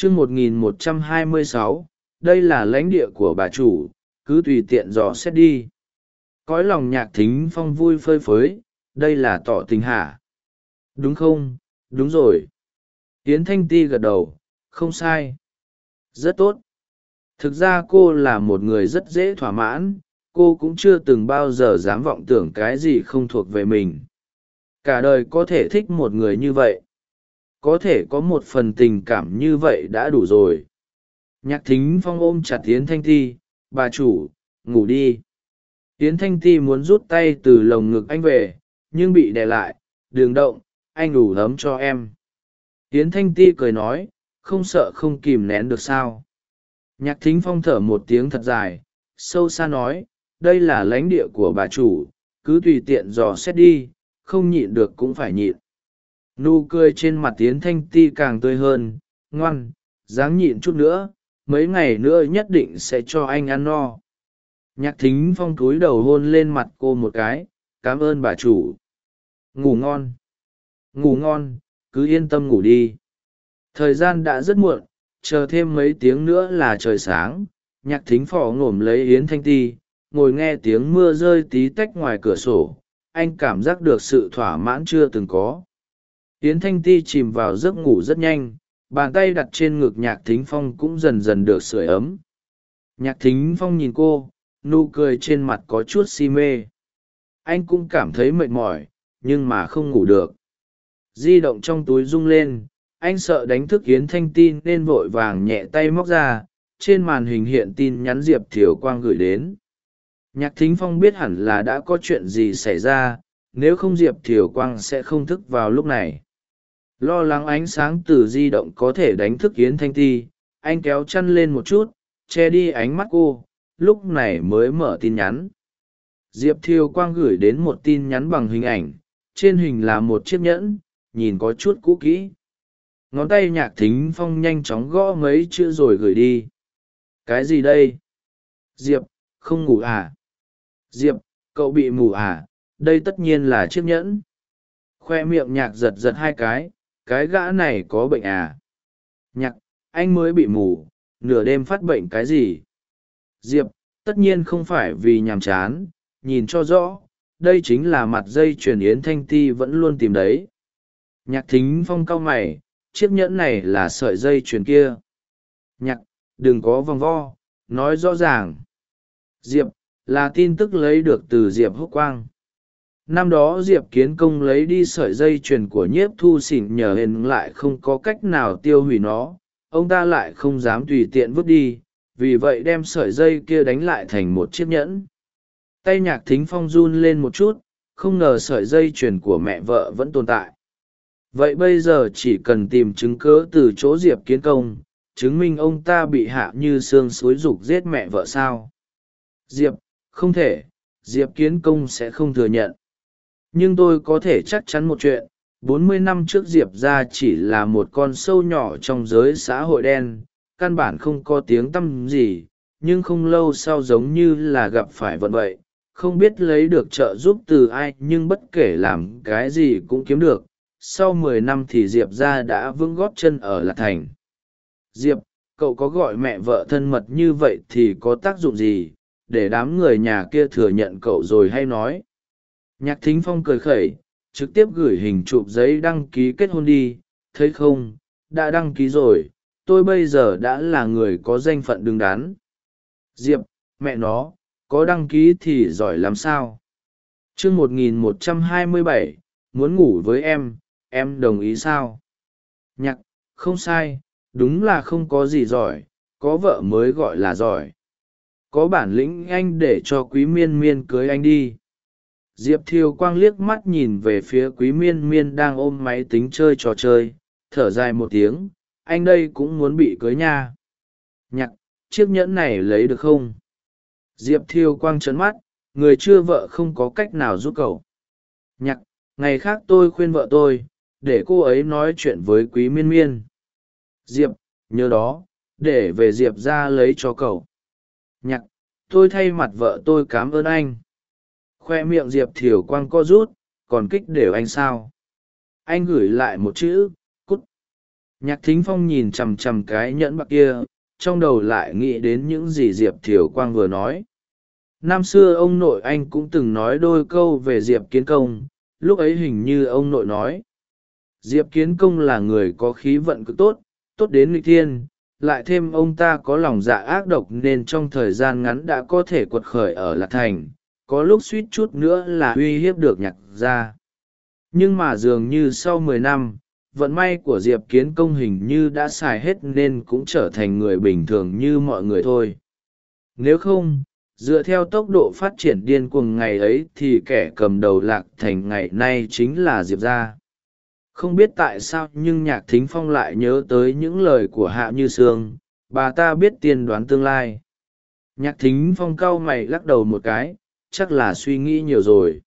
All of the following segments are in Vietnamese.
chương một nghìn một trăm hai mươi sáu, đây là lãnh địa của bà chủ, cứ tùy tiện dò xét đi. Cõi lòng nhạc thính phong vui phơi phới, đây là tỏ tình hả? Đúng không? Đúng rồi. Yến thanh ti gật đầu, không sai. Rất tốt. Thực ra cô là một người rất dễ thỏa mãn, cô cũng chưa từng bao giờ dám vọng tưởng cái gì không thuộc về mình. Cả đời có thể thích một người như vậy có thể có một phần tình cảm như vậy đã đủ rồi. Nhạc thính phong ôm chặt yến thanh ti, bà chủ, ngủ đi. Yến thanh ti muốn rút tay từ lồng ngực anh về, nhưng bị đè lại đường động, anh đủ ấm cho em. Yến thanh ti cười nói, không sợ không kìm nén được sao? Nhạc thính phong thở một tiếng thật dài, sâu xa nói, đây là lãnh địa của bà chủ, cứ tùy tiện dò xét đi, không nhịn được cũng phải nhịn nụ cười trên mặt tiến thanh ti càng tươi hơn, ngoan, dáng nhịn chút nữa, mấy ngày nữa nhất định sẽ cho anh ăn no. Nhạc thính phong túi đầu hôn lên mặt cô một cái, cảm ơn bà chủ. Ngủ ngon. Ngủ ngon, cứ yên tâm ngủ đi. Thời gian đã rất muộn, chờ thêm mấy tiếng nữa là trời sáng, nhạc thính phò ngổm lấy yến thanh ti, ngồi nghe tiếng mưa rơi tí tách ngoài cửa sổ, anh cảm giác được sự thỏa mãn chưa từng có yến thanh ti chìm vào giấc ngủ rất nhanh, bàn tay đặt trên ngực nhạc thính phong cũng dần dần được sưởi ấm. Nhạc thính phong nhìn cô, nụ cười trên mặt có chút si mê. Anh cũng cảm thấy mệt mỏi, nhưng mà không ngủ được. Di động trong túi rung lên, anh sợ đánh thức yến thanh tin nên vội vàng nhẹ tay móc ra, trên màn hình hiện tin nhắn diệp thiều quang gửi đến. Nhạc thính phong biết hẳn là đã có chuyện gì xảy ra, nếu không diệp thiều quang sẽ không thức vào lúc này lo lắng ánh sáng từ di động có thể đánh thức yến thanh ti. Anh kéo chăn lên một chút, che đi ánh mắt cô, lúc này mới mở tin nhắn. Diệp thiều quang gửi đến một tin nhắn bằng hình ảnh, trên hình là một chiếc nhẫn, nhìn có chút cũ kỹ. Ngón tay nhạc thính phong nhanh chóng gõ mấy chữ rồi gửi đi. Cái gì đây? Diệp, không ngủ à? Diệp, cậu bị mù à? Đây tất nhiên là chiếc nhẫn. Khoe miệng nhạc giật giật hai cái cái gã này có bệnh à? Nhạc, anh mới bị mù, nửa đêm phát bệnh cái gì? Diệp, tất nhiên không phải vì nhàm chán, nhìn cho rõ, đây chính là mặt dây chuyền yến thanh ti vẫn luôn tìm đấy. Nhạc thính phong cau mày, chiếc nhẫn này là sợi dây chuyền kia. Nhạc, đừng có vòng vo, nói rõ ràng. Diệp, là tin tức lấy được từ diệp húc quang năm đó diệp kiến công lấy đi sợi dây chuyền của nhiếp thu xỉn nhờ hình lại không có cách nào tiêu hủy nó. Ông ta lại không dám tùy tiện vứt đi, vì vậy đem sợi dây kia đánh lại thành một chiếc nhẫn. Tay nhạc thính phong run lên một chút, không ngờ sợi dây chuyền của mẹ vợ vẫn tồn tại. Vậy bây giờ chỉ cần tìm chứng cớ từ chỗ diệp kiến công, chứng minh ông ta bị hạ như xương xối rục giết mẹ vợ sao? Diệp, không thể. Diệp kiến công sẽ không thừa nhận nhưng tôi có thể chắc chắn một chuyện, bốn mươi năm trước diệp ra chỉ là một con sâu nhỏ trong giới xã hội đen, căn bản không có tiếng tăm gì, nhưng không lâu sau giống như là gặp phải vận vậy không biết lấy được trợ giúp từ ai nhưng bất kể làm cái gì cũng kiếm được. Sau mười năm thì diệp ra đã vững gót chân ở lạc thành. Diệp, cậu có gọi mẹ vợ thân mật như vậy thì có tác dụng gì? Để đám người nhà kia thừa nhận cậu rồi hay nói nhạc thính phong cười khẩy, trực tiếp gửi hình chụp giấy đăng ký kết hôn đi. Thấy không, đã đăng ký rồi, tôi bây giờ đã là người có danh phận đứng đắn. Diệp, mẹ nó, có đăng ký thì giỏi làm sao? T r ư ơ n g một nghìn một trăm hai mươi bảy, muốn ngủ với em em đồng ý sao? Nhạc, không sai, đúng là không có gì giỏi, có vợ mới gọi là giỏi. Có bản lĩnh anh để cho quý miên miên cưới anh đi diệp thiều quang liếc mắt nhìn về phía quý miên miên đang ôm máy tính chơi trò chơi, thở dài một tiếng, anh đây cũng muốn bị cưới nha. Nhạc, chiếc nhẫn này lấy được không? Diệp thiêu quang trấn mắt, người chưa vợ không có cách nào giúp cậu. Nhạc, ngày khác tôi khuyên vợ tôi, để cô ấy nói chuyện với quý miên miên. Diệp, nhớ đó, để về diệp ra lấy cho cậu. Nhạc, tôi thay mặt vợ tôi cám ơn anh khoe miệng diệp thiều quang co rút, còn kích đều anh sao? Anh gửi lại một chữ, cút. nhạc thính phong nhìn chằm chằm cái nhẫn bạc kia, trong đầu lại nghĩ đến những gì diệp thiều quang vừa nói. Năm xưa ông nội anh cũng từng nói đôi câu về diệp kiến công, lúc ấy hình như ông nội nói, diệp kiến công là người có khí vận cực tốt tốt đến lịch thiên, lại thêm ông ta có lòng dạ ác độc nên trong thời gian ngắn đã có thể quật khởi ở lạc thành có lúc suýt chút nữa là uy hiếp được nhạc gia. Nhưng mà dường như sau mười năm, vận may của diệp kiến công hình như đã xài hết nên cũng trở thành người bình thường như mọi người thôi. Nếu không, dựa theo tốc độ phát triển điên cuồng ngày ấy thì kẻ cầm đầu lạc thành ngày nay chính là diệp gia. Không biết tại sao nhưng nhạc thính phong lại nhớ tới những lời của hạ như sương, bà ta biết tiên đoán tương lai. Nhạc thính phong cau mày lắc đầu một cái chắc là suy nghĩ nhiều rồi.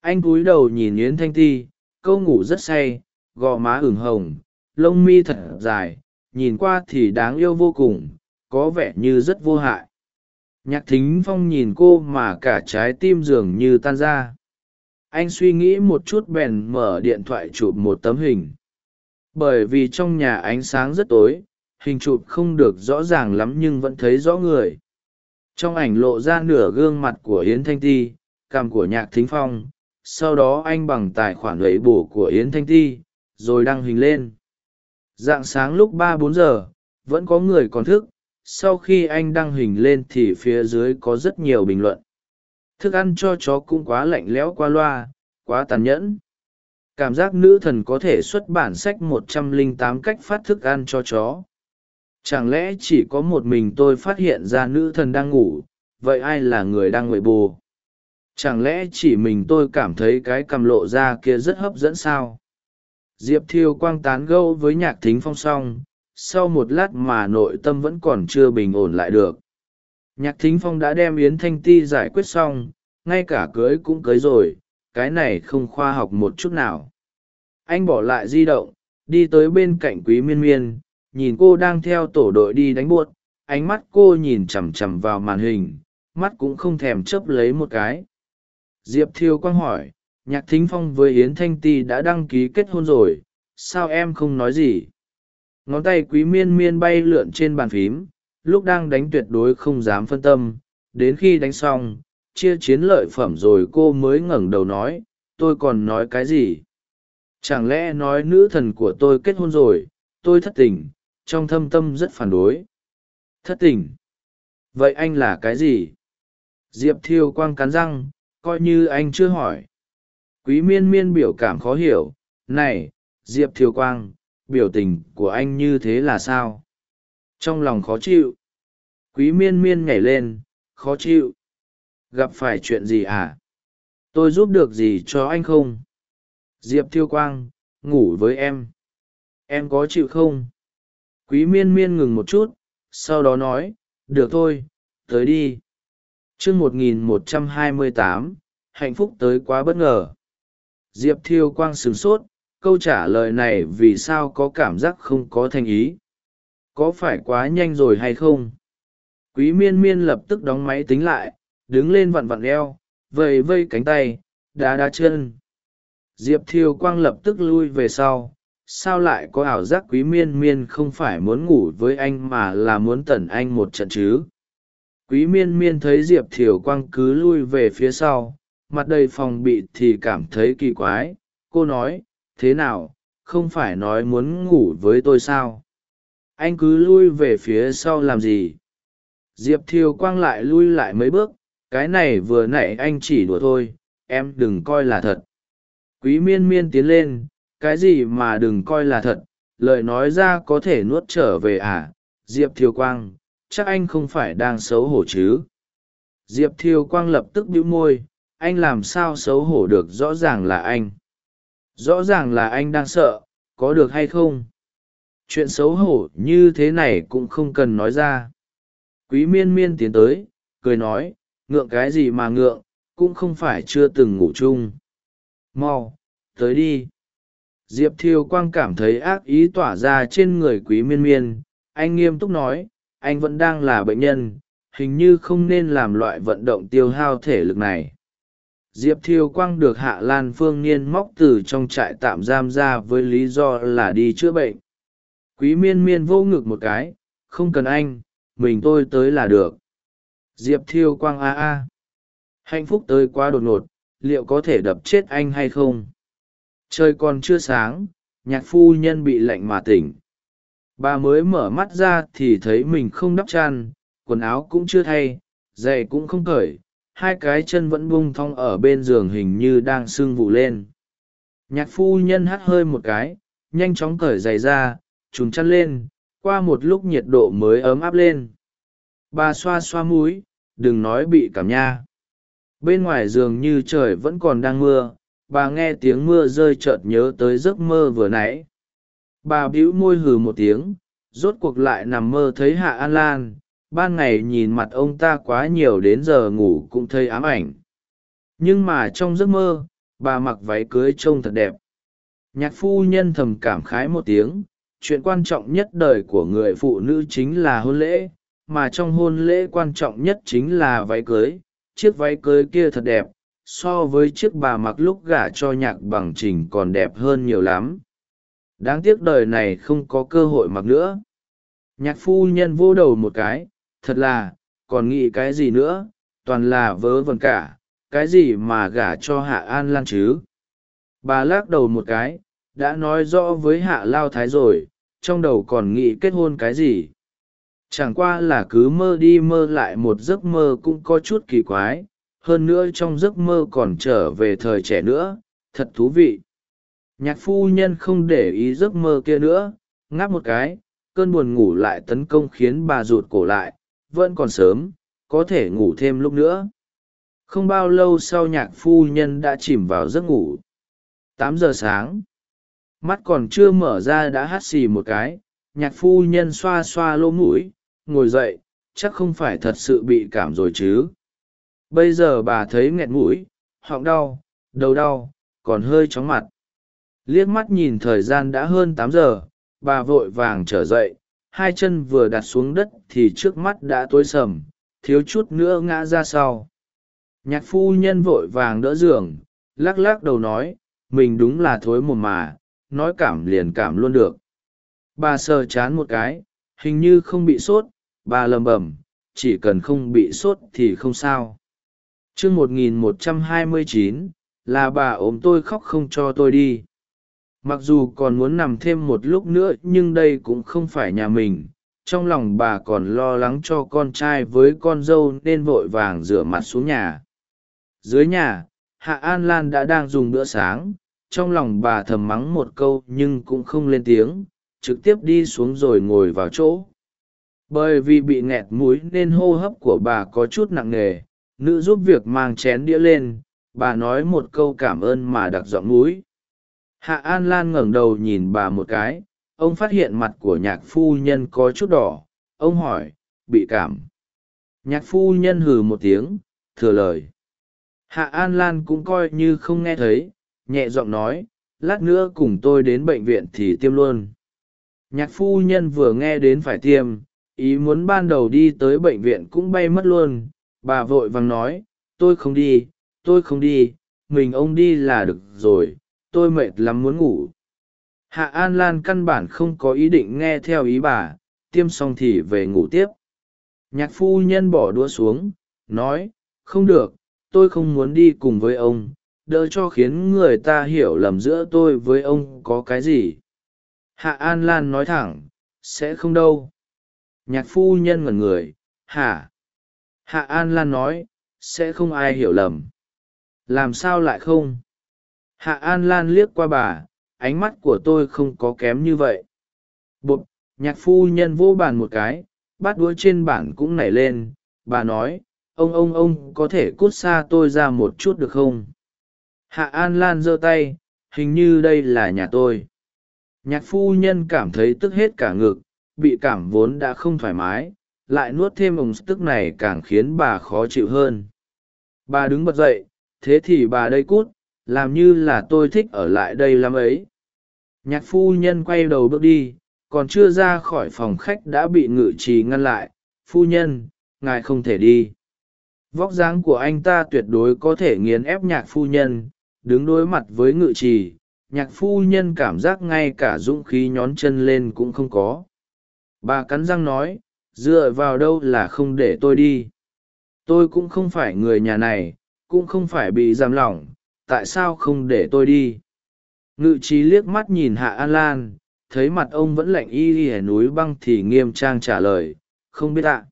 Anh cúi đầu nhìn yến thanh ti, câu ngủ rất say, gò má ửng hồng, lông mi thật dài, nhìn qua thì đáng yêu vô cùng, có vẻ như rất vô hại. Nhạc thính phong nhìn cô mà cả trái tim dường như tan ra. Anh suy nghĩ một chút bèn mở điện thoại chụp một tấm hình. Bởi vì trong nhà ánh sáng rất tối, hình chụp không được rõ ràng lắm nhưng vẫn thấy rõ người trong ảnh lộ ra nửa gương mặt của yến thanh ti, cằm của nhạc thính phong, sau đó anh bằng tài khoản lẫy bổ của yến thanh ti, rồi đăng hình lên. Dạng sáng lúc ba bốn giờ, vẫn có người còn thức, sau khi anh đăng hình lên thì phía dưới có rất nhiều bình luận. Thức ăn cho chó cũng quá lạnh lẽo qua loa, quá tàn nhẫn. Cảm giác nữ thần có thể xuất bản sách một trăm lẻ tám cách phát thức ăn cho chó chẳng lẽ chỉ có một mình tôi phát hiện ra nữ thần đang ngủ, vậy ai là người đang ngồi bù? Chẳng lẽ chỉ mình tôi cảm thấy cái cầm lộ ra kia rất hấp dẫn sao? Diệp thiêu quang tán gâu với nhạc thính phong xong sau một lát mà nội tâm vẫn còn chưa bình ổn lại được. Nhạc thính phong đã đem yến thanh ti giải quyết xong, ngay cả cưới cũng cưới rồi, cái này không khoa học một chút nào. Anh bỏ lại di động, đi tới bên cạnh quý miên miên nhìn cô đang theo tổ đội đi đánh buốt, ánh mắt cô nhìn chằm chằm vào màn hình, mắt cũng không thèm chấp lấy một cái. Diệp thiêu quang hỏi, nhạc thính phong với yến thanh ti đã đăng ký kết hôn rồi, sao em không nói gì? Ngón tay quý miên miên bay lượn trên bàn phím, lúc đang đánh tuyệt đối không dám phân tâm. Đến khi đánh xong, chia chiến lợi phẩm rồi cô mới ngẩng đầu nói, tôi còn nói cái gì? Chẳng lẽ nói nữ thần của tôi kết hôn rồi? Tôi thất tình trong thâm tâm rất phản đối. Thất tình. Vậy anh là cái gì? Diệp thiêu quang cắn răng, coi như anh chưa hỏi. Quý miên miên biểu cảm khó hiểu. Này, diệp thiêu quang, biểu tình của anh như thế là sao? Trong lòng khó chịu. Quý miên miên nhảy lên, khó chịu. Gặp phải chuyện gì à? Tôi giúp được gì cho anh không? Diệp thiêu quang, ngủ với em. Em có chịu không? Quý miên miên ngừng một chút, sau đó nói, được thôi, tới đi. T r ư ơ n g một nghìn một trăm hai mươi tám, hạnh phúc tới quá bất ngờ. Diệp thiêu quang sửng sốt, câu trả lời này vì sao có cảm giác không có thành ý? Có phải quá nhanh rồi hay không? Quý miên miên lập tức đóng máy tính lại, đứng lên vặn vặn eo vầy vây cánh tay, đá đá chân. Diệp thiêu quang lập tức lui về sau sao lại có ảo giác quý miên miên không phải muốn ngủ với anh mà là muốn tẩn anh một trận chứ? Quý miên miên thấy diệp thiều quang cứ lui về phía sau, mặt đầy phòng bị thì cảm thấy kỳ quái. Cô nói, thế nào, không phải nói muốn ngủ với tôi sao? Anh cứ lui về phía sau làm gì? Diệp thiều quang lại lui lại mấy bước, cái này vừa nãy anh chỉ đùa thôi, em đừng coi là thật. Quý miên miên tiến lên cái gì mà đừng coi là thật, lời nói ra có thể nuốt trở về à? Diệp thiều quang, chắc anh không phải đang xấu hổ chứ? Diệp thiều quang lập tức bĩu môi, anh làm sao xấu hổ được rõ ràng là anh? Rõ ràng là anh đang sợ, có được hay không? Chuyện xấu hổ như thế này cũng không cần nói ra. Quý miên miên tiến tới, cười nói, ngượng cái gì mà ngượng, cũng không phải chưa từng ngủ chung. Mau, tới đi diệp thiêu quang cảm thấy ác ý tỏa ra trên người quý miên miên. Anh nghiêm túc nói, anh vẫn đang là bệnh nhân, hình như không nên làm loại vận động tiêu hao thể lực này. Diệp thiêu quang được hạ lan phương niên móc từ trong trại tạm giam ra với lý do là đi chữa bệnh. Quý miên miên vô ngực một cái, không cần anh, mình tôi tới là được. Diệp thiêu quang a a. Hạnh phúc tới quá đột ngột, liệu có thể đập chết anh hay không? Trời còn chưa sáng, nhạc phu nhân bị lạnh mà tỉnh. Bà mới mở mắt ra thì thấy mình không đắp chăn, quần áo cũng chưa thay, giày cũng không cởi, hai cái chân vẫn bung thong ở bên giường hình như đang sưng vụ lên. Nhạc phu nhân hắt hơi một cái, nhanh chóng cởi giày ra trùm chăn lên, qua một lúc nhiệt độ mới ấm áp lên. Bà xoa xoa múi đừng nói bị cảm nha. Bên ngoài giường như trời vẫn còn đang mưa bà nghe tiếng mưa rơi chợt nhớ tới giấc mơ vừa nãy. Bà bĩu môi hừ một tiếng, rốt cuộc lại nằm mơ thấy hạ an lan. Ban ngày nhìn mặt ông ta quá nhiều đến giờ ngủ cũng thấy ám ảnh. Nhưng mà trong giấc mơ, bà mặc váy cưới trông thật đẹp. Nhạc phu nhân thầm cảm khái một tiếng, chuyện quan trọng nhất đời của người phụ nữ chính là hôn lễ, mà trong hôn lễ quan trọng nhất chính là váy cưới. Chiếc váy cưới kia thật đẹp so với chiếc bà mặc lúc gả cho nhạc bằng trình còn đẹp hơn nhiều lắm. Đáng tiếc đời này không có cơ hội mặc nữa. Nhạc phu nhân vô đầu một cái, thật là, còn nghĩ cái gì nữa, toàn là vớ vẩn cả, cái gì mà gả cho hạ an lan chứ? Bà lắc đầu một cái, đã nói rõ với hạ lao thái rồi, trong đầu còn nghĩ kết hôn cái gì? Chẳng qua là cứ mơ đi mơ lại một giấc mơ cũng có chút kỳ quái hơn nữa trong giấc mơ còn trở về thời trẻ nữa, thật thú vị. Nhạc phu nhân không để ý giấc mơ kia nữa, ngáp một cái, cơn buồn ngủ lại tấn công khiến bà rụt cổ lại, vẫn còn sớm, có thể ngủ thêm lúc nữa. Không bao lâu sau nhạc phu nhân đã chìm vào giấc ngủ. Tám giờ sáng, mắt còn chưa mở ra đã hắt xì một cái, nhạc phu nhân xoa xoa lỗ mũi, ngồi dậy, chắc không phải thật sự bị cảm rồi chứ bây giờ bà thấy nghẹn mũi, họng đau, đầu đau, còn hơi chóng mặt. Liếc mắt nhìn thời gian đã hơn tám giờ, bà vội vàng trở dậy, hai chân vừa đặt xuống đất thì trước mắt đã tối sầm, thiếu chút nữa ngã ra sau. Nhạc phu nhân vội vàng đỡ giường, lắc lắc đầu nói, mình đúng là thối mồm mà, nói cảm liền cảm luôn được. Bà sờ chán một cái, hình như không bị sốt, bà lầm bầm, chỉ cần không bị sốt thì không sao chương một nghìn một trăm hai mươi chín, là bà ốm tôi khóc không cho tôi đi. Mặc dù còn muốn nằm thêm một lúc nữa, nhưng đây cũng không phải nhà mình. Trong lòng bà còn lo lắng cho con trai với con dâu nên vội vàng rửa mặt xuống nhà. Dưới nhà, hạ an lan đã đang dùng bữa sáng. Trong lòng bà thầm mắng một câu nhưng cũng không lên tiếng, trực tiếp đi xuống rồi ngồi vào chỗ. Bởi vì bị nghẹt múi nên hô hấp của bà có chút nặng nề nữ giúp việc mang chén đĩa lên, bà nói một câu cảm ơn mà đặc giọng múi hạ an lan ngẩng đầu nhìn bà một cái, ông phát hiện mặt của nhạc phu nhân có chút đỏ. Ông hỏi, bị cảm? Nhạc phu nhân hừ một tiếng, thừa lời. Hạ an lan cũng coi như không nghe thấy, nhẹ giọng nói, lát nữa cùng tôi đến bệnh viện thì tiêm luôn. Nhạc phu nhân vừa nghe đến phải tiêm, ý muốn ban đầu đi tới bệnh viện cũng bay mất luôn bà vội vàng nói, tôi không đi, tôi không đi, mình ông đi là được rồi, tôi mệt lắm muốn ngủ. Hạ an lan căn bản không có ý định nghe theo ý bà, tiêm xong thì về ngủ tiếp. Nhạc phu nhân bỏ đũa xuống, nói, không được, tôi không muốn đi cùng với ông, đỡ cho khiến người ta hiểu lầm giữa tôi với ông có cái gì. Hạ an lan nói thẳng, sẽ không đâu. Nhạc phu nhân ngẩn người, hả? Hạ an lan nói, sẽ không ai hiểu lầm. Làm sao lại không? Hạ an lan liếc qua bà, ánh mắt của tôi không có kém như vậy. Bụp, nhạc phu nhân vỗ bàn một cái, bát đũa trên bản cũng nảy lên. Bà nói, ông ông ông, có thể cút xa tôi ra một chút được không? Hạ an lan giơ tay, hình như đây là nhà tôi. Nhạc phu nhân cảm thấy tức hết cả ngực, bị cảm vốn đã không thoải mái lại nuốt thêm ống tức này càng khiến bà khó chịu hơn. Bà đứng bật dậy, thế thì bà đây cút, làm như là tôi thích ở lại đây lắm ấy. Nhạc phu nhân quay đầu bước đi, còn chưa ra khỏi phòng khách đã bị ngự trì ngăn lại. Phu nhân, ngài không thể đi. Vóc dáng của anh ta tuyệt đối có thể nghiền ép nhạc phu nhân. Đứng đối mặt với ngự trì, nhạc phu nhân cảm giác ngay cả dũng khí nhón chân lên cũng không có. Bà cắn răng nói dựa vào đâu là không để tôi đi? Tôi cũng không phải người nhà này, cũng không phải bị giam lỏng, tại sao không để tôi đi? Ngự trí liếc mắt nhìn hạ an lan, thấy mặt ông vẫn lạnh y y ở núi băng thì nghiêm trang trả lời, không biết ạ.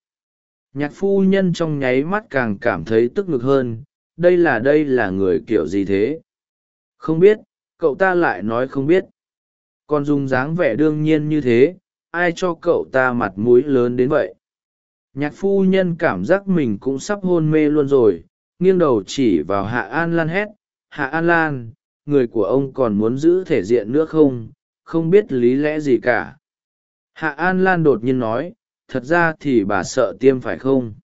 Nhạc phu nhân trong nháy mắt càng cảm thấy tức ngực hơn, đây là đây là người kiểu gì thế? Không biết, cậu ta lại nói không biết. Còn dùng dáng vẻ đương nhiên như thế ai cho cậu ta mặt mũi lớn đến vậy? Nhạc phu nhân cảm giác mình cũng sắp hôn mê luôn rồi, nghiêng đầu chỉ vào hạ an lan hét, hạ an lan, người của ông còn muốn giữ thể diện nữa không? Không biết lý lẽ gì cả. Hạ an lan đột nhiên nói, thật ra thì bà sợ tiêm phải không?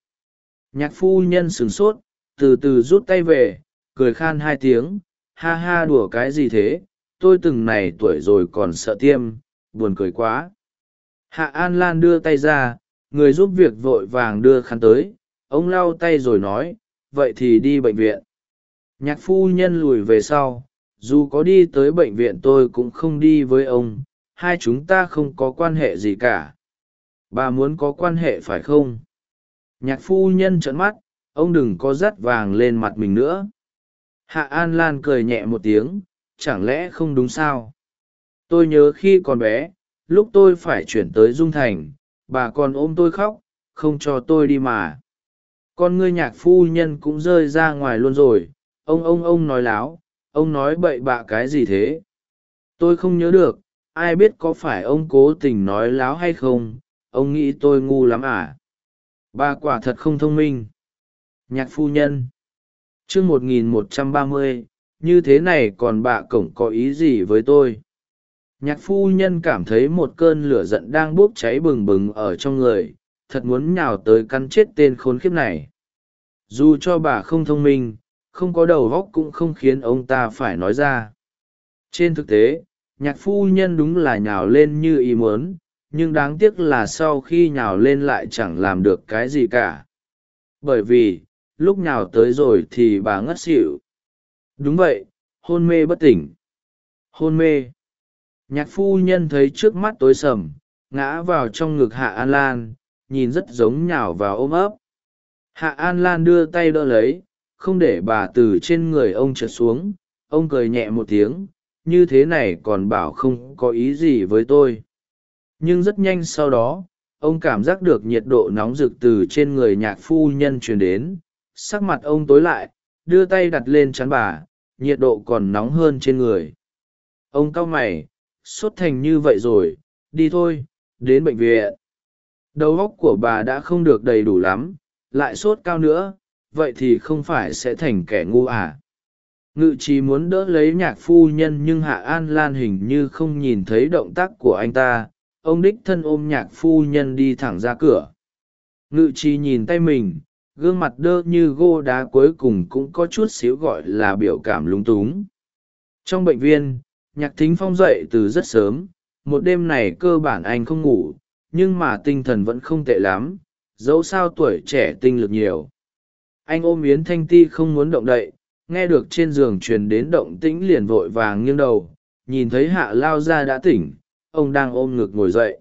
Nhạc phu nhân sửng sốt, từ từ rút tay về, cười khan hai tiếng, ha ha, đùa cái gì thế? Tôi từng này tuổi rồi còn sợ tiêm, buồn cười quá hạ an lan đưa tay ra, người giúp việc vội vàng đưa khăn tới. Ông lau tay rồi nói, vậy thì đi bệnh viện. Nhạc phu nhân lùi về sau, dù có đi tới bệnh viện tôi cũng không đi với ông, hai chúng ta không có quan hệ gì cả. Bà muốn có quan hệ phải không? Nhạc phu nhân trợn mắt, ông đừng có dắt vàng lên mặt mình nữa. Hạ an lan cười nhẹ một tiếng, chẳng lẽ không đúng sao? Tôi nhớ khi còn bé lúc tôi phải chuyển tới dung thành, bà còn ôm tôi khóc, không cho tôi đi mà. Con ngươi nhạc phu nhân cũng rơi ra ngoài luôn rồi, ông ông ông nói láo, ông nói bậy bạ cái gì thế? Tôi không nhớ được, ai biết có phải ông cố tình nói láo hay không, ông nghĩ tôi ngu lắm à? Bà quả thật không thông minh. Nhạc phu nhân. Chương một nghìn một trăm ba mươi, như thế này còn bà cổng có ý gì với tôi? Nhạc phu nhân cảm thấy một cơn lửa giận đang bốc cháy bừng bừng ở trong người, thật muốn nhào tới cắn chết tên khốn khiếp này. Dù cho bà không thông minh, không có đầu óc cũng không khiến ông ta phải nói ra. Trên thực tế, nhạc phu nhân đúng là nhào lên như ý muốn, nhưng đáng tiếc là sau khi nhào lên lại chẳng làm được cái gì cả. Bởi vì, lúc nhào tới rồi thì bà ngất xỉu. Đúng vậy, hôn mê bất tỉnh. Hôn mê nhạc phu nhân thấy trước mắt tối sầm, ngã vào trong ngực hạ an lan, nhìn rất giống nhào và ôm ấp. Hạ an lan đưa tay đỡ lấy, không để bà từ trên người ông trượt xuống, ông cười nhẹ một tiếng, như thế này còn bảo không có ý gì với tôi. Nhưng rất nhanh sau đó, ông cảm giác được nhiệt độ nóng rực từ trên người nhạc phu nhân truyền đến, sắc mặt ông tối lại, đưa tay đặt lên chắn bà, nhiệt độ còn nóng hơn trên người. Ông cau mày sốt thành như vậy rồi, đi thôi, đến bệnh viện. Đầu óc của bà đã không được đầy đủ lắm, lại sốt cao nữa, vậy thì không phải sẽ thành kẻ ngu à? Ngự trí muốn đỡ lấy nhạc phu nhân nhưng hạ an lan hình như không nhìn thấy động tác của anh ta, ông đích thân ôm nhạc phu nhân đi thẳng ra cửa. Ngự trí nhìn tay mình, gương mặt đơ như gô đá cuối cùng cũng có chút xíu gọi là biểu cảm lúng túng. Trong bệnh viên nhạc thính phong dậy từ rất sớm, một đêm này cơ bản anh không ngủ, nhưng mà tinh thần vẫn không tệ lắm, dẫu sao tuổi trẻ tinh lực nhiều. Anh ôm yến thanh ti không muốn động đậy, nghe được trên giường truyền đến động tĩnh liền vội vàng nghiêng đầu, nhìn thấy hạ lao ra đã tỉnh, ông đang ôm ngực ngồi dậy.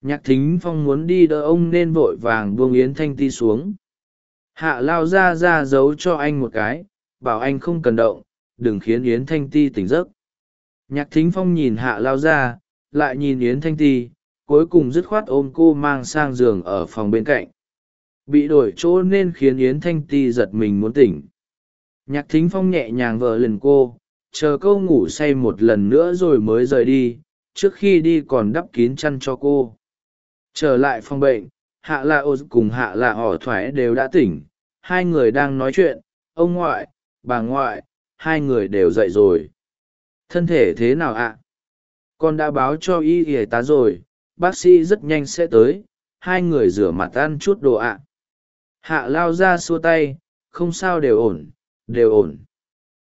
Nhạc thính phong muốn đi đỡ ông nên vội vàng buông yến thanh ti xuống. Hạ lao ra ra giấu cho anh một cái, bảo anh không cần động, đừng khiến yến thanh ti tỉnh giấc nhạc thính phong nhìn hạ lao ra lại nhìn yến thanh ti, cuối cùng dứt khoát ôm cô mang sang giường ở phòng bên cạnh. Bị đổi chỗ nên khiến yến thanh ti giật mình muốn tỉnh. Nhạc thính phong nhẹ nhàng vợ lần cô, chờ câu ngủ say một lần nữa rồi mới rời đi, trước khi đi còn đắp kín chăn cho cô. Trở lại phòng bệnh, hạ lạ ô cùng hạ lạ ỏ thoái đều đã tỉnh. Hai người đang nói chuyện, ông ngoại, bà ngoại, hai người đều dậy rồi thân thể thế nào ạ? Con đã báo cho y y tá rồi, bác sĩ rất nhanh sẽ tới, hai người rửa mặt ăn chút đồ ạ. Hạ lao ra xua tay, không sao đều ổn đều ổn.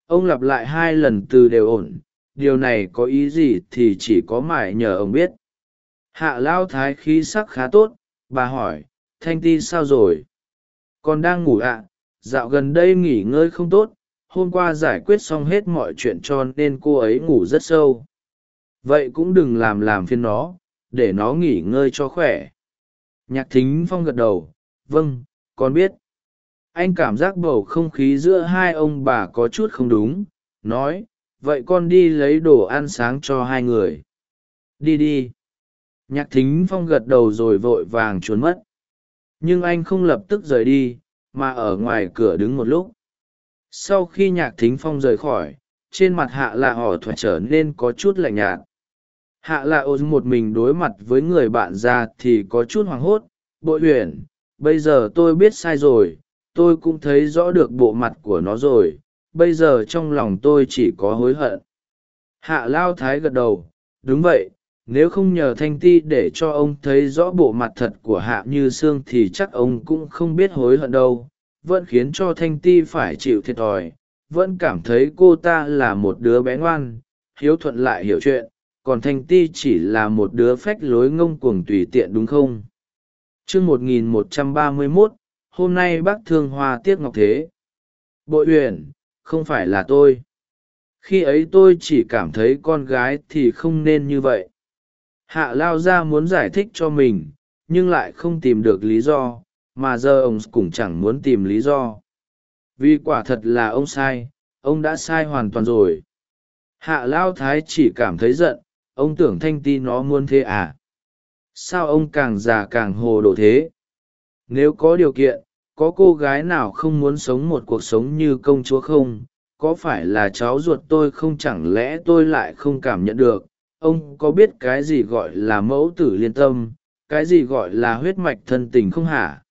Ông lặp lại hai lần từ đều ổn, điều này có ý gì thì chỉ có mải nhờ ông biết. Hạ lao thái khí sắc khá tốt, bà hỏi, thanh ti sao rồi? Con đang ngủ ạ, dạo gần đây nghỉ ngơi không tốt hôm qua giải quyết xong hết mọi chuyện cho nên cô ấy ngủ rất sâu. Vậy cũng đừng làm làm phiên nó, để nó nghỉ ngơi cho khỏe. Nhạc thính phong gật đầu vâng con biết. Anh cảm giác bầu không khí giữa hai ông bà có chút không đúng, nói, vậy con đi lấy đồ ăn sáng cho hai người. Đi đi. Nhạc thính phong gật đầu rồi vội vàng trốn mất. Nhưng anh không lập tức rời đi, mà ở ngoài cửa đứng một lúc sau khi nhạc thính phong rời khỏi, trên mặt hạ lạ ỏ thoại trở nên có chút lạnh nhạt. Hạ lạ ô một mình đối mặt với người bạn già thì có chút hoảng hốt, bội huyền bây giờ tôi biết sai rồi, tôi cũng thấy rõ được bộ mặt của nó rồi, bây giờ trong lòng tôi chỉ có hối hận. Hạ lao thái gật đầu, đúng vậy, nếu không nhờ thanh ti để cho ông thấy rõ bộ mặt thật của hạ như sương thì chắc ông cũng không biết hối hận đâu vẫn khiến cho thanh ti phải chịu thiệt thòi vẫn cảm thấy cô ta là một đứa bé ngoan hiếu thuận lại hiểu chuyện còn thanh ti chỉ là một đứa phách lối ngông cuồng tùy tiện đúng không? Chương một nghìn một trăm ba mươi mốt hôm nay bác thương hoa tiếc ngọc thế. Bội Uyển, không phải là tôi. Khi ấy tôi chỉ cảm thấy con gái thì không nên như vậy. Hạ lao ra muốn giải thích cho mình nhưng lại không tìm được lý do mà giờ ông cũng chẳng muốn tìm lý do. Vì quả thật là ông sai, ông đã sai hoàn toàn rồi. Hạ lao thái chỉ cảm thấy giận, ông tưởng thanh ti nó muốn thế à? Sao ông càng già càng hồ đồ thế? Nếu có điều kiện, có cô gái nào không muốn sống một cuộc sống như công chúa không? Có phải là cháu ruột tôi không chẳng lẽ tôi lại không cảm nhận được? Ông có biết cái gì gọi là mẫu tử liên tâm? Cái gì gọi là huyết mạch thân tình không hả?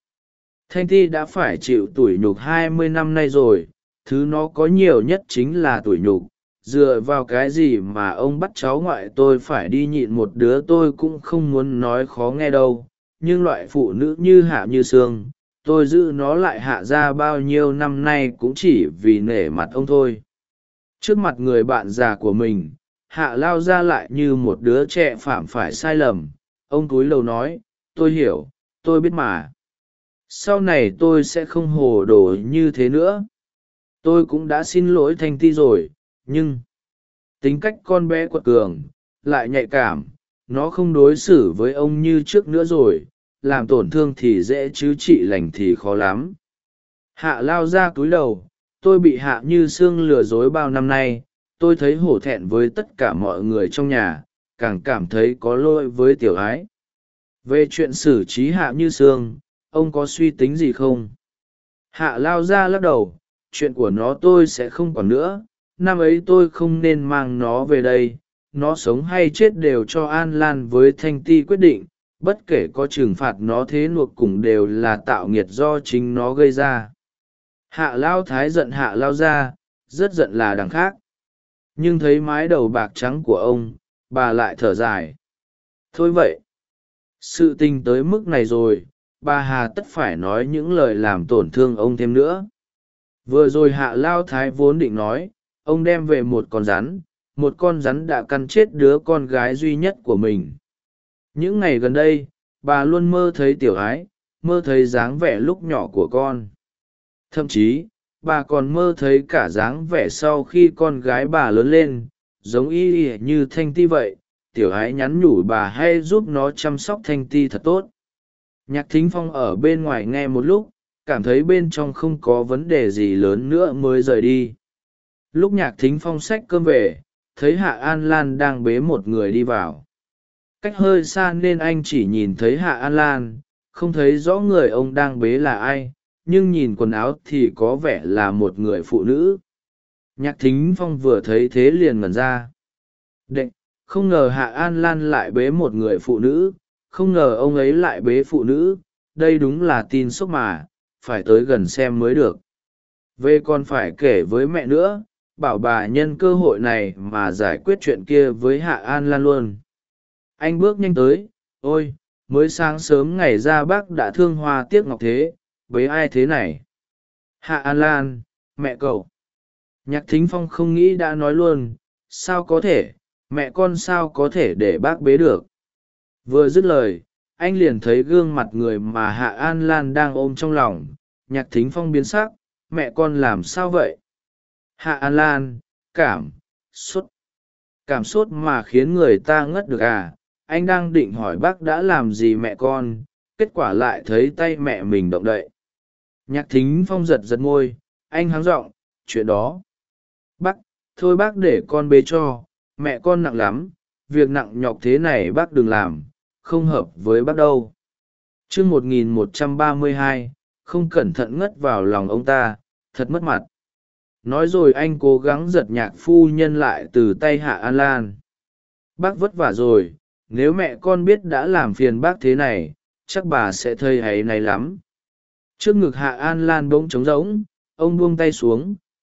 Thanh ti đã phải chịu tủi nhục hai mươi năm nay rồi, thứ nó có nhiều nhất chính là tủi nhục. Dựa vào cái gì mà ông bắt cháu ngoại tôi phải đi nhịn một đứa tôi cũng không muốn nói khó nghe đâu. Nhưng loại phụ nữ như hạ như sương, tôi giữ nó lại hạ ra bao nhiêu năm nay cũng chỉ vì nể mặt ông thôi. Trước mặt người bạn già của mình, hạ lao ra lại như một đứa trẻ phạm phải sai lầm. Ông túi lầu nói, tôi hiểu, tôi biết mà sau này tôi sẽ không hồ đồ như thế nữa. Tôi cũng đã xin lỗi thanh ti rồi, nhưng tính cách con bé quật cường, lại nhạy cảm, nó không đối xử với ông như trước nữa rồi, làm tổn thương thì dễ chứ trị lành thì khó lắm. Hạ lao ra cúi đầu, tôi bị hạ như xương lừa dối bao năm nay, tôi thấy hổ thẹn với tất cả mọi người trong nhà, càng cảm thấy có lỗi với tiểu ái. Về chuyện xử trí hạ như sương ông có suy tính gì không? Hạ lao ra lắc đầu, chuyện của nó tôi sẽ không còn nữa, năm ấy tôi không nên mang nó về đây, nó sống hay chết đều cho an lan với thanh ti quyết định, bất kể có trừng phạt nó thế luộc cùng đều là tạo nghiệt do chính nó gây ra. Hạ lao thái giận hạ lao ra rất giận là đằng khác. Nhưng thấy mái đầu bạc trắng của ông, bà lại thở dài. Thôi vậy, sự tình tới mức này rồi bà hà tất phải nói những lời làm tổn thương ông thêm nữa. Vừa rồi hạ lao thái vốn định nói, ông đem về một con rắn, một con rắn đã căn chết đứa con gái duy nhất của mình. Những ngày gần đây, bà luôn mơ thấy tiểu ái, mơ thấy dáng vẻ lúc nhỏ của con. Thậm chí, bà còn mơ thấy cả dáng vẻ sau khi con gái bà lớn lên, giống y như thanh ti vậy. Tiểu ái nhắn nhủ bà hay giúp nó chăm sóc thanh ti thật tốt nhạc thính phong ở bên ngoài nghe một lúc, cảm thấy bên trong không có vấn đề gì lớn nữa mới rời đi. Lúc nhạc thính phong xách cơm về, thấy hạ an lan đang bế một người đi vào. Cách hơi xa nên anh chỉ nhìn thấy hạ an lan, không thấy rõ người ông đang bế là ai, nhưng nhìn quần áo thì có vẻ là một người phụ nữ. Nhạc thính phong vừa thấy thế liền ngẩn ra. Đệ, không ngờ hạ an lan lại bế một người phụ nữ không ngờ ông ấy lại bế phụ nữ, đây đúng là tin sốc mà, phải tới gần xem mới được. Về còn phải kể với mẹ nữa, bảo bà nhân cơ hội này mà giải quyết chuyện kia với hạ an lan luôn. Anh bước nhanh tới, ôi, mới sáng sớm ngày ra bác đã thương hoa tiếc ngọc thế với ai thế này? Hạ an lan, mẹ cậu. Nhạc thính phong không nghĩ đã nói luôn, sao có thể, mẹ con sao có thể để bác bế được? Vừa dứt lời, anh liền thấy gương mặt người mà hạ an lan đang ôm trong lòng, nhạc thính phong biến sắc, mẹ con làm sao vậy? Hạ an lan, cảm, sốt cảm sốt mà khiến người ta ngất được à? Anh đang định hỏi bác đã làm gì mẹ con, kết quả lại thấy tay mẹ mình động đậy. Nhạc thính phong giật giật môi, anh háng r ộ n g chuyện đó. Bác, thôi bác để con bế cho, mẹ con nặng lắm, việc nặng nhọc thế này bác đừng làm không hợp với bác đâu. T r ư ơ n g một nghìn một trăm ba mươi hai, không cẩn thận ngất vào lòng ông ta, thật mất mặt. Nói rồi anh cố gắng giật nhạc phu nhân lại từ tay hạ an lan. Bác vất vả rồi, nếu mẹ con biết đã làm phiền bác thế này, chắc bà sẽ thơi hay này lắm. Trước ngực hạ an lan bỗng trống rỗng, ông buông tay xuống,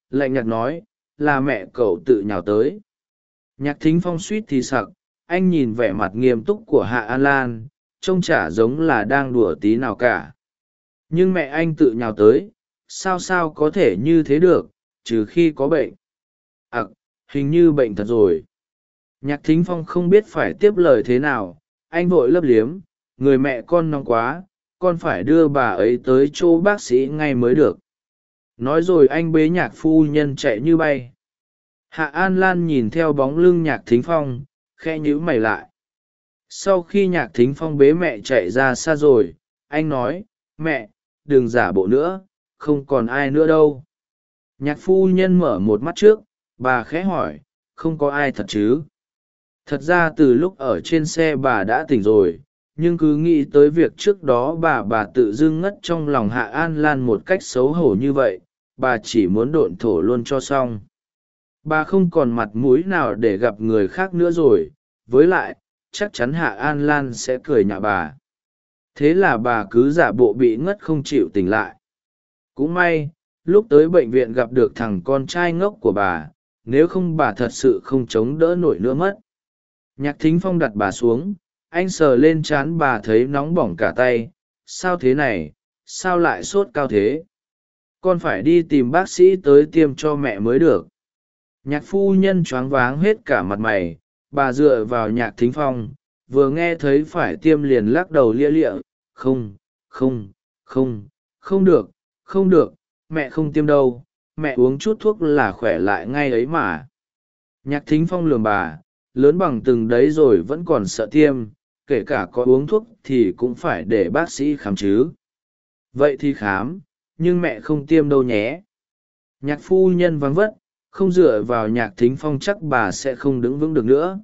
lạnh nhạt nói, là mẹ cậu tự nhào tới. Nhạc thính phong suýt thì sặc anh nhìn vẻ mặt nghiêm túc của hạ an lan, trông chả giống là đang đùa tí nào cả. Nhưng mẹ anh tự nhào tới, sao sao có thể như thế được, trừ khi có bệnh. Ặc, hình như bệnh thật rồi. Nhạc thính phong không biết phải tiếp lời thế nào, anh vội lấp liếm, người mẹ con nóng quá, con phải đưa bà ấy tới chỗ bác sĩ ngay mới được. Nói rồi anh bế nhạc phu nhân chạy như bay. Hạ an lan nhìn theo bóng lưng nhạc thính phong khe nhíu mày lại. Sau khi nhạc thính phong bế mẹ chạy ra xa rồi, anh nói, mẹ, đừng giả bộ nữa, không còn ai nữa đâu. Nhạc phu nhân mở một mắt trước, bà khẽ hỏi, không có ai thật chứ? Thật ra từ lúc ở trên xe bà đã tỉnh rồi, nhưng cứ nghĩ tới việc trước đó bà bà tự dưng ngất trong lòng hạ an lan một cách xấu hổ như vậy, bà chỉ muốn độn thổ luôn cho xong bà không còn mặt mũi nào để gặp người khác nữa rồi. Với lại, chắc chắn hạ an lan sẽ cười nhạ bà. Thế là bà cứ giả bộ bị ngất không chịu tỉnh lại. Cũng may, lúc tới bệnh viện gặp được thằng con trai ngốc của bà, nếu không bà thật sự không chống đỡ nổi nữa mất. Nhạc thính phong đặt bà xuống, anh sờ lên c h á n bà thấy nóng bỏng cả tay. Sao thế này? Sao lại sốt cao thế? Con phải đi tìm bác sĩ tới tiêm cho mẹ mới được nhạc phu nhân choáng váng hết cả mặt mày, bà dựa vào nhạc thính phong, vừa nghe thấy phải tiêm liền lắc đầu lia lịa, không không không không được không được, mẹ không tiêm đâu, mẹ uống chút thuốc là khỏe lại ngay ấy mà. Nhạc thính phong lường bà, lớn bằng từng đấy rồi vẫn còn sợ tiêm, kể cả có uống thuốc thì cũng phải để bác sĩ khám chứ. Vậy thì khám, nhưng mẹ không tiêm đâu nhé. Nhạc phu nhân vắng vất không dựa vào nhạc thính phong chắc bà sẽ không đứng vững được nữa.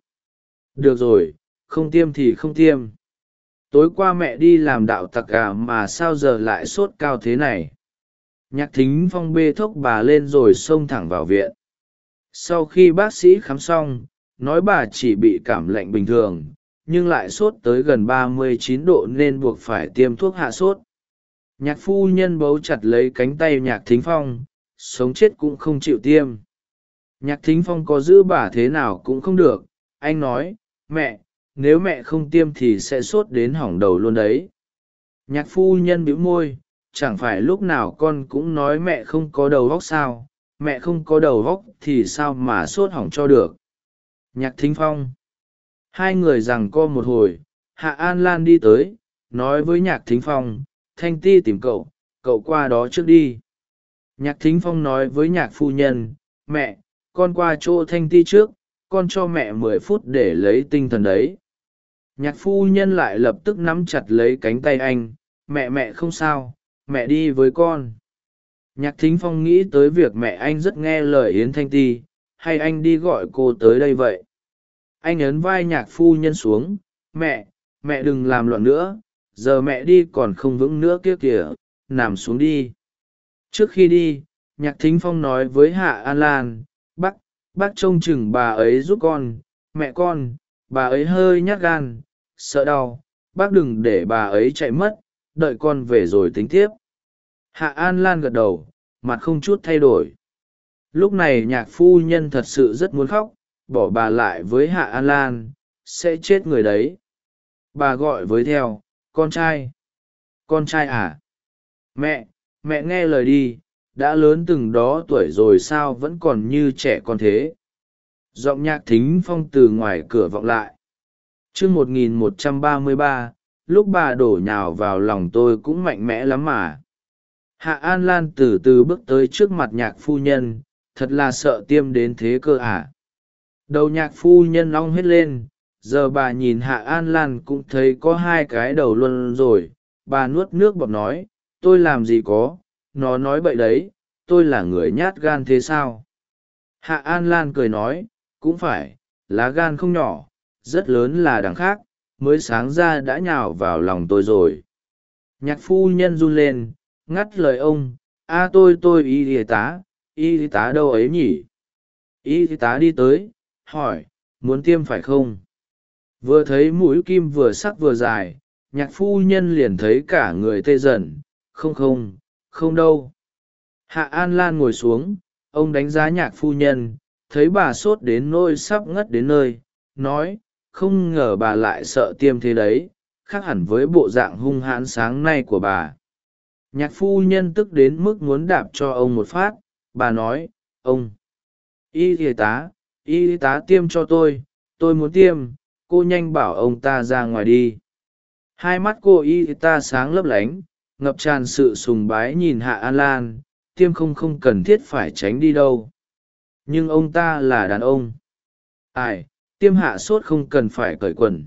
Được rồi, không tiêm thì không tiêm. Tối qua mẹ đi làm đạo tặc gà mà sao giờ lại sốt cao thế này? Nhạc thính phong bê thốc bà lên rồi xông thẳng vào viện. Sau khi bác sĩ khám xong, nói bà chỉ bị cảm lạnh bình thường, nhưng lại sốt tới gần ba mươi chín độ nên buộc phải tiêm thuốc hạ sốt. Nhạc phu nhân bấu chặt lấy cánh tay nhạc thính phong, sống chết cũng không chịu tiêm nhạc thính phong có giữ bà thế nào cũng không được. Anh nói, mẹ, nếu mẹ không tiêm thì sẽ sốt đến hỏng đầu luôn đấy. Nhạc phu nhân bĩu môi, chẳng phải lúc nào con cũng nói mẹ không có đầu vóc sao? Mẹ không có đầu vóc thì sao mà sốt hỏng cho được? Nhạc thính phong. Hai người rằng co một hồi, hạ an lan đi tới, nói với nhạc thính phong, thanh ti tìm cậu cậu qua đó trước đi. Nhạc thính phong nói với nhạc phu nhân, mẹ con qua chỗ thanh ti trước, con cho mẹ mười phút để lấy tinh thần đấy. Nhạc phu nhân lại lập tức nắm chặt lấy cánh tay anh, mẹ mẹ không sao, mẹ đi với con. Nhạc thính phong nghĩ tới việc mẹ anh rất nghe lời yến thanh ti, hay anh đi gọi cô tới đây vậy? Anh ấn vai nhạc phu nhân xuống, mẹ mẹ đừng làm loạn nữa, giờ mẹ đi còn không vững nữa kia kìa, nằm xuống đi. Trước khi đi, nhạc thính phong nói với hạ an lan bác trông chừng bà ấy giúp con, mẹ con, bà ấy hơi nhát gan, sợ đau, bác đừng để bà ấy chạy mất, đợi con về rồi tính tiếp. Hạ an lan gật đầu, mặt không chút thay đổi. Lúc này nhạc phu nhân thật sự rất muốn khóc, bỏ bà lại với hạ an lan, sẽ chết người đấy. Bà gọi với theo, con trai. Con trai à? Mẹ mẹ nghe lời đi đã lớn từng đó tuổi rồi sao vẫn còn như trẻ con thế? Giọng nhạc thính phong từ ngoài cửa vọng lại. T r ư ơ n g một nghìn một trăm ba mươi ba, lúc bà đổ nhào vào lòng tôi cũng mạnh mẽ lắm mà. Hạ an lan từ từ bước tới trước mặt nhạc phu nhân, thật là sợ tiêm đến thế cơ à. đầu nhạc phu nhân long hết lên, giờ bà nhìn hạ an lan cũng thấy có hai cái đầu luôn rồi. Bà nuốt nước bọt nói, tôi làm gì có? Nó nói bậy đấy, tôi là người nhát gan thế sao? Hạ an lan cười nói, cũng phải, lá gan không nhỏ, rất lớn là đằng khác, mới sáng ra đã nhào vào lòng tôi rồi. Nhạc phu nhân run lên, ngắt lời ông, a tôi tôi, y y tá y tá đâu ấy nhỉ? Y tá đi tới, hỏi, muốn tiêm phải không? Vừa thấy mũi kim vừa sắc vừa dài, nhạc phu nhân liền thấy cả người tê dần, không không không đâu. Hạ an lan ngồi xuống, ông đánh giá nhạc phu nhân, thấy bà sốt đến nôi sắp ngất đến nơi, nói, không ngờ bà lại sợ tiêm thế đấy, khác hẳn với bộ dạng hung hãn sáng nay của bà. Nhạc phu nhân tức đến mức muốn đạp cho ông một phát, bà nói, ông, y y tá y tá tiêm cho tôi tôi muốn tiêm, cô nhanh bảo ông ta ra ngoài đi. Hai mắt cô y tá sáng lấp lánh ngập tràn sự sùng bái nhìn hạ an lan, tiêm không không cần thiết phải tránh đi đâu. Nhưng ông ta là đàn ông. Ai, tiêm hạ sốt không cần phải cởi quần.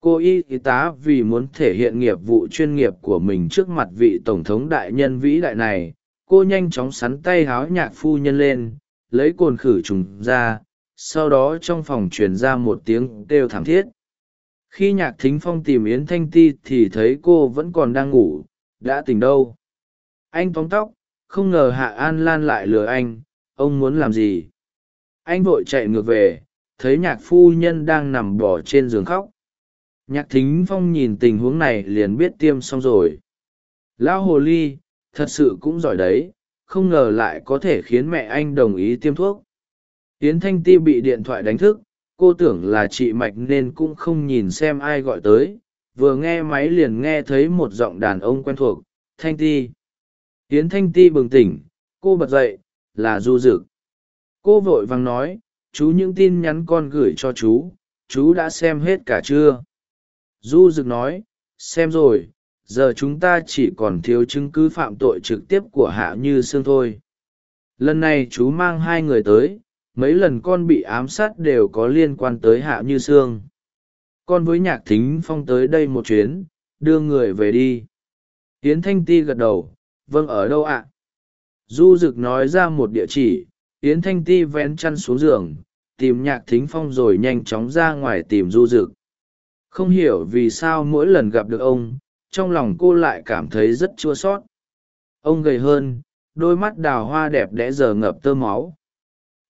Cô y tá vì muốn thể hiện nghiệp vụ chuyên nghiệp của mình trước mặt vị tổng thống đại nhân vĩ đại này, cô nhanh chóng sắn tay háo nhạc phu nhân lên, lấy cồn khử trùng ra, sau đó trong phòng truyền ra một tiếng kêu thảm thiết. Khi nhạc thính phong tìm yến thanh ti thì thấy cô vẫn còn đang ngủ đã tỉnh đâu? Anh tóm tóc, không ngờ hạ an lan lại lừa anh, ông muốn làm gì? Anh vội chạy ngược về, thấy nhạc phu nhân đang nằm bỏ trên giường khóc. Nhạc thính phong nhìn tình huống này liền biết tiêm xong rồi. Lão hồ ly, thật sự cũng giỏi đấy, không ngờ lại có thể khiến mẹ anh đồng ý tiêm thuốc. Tiến thanh ti bị điện thoại đánh thức, cô tưởng là chị mạch nên cũng không nhìn xem ai gọi tới vừa nghe máy liền nghe thấy một giọng đàn ông quen thuộc, thanh ti. Yến thanh ti bừng tỉnh, cô bật dậy, là du rực cô vội vàng nói, chú những tin nhắn con gửi cho chú chú đã xem hết cả chưa? Du rực nói, xem rồi, giờ chúng ta chỉ còn thiếu chứng cứ phạm tội trực tiếp của hạ như sương thôi. Lần này chú mang hai người tới, mấy lần con bị ám sát đều có liên quan tới hạ như sương con với nhạc thính phong tới đây một chuyến, đưa người về đi. Yến thanh ti gật đầu vâng ở đâu ạ? Du rực nói ra một địa chỉ, yến thanh ti vén chăn xuống giường, tìm nhạc thính phong rồi nhanh chóng ra ngoài tìm du rực không hiểu vì sao mỗi lần gặp được ông, trong lòng cô lại cảm thấy rất chua sót ông gầy hơn, đôi mắt đào hoa đẹp đẽ giờ ngập tơ máu.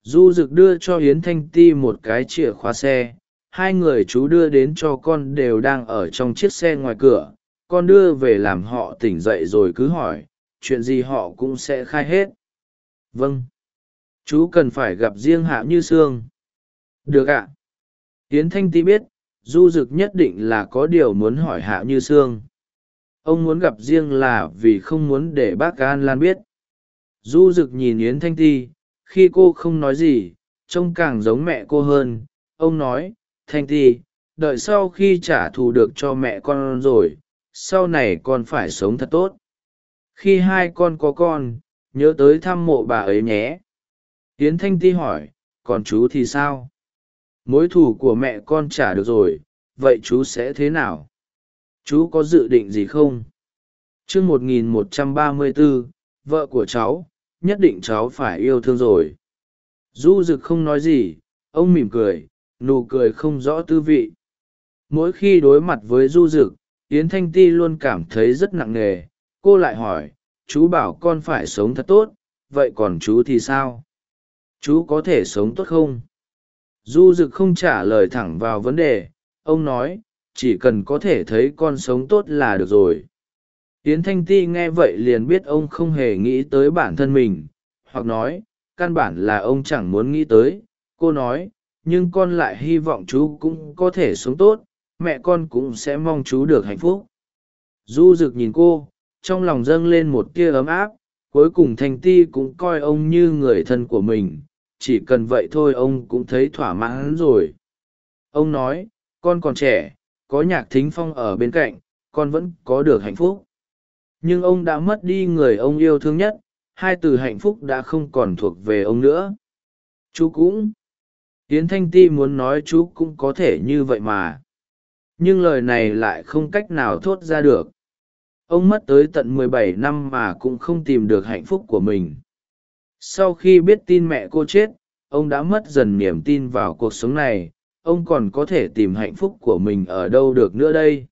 Du rực đưa cho hiến thanh ti một cái chìa khóa xe hai người chú đưa đến cho con đều đang ở trong chiếc xe ngoài cửa. Con đưa về làm họ tỉnh dậy rồi cứ hỏi, chuyện gì họ cũng sẽ khai hết. Vâng. Chú cần phải gặp riêng hạ như sương. Được ạ. À. thanh ti biết, du Dực nhất định là có điều muốn hỏi hạ như sương. Ông muốn gặp riêng là vì không muốn để bác an lan biết. Du rực nhìn yến thanh ti, khi cô không nói gì, trông càng giống mẹ cô hơn. Ông nói thanh ti, đợi sau khi trả thù được cho mẹ con rồi, sau này con phải sống thật tốt. Khi hai con có con, nhớ tới thăm mộ bà ấy nhé. Tiến thanh ti hỏi, còn chú thì sao? Mối thù của mẹ con trả được rồi, vậy chú sẽ thế nào? Chú có dự định gì không? T r ư ơ n g một nghìn một trăm ba mươi bốn vợ của cháu, nhất định cháu phải yêu thương rồi. Du rực không nói gì, ông mỉm cười nụ cười không rõ tư vị. Mỗi khi đối mặt với du Dực, yến thanh ti luôn cảm thấy rất nặng nề. Cô lại hỏi chú bảo con phải sống thật tốt vậy còn chú thì sao? Chú có thể sống tốt không? Du Dực không trả lời thẳng vào vấn đề. Ông nói chỉ cần có thể thấy con sống tốt là được rồi. Yến thanh ti nghe vậy liền biết ông không hề nghĩ tới bản thân mình hoặc nói căn bản là ông chẳng muốn nghĩ tới. Cô nói nhưng con lại hy vọng chú cũng có thể sống tốt, mẹ con cũng sẽ mong chú được hạnh phúc. Du rực nhìn cô, trong lòng dâng lên một tia ấm áp, cuối cùng thanh ti cũng coi ông như người thân của mình, chỉ cần vậy thôi ông cũng thấy thỏa mãn rồi. Ông nói, con còn trẻ, có nhạc thính phong ở bên cạnh, con vẫn có được hạnh phúc. Nhưng ông đã mất đi người ông yêu thương nhất, hai từ hạnh phúc đã không còn thuộc về ông nữa. Chú cũng yến thanh ti muốn nói chú cũng có thể như vậy mà. Nhưng lời này lại không cách nào thốt ra được. Ông mất tới tận mười bảy năm mà cũng không tìm được hạnh phúc của mình. Sau khi biết tin mẹ cô chết, ông đã mất dần niềm tin vào cuộc sống này. Ông còn có thể tìm hạnh phúc của mình ở đâu được nữa đây?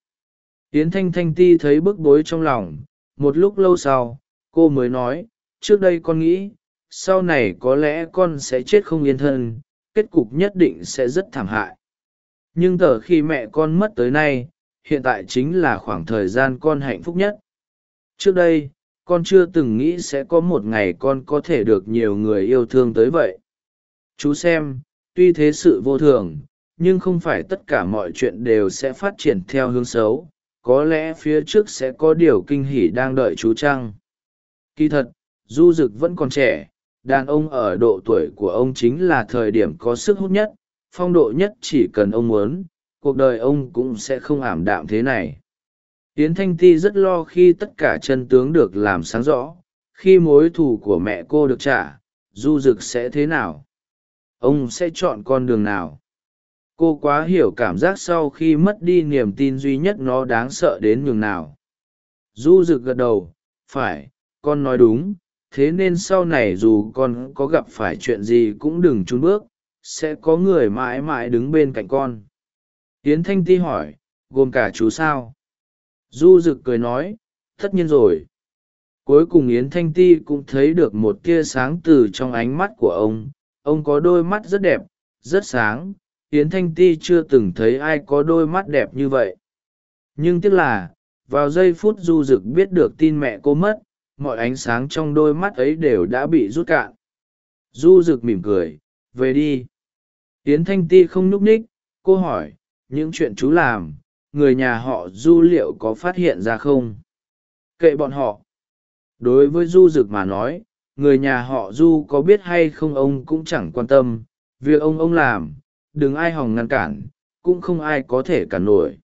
Yến thanh thanh ti thấy bức bối trong lòng. Một lúc lâu sau, cô mới nói, trước đây con nghĩ, sau này có lẽ con sẽ chết không yên thân kết cục nhất định sẽ rất thảm hại. Nhưng tờ khi mẹ con mất tới nay, hiện tại chính là khoảng thời gian con hạnh phúc nhất. Trước đây, con chưa từng nghĩ sẽ có một ngày con có thể được nhiều người yêu thương tới vậy. Chú xem, tuy thế sự vô thường, nhưng không phải tất cả mọi chuyện đều sẽ phát triển theo hướng xấu. Có lẽ phía trước sẽ có điều kinh hỉ đang đợi chú trăng. Kỳ thật, du dực vẫn còn trẻ đàn ông ở độ tuổi của ông chính là thời điểm có sức hút nhất, phong độ nhất chỉ cần ông muốn, cuộc đời ông cũng sẽ không ảm đạm thế này. Yến thanh ti rất lo khi tất cả chân tướng được làm sáng rõ, khi mối thù của mẹ cô được trả, du rực sẽ thế nào? Ông sẽ chọn con đường nào? Cô quá hiểu cảm giác sau khi mất đi niềm tin duy nhất nó đáng sợ đến nhường nào. Du rực gật đầu, phải, con nói đúng thế nên sau này dù con có gặp phải chuyện gì cũng đừng trốn bước, sẽ có người mãi mãi đứng bên cạnh con. Yến thanh ti hỏi, gồm cả chú sao? Du rực cười nói, tất nhiên rồi. Cuối cùng yến thanh ti cũng thấy được một tia sáng từ trong ánh mắt của ông. Ông có đôi mắt rất đẹp, rất sáng. Yến thanh ti chưa từng thấy ai có đôi mắt đẹp như vậy. Nhưng tiếc là, vào giây phút du rực biết được tin mẹ cô mất mọi ánh sáng trong đôi mắt ấy đều đã bị rút cạn. Du rực mỉm cười, về đi. Yến thanh ti không nhúc ních cô hỏi, những chuyện chú làm, người nhà họ du liệu có phát hiện ra không? Kệ bọn họ. Đối với du rực mà nói, người nhà họ du có biết hay không ông cũng chẳng quan tâm, việc ông ông làm, đừng ai hòng ngăn cản, cũng không ai có thể cản nổi.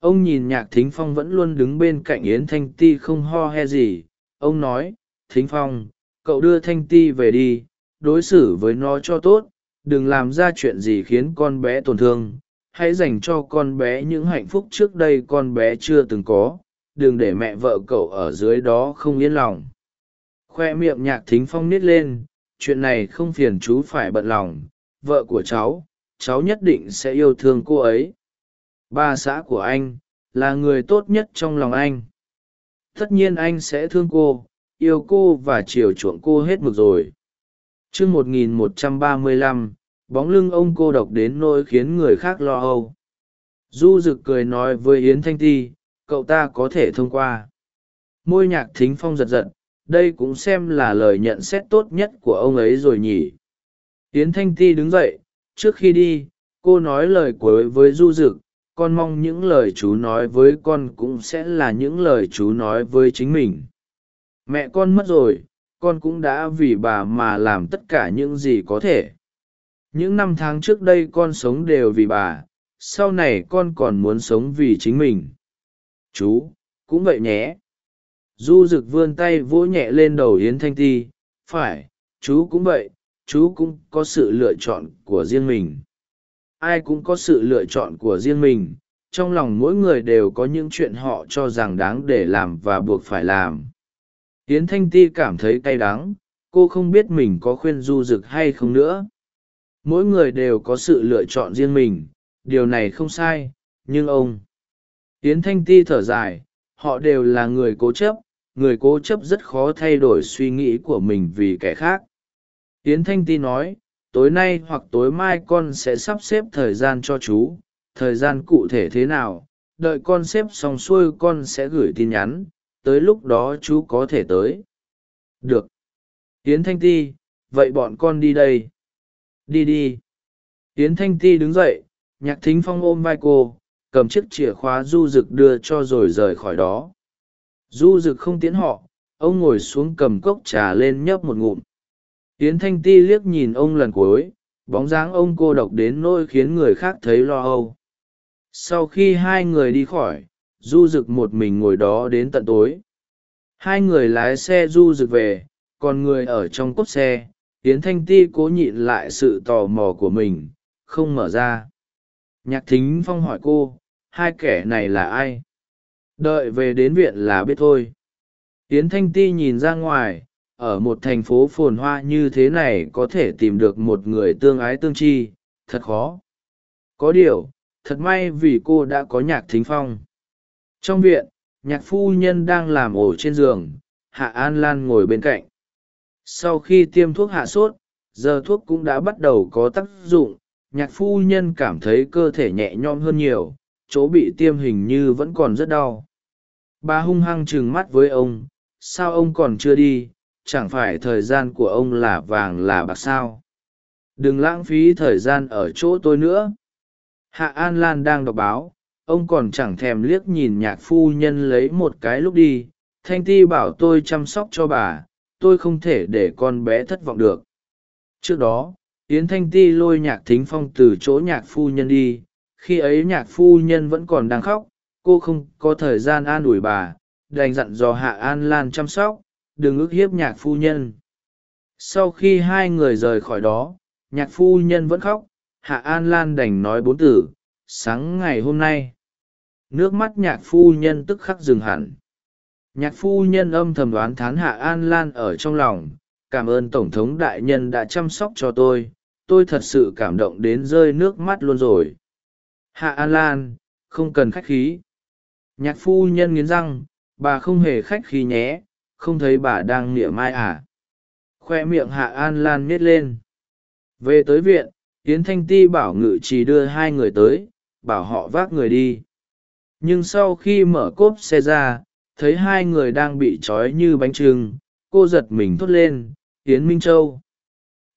Ông nhìn nhạc thính phong vẫn luôn đứng bên cạnh yến thanh ti không ho he gì ông nói, thính phong, cậu đưa thanh ti về đi, đối xử với nó cho tốt, đừng làm ra chuyện gì khiến con bé tổn thương. Hãy dành cho con bé những hạnh phúc trước đây con bé chưa từng có. Đừng để mẹ vợ cậu ở dưới đó không yên lòng. Khoe miệng nhạc thính phong nít lên, chuyện này không phiền chú phải bận lòng. Vợ của cháu cháu nhất định sẽ yêu thương cô ấy. Ba xã của anh là người tốt nhất trong lòng anh tất nhiên anh sẽ thương cô, yêu cô và chiều chuộng cô hết mực rồi. T r ư một nghìn một trăm ba mươi lăm, bóng lưng ông cô độc đến nỗi khiến người khác lo âu. Du rực cười nói với yến thanh ti, cậu ta có thể thông qua. Môi nhạc thính phong giật giật, đây cũng xem là lời nhận xét tốt nhất của ông ấy rồi nhỉ. Yến thanh ti đứng dậy, trước khi đi, cô nói lời cuối với du rực con mong những lời chú nói với con cũng sẽ là những lời chú nói với chính mình. Mẹ con mất rồi, con cũng đã vì bà mà làm tất cả những gì có thể. Những năm tháng trước đây con sống đều vì bà, sau này con còn muốn sống vì chính mình. Chú, cũng vậy nhé. Du rực vươn tay vỗ nhẹ lên đầu yến thanh ti, phải, chú cũng vậy, chú cũng có sự lựa chọn của riêng mình ai cũng có sự lựa chọn của riêng mình, trong lòng mỗi người đều có những chuyện họ cho rằng đáng để làm và buộc phải làm. Yến thanh ti cảm thấy cay đắng, cô không biết mình có khuyên du rực hay không nữa. Mỗi người đều có sự lựa chọn riêng mình, điều này không sai, nhưng ông. Yến thanh ti thở dài, họ đều là người cố chấp, người cố chấp rất khó thay đổi suy nghĩ của mình vì kẻ khác. Yến thanh ti nói tối nay hoặc tối mai con sẽ sắp xếp thời gian cho chú. Thời gian cụ thể thế nào? Đợi con xếp xong xuôi con sẽ gửi tin nhắn. Tới lúc đó chú có thể tới. Được. Yến thanh ti, vậy bọn con đi đây. Đi đi. Yến thanh ti đứng dậy, nhạc thính phong ôm vai cô, cầm chiếc chìa khóa du rực đưa cho rồi rời khỏi đó. Du rực không tiến họ, ông ngồi xuống cầm cốc trà lên nhấp một ngụm yến thanh ti liếc nhìn ông lần cuối, bóng dáng ông cô độc đến nỗi khiến người khác thấy lo âu. Sau khi hai người đi khỏi, du rực một mình ngồi đó đến tận tối. Hai người lái xe du rực về, còn người ở trong cốt xe, yến thanh ti cố nhịn lại sự tò mò của mình, không mở ra. Nhạc thính phong hỏi cô, hai kẻ này là ai? Đợi về đến viện là biết thôi. Yến thanh ti nhìn ra ngoài ở một thành phố phồn hoa như thế này có thể tìm được một người tương ái tương chi, thật khó. Có điều, thật may vì cô đã có nhạc thính phong. Trong viện, nhạc phu nhân đang làm ổ trên giường, hạ an lan ngồi bên cạnh. Sau khi tiêm thuốc hạ sốt, giờ thuốc cũng đã bắt đầu có tác dụng, nhạc phu nhân cảm thấy cơ thể nhẹ nhõm hơn nhiều, chỗ bị tiêm hình như vẫn còn rất đau. Bà hung hăng trừng mắt với ông, sao ông còn chưa đi? Chẳng phải thời gian của ông là vàng là bạc sao? Đừng lãng phí thời gian ở chỗ tôi nữa. Hạ an lan đang đọc báo, ông còn chẳng thèm liếc nhìn nhạc phu nhân lấy một cái lúc đi. Thanh ti bảo tôi chăm sóc cho bà, tôi không thể để con bé thất vọng được. Trước đó, yến thanh ti lôi nhạc thính phong từ chỗ nhạc phu nhân đi. Khi ấy nhạc phu nhân vẫn còn đang khóc, cô không có thời gian an ủi bà, đành dặn dò hạ an lan chăm sóc đừng ức hiếp nhạc phu nhân. Sau khi hai người rời khỏi đó, nhạc phu nhân vẫn khóc, hạ an lan đành nói bốn tử sáng ngày hôm nay. Nước mắt nhạc phu nhân tức khắc dừng hẳn. Nhạc phu nhân âm thầm đoán thán hạ an lan ở trong lòng, cảm ơn tổng thống đại nhân đã chăm sóc cho tôi tôi thật sự cảm động đến rơi nước mắt luôn rồi. Hạ an lan, không cần khách khí. Nhạc phu nhân nghiến răng, bà không hề khách khí nhé không thấy bà đang nỉa mai à? Khoe miệng hạ an lan miết lên. Về tới viện, yến thanh ti bảo ngự trì đưa hai người tới, bảo họ vác người đi. Nhưng sau khi mở cốp xe ra, thấy hai người đang bị trói như bánh trưng, cô giật mình thốt lên, yến minh châu.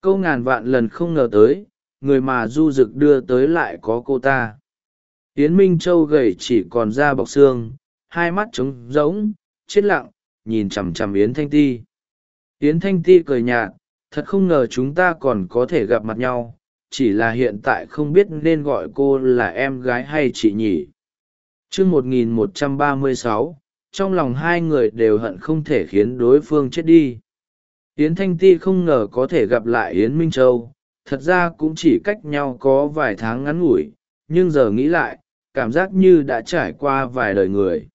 Câu ngàn vạn lần không ngờ tới, người mà du rực đưa tới lại có cô ta. Yến minh châu gầy chỉ còn da bọc xương, hai mắt trống rỗng, chết lặng nhìn chằm chằm yến thanh ti. Yến thanh ti cười nhạt, thật không ngờ chúng ta còn có thể gặp mặt nhau, chỉ là hiện tại không biết nên gọi cô là em gái hay chị nhỉ. Chương một nghìn một trăm ba trong lòng hai người đều hận không thể khiến đối phương chết đi. Yến thanh ti không ngờ có thể gặp lại yến minh châu, thật ra cũng chỉ cách nhau có vài tháng ngắn ngủi, nhưng giờ nghĩ lại, cảm giác như đã trải qua vài đời người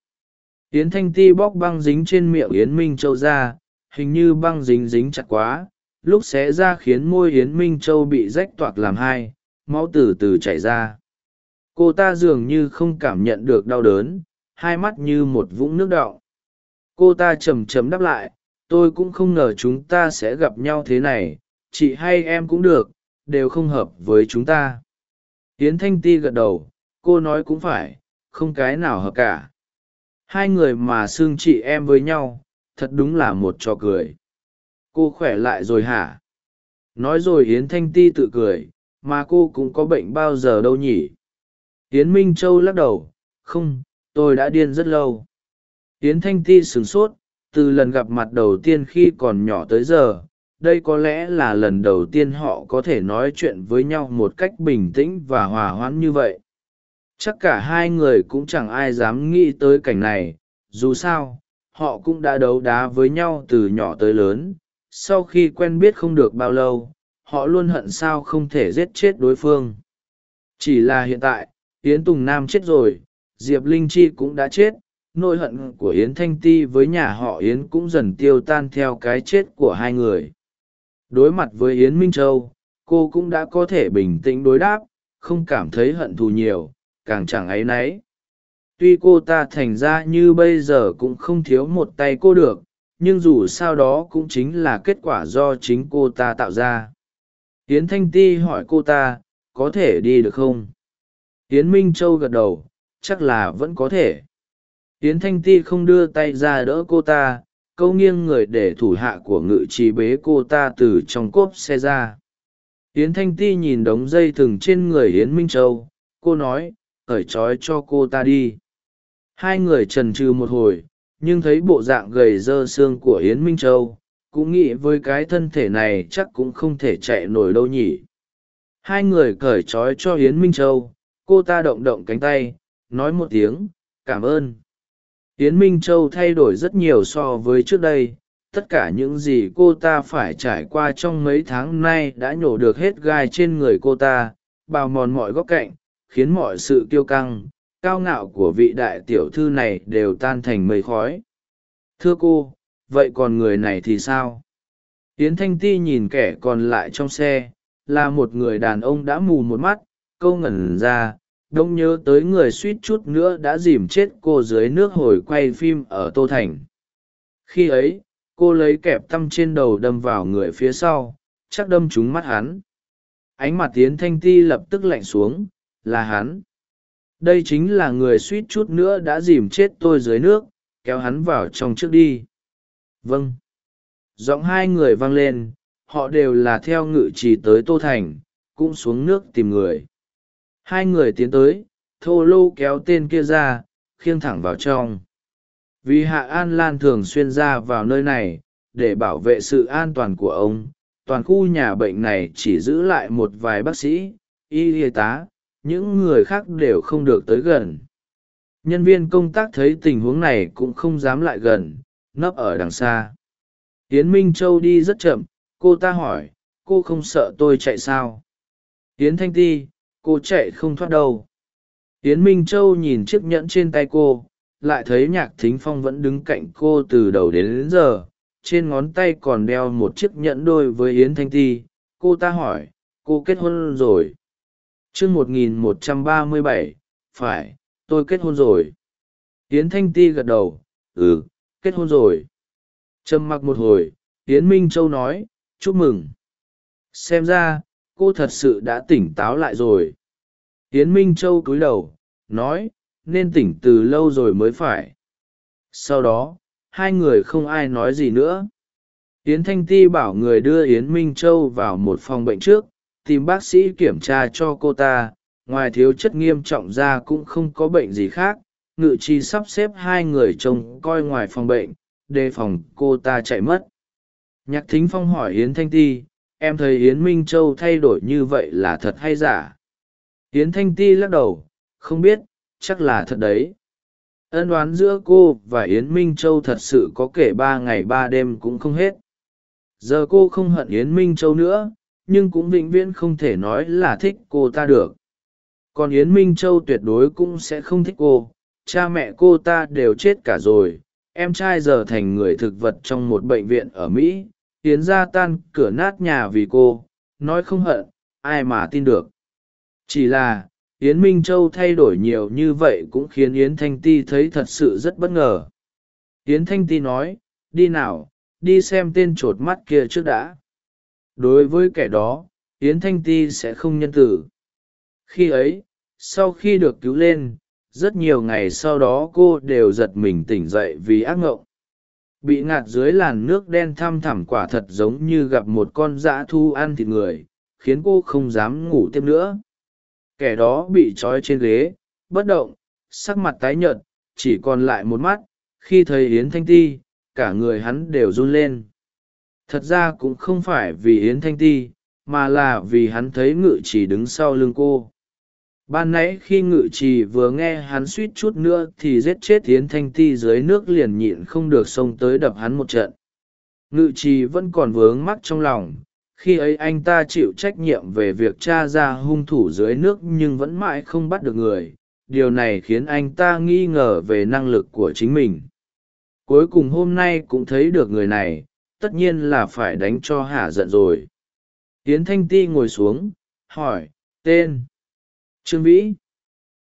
yến thanh ti bóc băng dính trên miệng yến minh châu ra, hình như băng dính dính chặt quá, lúc xé ra khiến môi yến minh châu bị rách toạc làm hai, máu từ từ chảy ra. Cô ta dường như không cảm nhận được đau đớn, hai mắt như một vũng nước đọng. Cô ta chầm chầm đáp lại, tôi cũng không ngờ chúng ta sẽ gặp nhau thế này, chị hay em cũng được, đều không hợp với chúng ta. Yến thanh ti gật đầu, cô nói cũng phải, không cái nào hợp cả hai người mà xương chị em với nhau, thật đúng là một trò cười. Cô khỏe lại rồi hả? Nói rồi yến thanh ti tự cười, mà cô cũng có bệnh bao giờ đâu nhỉ? Yến minh châu lắc đầu, không, tôi đã điên rất lâu. Yến thanh ti sửng sốt, từ lần gặp mặt đầu tiên khi còn nhỏ tới giờ, đây có lẽ là lần đầu tiên họ có thể nói chuyện với nhau một cách bình tĩnh và hòa hoãn như vậy chắc cả hai người cũng chẳng ai dám nghĩ tới cảnh này, dù sao, họ cũng đã đấu đá với nhau từ nhỏ tới lớn, sau khi quen biết không được bao lâu, họ luôn hận sao không thể giết chết đối phương. Chỉ là hiện tại, yến tùng nam chết rồi, diệp linh chi cũng đã chết, nỗi hận của yến thanh ti với nhà họ yến cũng dần tiêu tan theo cái chết của hai người. Đối mặt với yến minh châu, cô cũng đã có thể bình tĩnh đối đáp, không cảm thấy hận thù nhiều càng chẳng áy náy. Tuy cô ta thành ra như bây giờ cũng không thiếu một tay cô được, nhưng dù sao đó cũng chính là kết quả do chính cô ta tạo ra. Yến thanh ti hỏi cô ta, có thể đi được không? Yến minh châu gật đầu, chắc là vẫn có thể. Yến thanh ti không đưa tay ra đỡ cô ta, câu nghiêng người để thủ hạ của ngự trì bế cô ta từ trong cốp xe ra. Yến thanh ti nhìn đống dây thừng trên người yến minh châu, cô nói cởi trói cho cô ta đi. Hai người trần trừ một hồi, nhưng thấy bộ dạng gầy dơ xương của yến minh châu, cũng nghĩ với cái thân thể này chắc cũng không thể chạy nổi đâu nhỉ. Hai người cởi trói cho yến minh châu, cô ta động động cánh tay, nói một tiếng, cảm ơn. Yến minh châu thay đổi rất nhiều so với trước đây, tất cả những gì cô ta phải trải qua trong mấy tháng nay đã nhổ được hết gai trên người cô ta, bào mòn mọi góc cạnh khiến mọi sự kiêu căng, cao ngạo của vị đại tiểu thư này đều tan thành mây khói. Thưa cô, vậy còn người này thì sao? Yến thanh ti nhìn kẻ còn lại trong xe, là một người đàn ông đã mù một mắt, câu ngẩn ra, đông nhớ tới người suýt chút nữa đã dìm chết cô dưới nước hồi quay phim ở tô thành. Khi ấy, cô lấy kẹp tăm trên đầu đâm vào người phía sau, chắc đâm trúng mắt hắn. Ánh mặt tiến thanh ti lập tức lạnh xuống là hắn. Đây chính là người suýt chút nữa đã dìm chết tôi dưới nước, kéo hắn vào trong trước đi. Vâng. Giọng hai người vang lên, họ đều là theo ngự trì tới tô thành, cũng xuống nước tìm người. Hai người tiến tới, thô lô kéo tên kia ra, khiêng thẳng vào trong. Vì hạ an lan thường xuyên ra vào nơi này, để bảo vệ sự an toàn của ông, toàn khu nhà bệnh này chỉ giữ lại một vài bác sĩ, y y tá những người khác đều không được tới gần. Nhân viên công tác thấy tình huống này cũng không dám lại gần nấp ở đằng xa. Tiến minh châu đi rất chậm cô ta hỏi cô không sợ tôi chạy sao? Tiến thanh ti cô chạy không thoát đâu. Tiến minh châu nhìn chiếc nhẫn trên tay cô lại thấy nhạc thính phong vẫn đứng cạnh cô từ đầu đến, đến giờ trên ngón tay còn đeo một chiếc nhẫn đôi với yến thanh ti. Cô ta hỏi cô kết hôn rồi? Chương một nghìn một trăm ba mươi bảy, phải, tôi kết hôn rồi. Yến thanh ti gật đầu ừ kết hôn rồi. Trầm mặc một hồi, yến minh châu nói, chúc mừng. Xem ra, cô thật sự đã tỉnh táo lại rồi. Yến minh châu cúi đầu, nói, nên tỉnh từ lâu rồi mới phải. Sau đó, hai người không ai nói gì nữa. Yến thanh ti bảo người đưa yến minh châu vào một phòng bệnh trước tìm bác sĩ kiểm tra cho cô ta, ngoài thiếu chất nghiêm trọng ra cũng không có bệnh gì khác, ngự chi sắp xếp hai người trông coi ngoài phòng bệnh, đề phòng cô ta chạy mất. Nhạc thính phong hỏi yến thanh ti, em thấy yến minh châu thay đổi như vậy là thật hay giả? Yến thanh ti lắc đầu, không biết, chắc là thật đấy. Ân đoán giữa cô và yến minh châu thật sự có kể ba ngày ba đêm cũng không hết. Giờ cô không hận yến minh châu nữa nhưng cũng vĩnh viễn không thể nói là thích cô ta được. Còn yến minh châu tuyệt đối cũng sẽ không thích cô. Cha mẹ cô ta đều chết cả rồi. Em trai giờ thành người thực vật trong một bệnh viện ở mỹ. Yến ra tan cửa nát nhà vì cô. Nói không hận, ai mà tin được. Chỉ là, yến minh châu thay đổi nhiều như vậy cũng khiến yến thanh ti thấy thật sự rất bất ngờ. Yến thanh ti nói, đi nào, đi xem tên t r ộ t mắt kia trước đã đối với kẻ đó, yến thanh ti sẽ không nhân tử khi ấy, sau khi được cứu lên, rất nhiều ngày sau đó cô đều giật mình tỉnh dậy vì ác ngộng. Bị ngạt dưới làn nước đen thăm thẳm quả thật giống như gặp một con dã thu ăn thịt người, khiến cô không dám ngủ tiếp nữa. Kẻ đó bị trói trên ghế, bất động, sắc mặt tái nhợt, chỉ còn lại một mắt, khi thấy yến thanh ti, cả người hắn đều run lên thật ra cũng không phải vì yến thanh ti, mà là vì hắn thấy ngự chỉ đứng sau lưng cô. Ban nãy khi ngự trì vừa nghe hắn suýt chút nữa thì giết chết yến thanh ti dưới nước liền nhịn không được xông tới đập hắn một trận. Ngự trì vẫn còn vướng mắc trong lòng, khi ấy anh ta chịu trách nhiệm về việc t r a ra hung thủ dưới nước nhưng vẫn mãi không bắt được người. Điều này khiến anh ta nghi ngờ về năng lực của chính mình. Cuối cùng hôm nay cũng thấy được người này tất nhiên là phải đánh cho hả giận rồi. Tiến thanh ti ngồi xuống, hỏi, tên? Trương vĩ.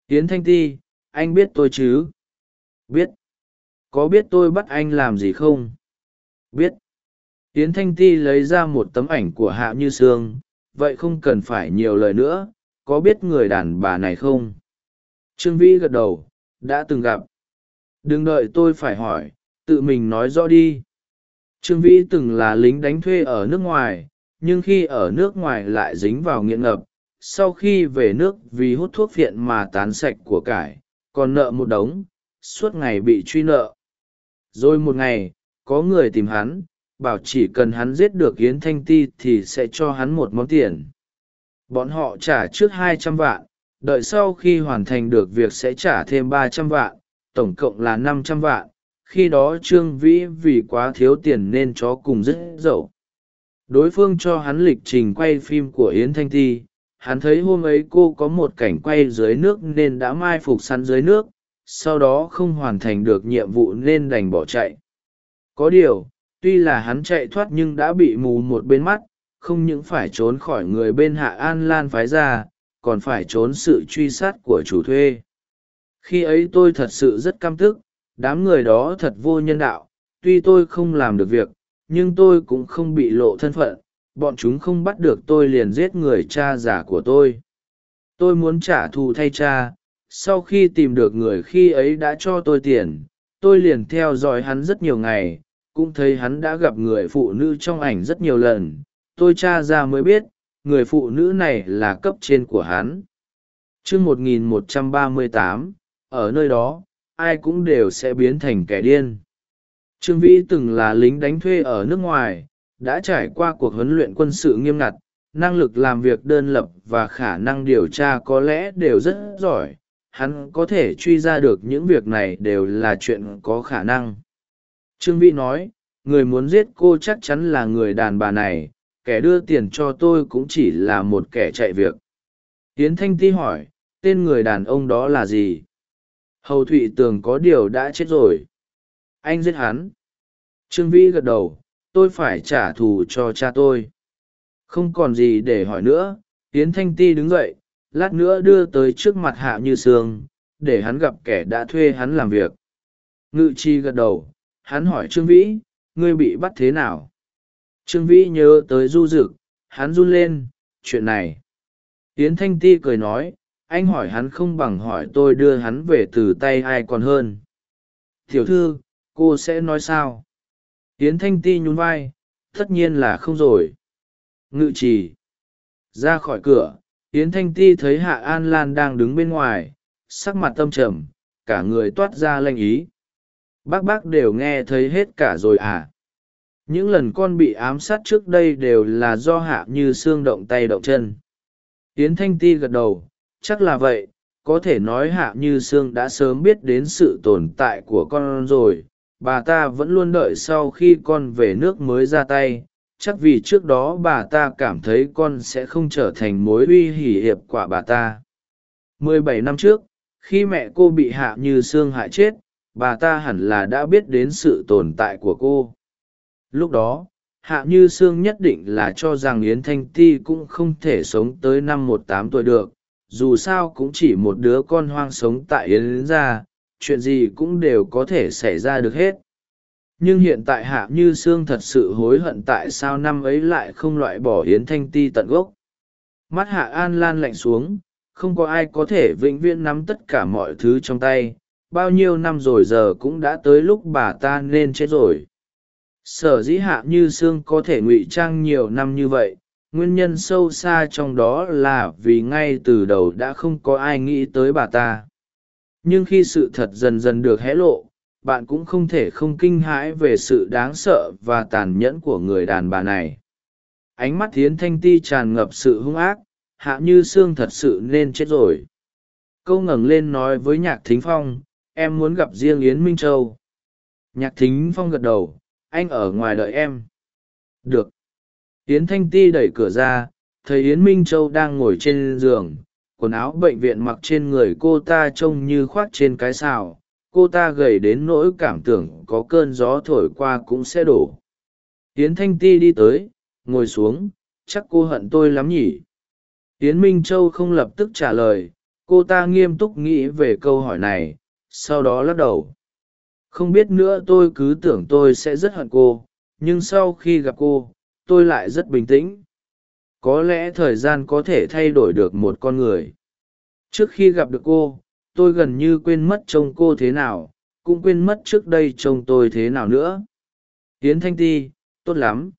Tiến thanh ti, anh biết tôi chứ? Biết. Có biết tôi bắt anh làm gì không? Biết. Yến thanh ti lấy ra một tấm ảnh của hạ như sương, vậy không cần phải nhiều lời nữa, có biết người đàn bà này không? Trương vĩ gật đầu, đã từng gặp. Đừng đợi tôi phải hỏi, tự mình nói rõ đi trương vĩ từng là lính đánh thuê ở nước ngoài, nhưng khi ở nước ngoài lại dính vào nghiện ngập, sau khi về nước vì hút thuốc phiện mà tán sạch của cải, còn nợ một đống, suốt ngày bị truy nợ. Rồi một ngày, có người tìm hắn, bảo chỉ cần hắn giết được yến thanh ti thì sẽ cho hắn một món tiền. Bọn họ trả trước hai trăm vạn, đợi sau khi hoàn thành được việc sẽ trả thêm ba trăm vạn, tổng cộng là năm trăm vạn khi đó trương vĩ vì quá thiếu tiền nên chó cùng rất dậu. Đối phương cho hắn lịch trình quay phim của yến thanh ti, hắn thấy hôm ấy cô có một cảnh quay dưới nước nên đã mai phục săn dưới nước, sau đó không hoàn thành được nhiệm vụ nên đành bỏ chạy. Có điều, tuy là hắn chạy thoát nhưng đã bị mù một bên mắt, không những phải trốn khỏi người bên hạ an lan phái ra, còn phải trốn sự truy sát của chủ thuê. Khi ấy tôi thật sự rất căm tức đám người đó thật vô nhân đạo, tuy tôi không làm được việc, nhưng tôi cũng không bị lộ thân phận, bọn chúng không bắt được tôi liền giết người cha giả của tôi. Tôi muốn trả thù thay cha, sau khi tìm được người khi ấy đã cho tôi tiền, tôi liền theo dõi hắn rất nhiều ngày, cũng thấy hắn đã gặp người phụ nữ trong ảnh rất nhiều lần, tôi t r a ra mới biết, người phụ nữ này là cấp trên của hắn. Chương một nghìn một trăm ba mươi tám, ở nơi đó ai cũng đều sẽ biến thành kẻ điên. Trương vĩ từng là lính đánh thuê ở nước ngoài, đã trải qua cuộc huấn luyện quân sự nghiêm ngặt, năng lực làm việc đơn lập và khả năng điều tra có lẽ đều rất giỏi. Hắn có thể truy ra được những việc này đều là chuyện có khả năng. Trương vĩ nói, người muốn giết cô chắc chắn là người đàn bà này, kẻ đưa tiền cho tôi cũng chỉ là một kẻ chạy việc. Yến thanh ti hỏi, tên người đàn ông đó là gì? Hầu thụy tường có điều đã chết rồi. Anh giết hắn. Trương vĩ gật đầu, tôi phải trả thù cho cha tôi. Không còn gì để hỏi nữa tiến thanh ti đứng dậy, lát nữa đưa tới trước mặt hạ như sương, để hắn gặp kẻ đã thuê hắn làm việc. Ngự chi gật đầu, hắn hỏi trương vĩ, ngươi bị bắt thế nào? Trương vĩ nhớ tới du rực hắn run lên, chuyện này. Tiến thanh ti cười nói anh hỏi hắn không bằng hỏi tôi đưa hắn về từ tay ai còn hơn. Thiểu thư, cô sẽ nói sao? Tiến thanh ti nhún vai, tất nhiên là không rồi. Ngự trì. Ra khỏi cửa tiến thanh ti thấy hạ an lan đang đứng bên ngoài, sắc mặt tâm trầm, cả người toát ra lanh ý. Bác bác đều nghe thấy hết cả rồi à? Những lần con bị ám sát trước đây đều là do hạ như xương động tay động chân. Yến thanh ti gật đầu chắc là vậy, có thể nói hạ như sương đã sớm biết đến sự tồn tại của con rồi. Bà ta vẫn luôn đợi sau khi con về nước mới ra tay. Chắc vì trước đó bà ta cảm thấy con sẽ không trở thành mối uy hỉ hiệp quả bà ta. Mười bảy năm trước, khi mẹ cô bị hạ như sương hại chết, bà ta hẳn là đã biết đến sự tồn tại của cô. Lúc đó, hạ như sương nhất định là cho rằng yến thanh ti cũng không thể sống tới năm một tám tuổi được dù sao cũng chỉ một đứa con hoang sống tại yến gia, chuyện gì cũng đều có thể xảy ra được hết. Nhưng hiện tại hạ như sương thật sự hối hận tại sao năm ấy lại không loại bỏ yến thanh ti tận gốc. Mắt hạ an lan lạnh xuống, không có ai có thể vĩnh viễn nắm tất cả mọi thứ trong tay, bao nhiêu năm rồi giờ cũng đã tới lúc bà ta nên chết rồi. Sở dĩ hạ như sương có thể ngụy trang nhiều năm như vậy nguyên nhân sâu xa trong đó là vì ngay từ đầu đã không có ai nghĩ tới bà ta. Nhưng khi sự thật dần dần được hé lộ, bạn cũng không thể không kinh hãi về sự đáng sợ và tàn nhẫn của người đàn bà này. Ánh mắt thiến thanh ti tràn ngập sự hung ác, hạ như sương thật sự nên chết rồi. Câu ngẩng lên nói với nhạc thính phong, em muốn gặp riêng yến minh châu. Nhạc thính phong gật đầu, anh ở ngoài đợi em. Được yến thanh ti đẩy cửa ra, thấy yến minh châu đang ngồi trên giường, quần áo bệnh viện mặc trên người cô ta trông như khoác trên cái xào. Cô ta gầy đến nỗi cảm tưởng có cơn gió thổi qua cũng sẽ đổ. Yến thanh ti đi tới, ngồi xuống, chắc cô hận tôi lắm nhỉ? Yến minh châu không lập tức trả lời, cô ta nghiêm túc nghĩ về câu hỏi này, sau đó lắc đầu. Không biết nữa tôi cứ tưởng tôi sẽ rất hận cô, nhưng sau khi gặp cô tôi lại rất bình tĩnh. Có lẽ thời gian có thể thay đổi được một con người. Trước khi gặp được cô, tôi gần như quên mất trông cô thế nào, cũng quên mất trước đây trông tôi thế nào nữa. Tiến thanh ti, tốt lắm.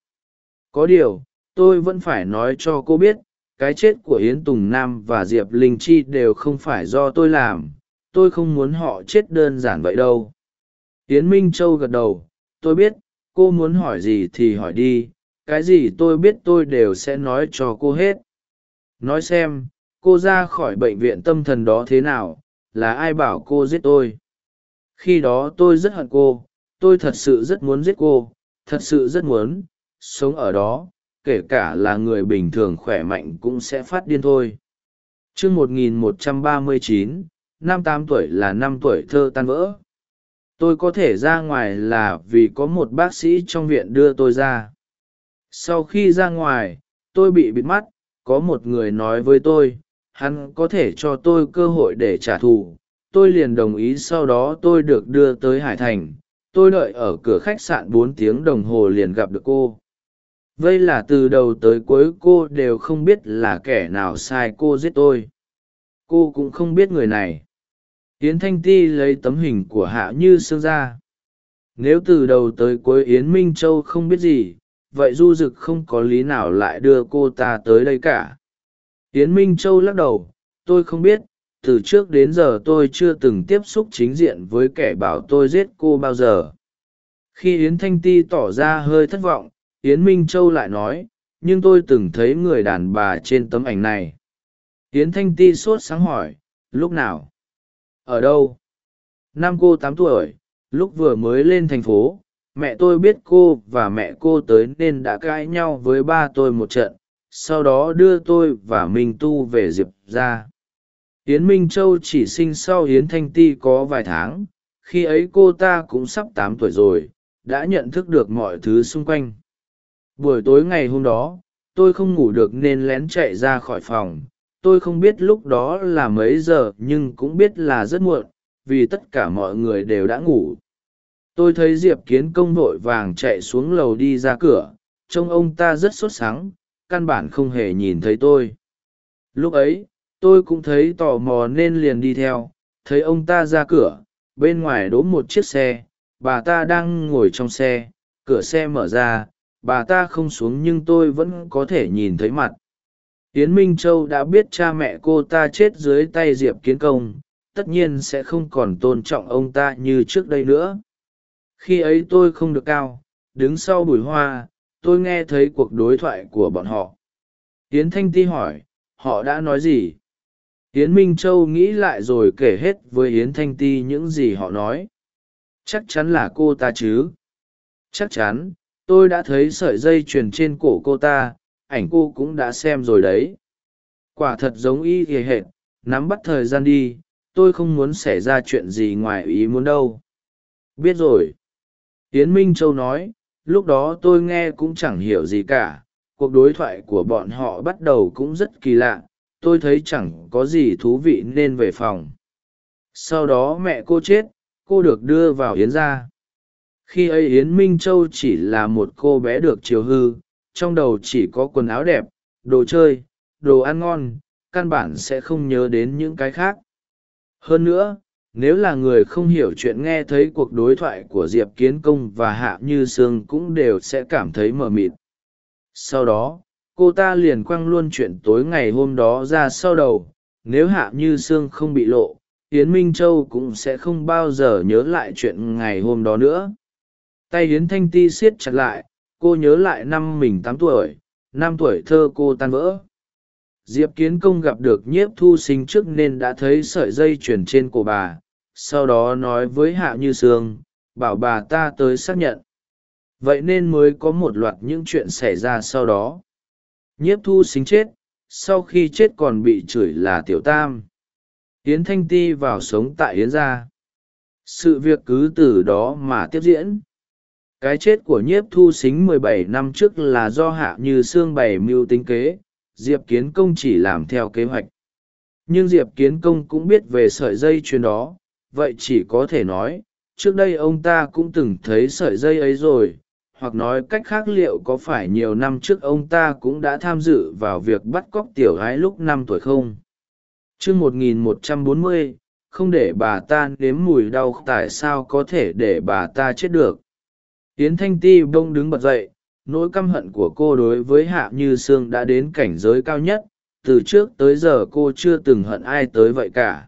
Có điều, tôi vẫn phải nói cho cô biết, cái chết của yến tùng nam và diệp linh chi đều không phải do tôi làm. Tôi không muốn họ chết đơn giản vậy đâu. Yến minh châu gật đầu. Tôi biết, cô muốn hỏi gì thì hỏi đi cái gì tôi biết tôi đều sẽ nói cho cô hết. Nói xem, cô ra khỏi bệnh viện tâm thần đó thế nào, là ai bảo cô giết tôi? Khi đó tôi rất hận cô, tôi thật sự rất muốn giết cô, thật sự rất muốn, sống ở đó, kể cả là người bình thường khỏe mạnh cũng sẽ phát điên thôi. Chương một nghìn một trăm ba mươi chín, năm tám tuổi là năm tuổi thơ tan vỡ. Tôi có thể ra ngoài là vì có một bác sĩ trong viện đưa tôi ra sau khi ra ngoài, tôi bị bịt mắt, có một người nói với tôi, hắn có thể cho tôi cơ hội để trả thù. Tôi liền đồng ý sau đó tôi được đưa tới hải thành. Tôi đợi ở cửa khách sạn bốn tiếng đồng hồ liền gặp được cô. Vây là từ đầu tới cuối cô đều không biết là kẻ nào sai cô giết tôi. Cô cũng không biết người này. Yến thanh ti lấy tấm hình của hạ như sương ra. Nếu từ đầu tới cuối yến minh châu không biết gì vậy du rực không có lý nào lại đưa cô ta tới đây cả. Yến minh châu lắc đầu, tôi không biết, từ trước đến giờ tôi chưa từng tiếp xúc chính diện với kẻ bảo tôi giết cô bao giờ. Khi yến thanh ti tỏ ra hơi thất vọng, yến minh châu lại nói, nhưng tôi từng thấy người đàn bà trên tấm ảnh này. Yến thanh ti sốt sáng hỏi, lúc nào? Ở đâu? Năm cô tám tuổi, lúc vừa mới lên thành phố mẹ tôi biết cô và mẹ cô tới nên đã cãi nhau với ba tôi một trận, sau đó đưa tôi và minh tu về diệp ra yến minh châu chỉ sinh sau yến thanh ti có vài tháng, khi ấy cô ta cũng sắp tám tuổi rồi, đã nhận thức được mọi thứ xung quanh. Buổi tối ngày hôm đó, tôi không ngủ được nên lén chạy ra khỏi phòng. Tôi không biết lúc đó là mấy giờ nhưng cũng biết là rất muộn, vì tất cả mọi người đều đã ngủ tôi thấy diệp kiến công vội vàng chạy xuống lầu đi ra cửa. Trông ông ta rất sốt sắng, căn bản không hề nhìn thấy tôi. Lúc ấy, tôi cũng thấy tò mò nên liền đi theo. Thấy ông ta ra cửa, bên ngoài đỗ một chiếc xe. Bà ta đang ngồi trong xe. Cửa xe mở ra. Bà ta không xuống nhưng tôi vẫn có thể nhìn thấy mặt. Yến minh châu đã biết cha mẹ cô ta chết dưới tay diệp kiến công. Tất nhiên sẽ không còn tôn trọng ông ta như trước đây nữa khi ấy tôi không được cao, đứng sau bùi hoa, tôi nghe thấy cuộc đối thoại của bọn họ. Tiến thanh ti hỏi, họ đã nói gì? Yến minh châu nghĩ lại rồi kể hết với yến thanh ti những gì họ nói. Chắc chắn là cô ta chứ? Chắc chắn, tôi đã thấy sợi dây chuyền trên cổ cô ta, ảnh cô cũng đã xem rồi đấy. Quả thật giống y ghề hệt, nắm bắt thời gian đi, tôi không muốn xảy ra chuyện gì ngoài ý muốn đâu. Biết rồi. Yến minh châu nói, lúc đó tôi nghe cũng chẳng hiểu gì cả, cuộc đối thoại của bọn họ bắt đầu cũng rất kỳ lạ, tôi thấy chẳng có gì thú vị nên về phòng. Sau đó mẹ cô chết, cô được đưa vào yến ra khi ấy yến minh châu chỉ là một cô bé được chiều hư, trong đầu chỉ có quần áo đẹp, đồ chơi, đồ ăn ngon, căn bản sẽ không nhớ đến những cái khác. Hơn nữa nếu là người không hiểu chuyện nghe thấy cuộc đối thoại của diệp kiến công và hạ như sương cũng đều sẽ cảm thấy mờ mịt. Sau đó, cô ta liền quăng luôn chuyện tối ngày hôm đó ra sau đầu. Nếu hạ như sương không bị lộ, yến minh châu cũng sẽ không bao giờ nhớ lại chuyện ngày hôm đó nữa. Tay yến thanh ti siết chặt lại, cô nhớ lại năm mình tám tuổi, năm tuổi thơ cô tan vỡ diệp kiến công gặp được nhiếp thu sinh trước nên đã thấy sợi dây chuyền trên cổ bà, sau đó nói với hạ như sương, bảo bà ta tới xác nhận. Vậy nên mới có một loạt những chuyện xảy ra sau đó. Nhiếp thu sinh chết, sau khi chết còn bị chửi là tiểu tam. Yến thanh ti vào sống tại yến gia. Sự việc cứ từ đó mà tiếp diễn. Cái chết của nhiếp thu xính mười bảy năm trước là do hạ như sương bày mưu tính kế diệp kiến công chỉ làm theo kế hoạch. Nhưng diệp kiến công cũng biết về sợi dây chuyền đó, vậy chỉ có thể nói, trước đây ông ta cũng từng thấy sợi dây ấy rồi, hoặc nói cách khác liệu có phải nhiều năm trước ông ta cũng đã tham dự vào việc bắt cóc tiểu gái lúc năm tuổi không? Chương một nghìn một trăm bốn mươi, không để bà ta nếm mùi đau, tại sao có thể để bà ta chết được? Yến thanh ti bông đứng bật dậy nỗi căm hận của cô đối với hạ như sương đã đến cảnh giới cao nhất, từ trước tới giờ cô chưa từng hận ai tới vậy cả.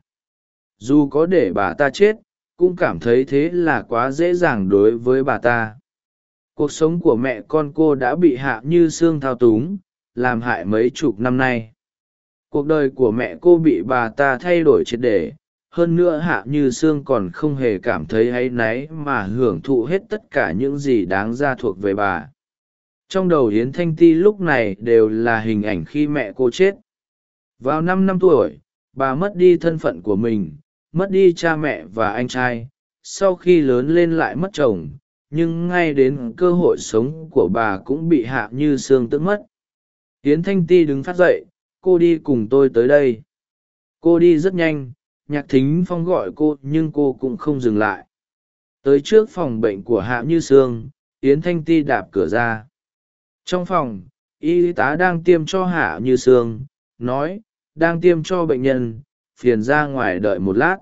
Dù có để bà ta chết, cũng cảm thấy thế là quá dễ dàng đối với bà ta. Cuộc sống của mẹ con cô đã bị hạ như sương thao túng, làm hại mấy chục năm nay. Cuộc đời của mẹ cô bị bà ta thay đổi triệt để, hơn nữa hạ như sương còn không hề cảm thấy áy náy mà hưởng thụ hết tất cả những gì đáng ra thuộc về bà trong đầu hiến thanh ti lúc này đều là hình ảnh khi mẹ cô chết. Vào năm năm tuổi, bà mất đi thân phận của mình, mất đi cha mẹ và anh trai. Sau khi lớn lên lại mất chồng, nhưng ngay đến cơ hội sống của bà cũng bị hạ như sương tức mất. Hiến thanh ti đứng phát dậy, cô đi cùng tôi tới đây. Cô đi rất nhanh, nhạc thính phong gọi cô nhưng cô cũng không dừng lại. Tới trước phòng bệnh của hạ như sương, yến thanh ti đạp cửa ra trong phòng, y tá đang tiêm cho hạ như sương, nói, đang tiêm cho bệnh nhân, phiền ra ngoài đợi một lát.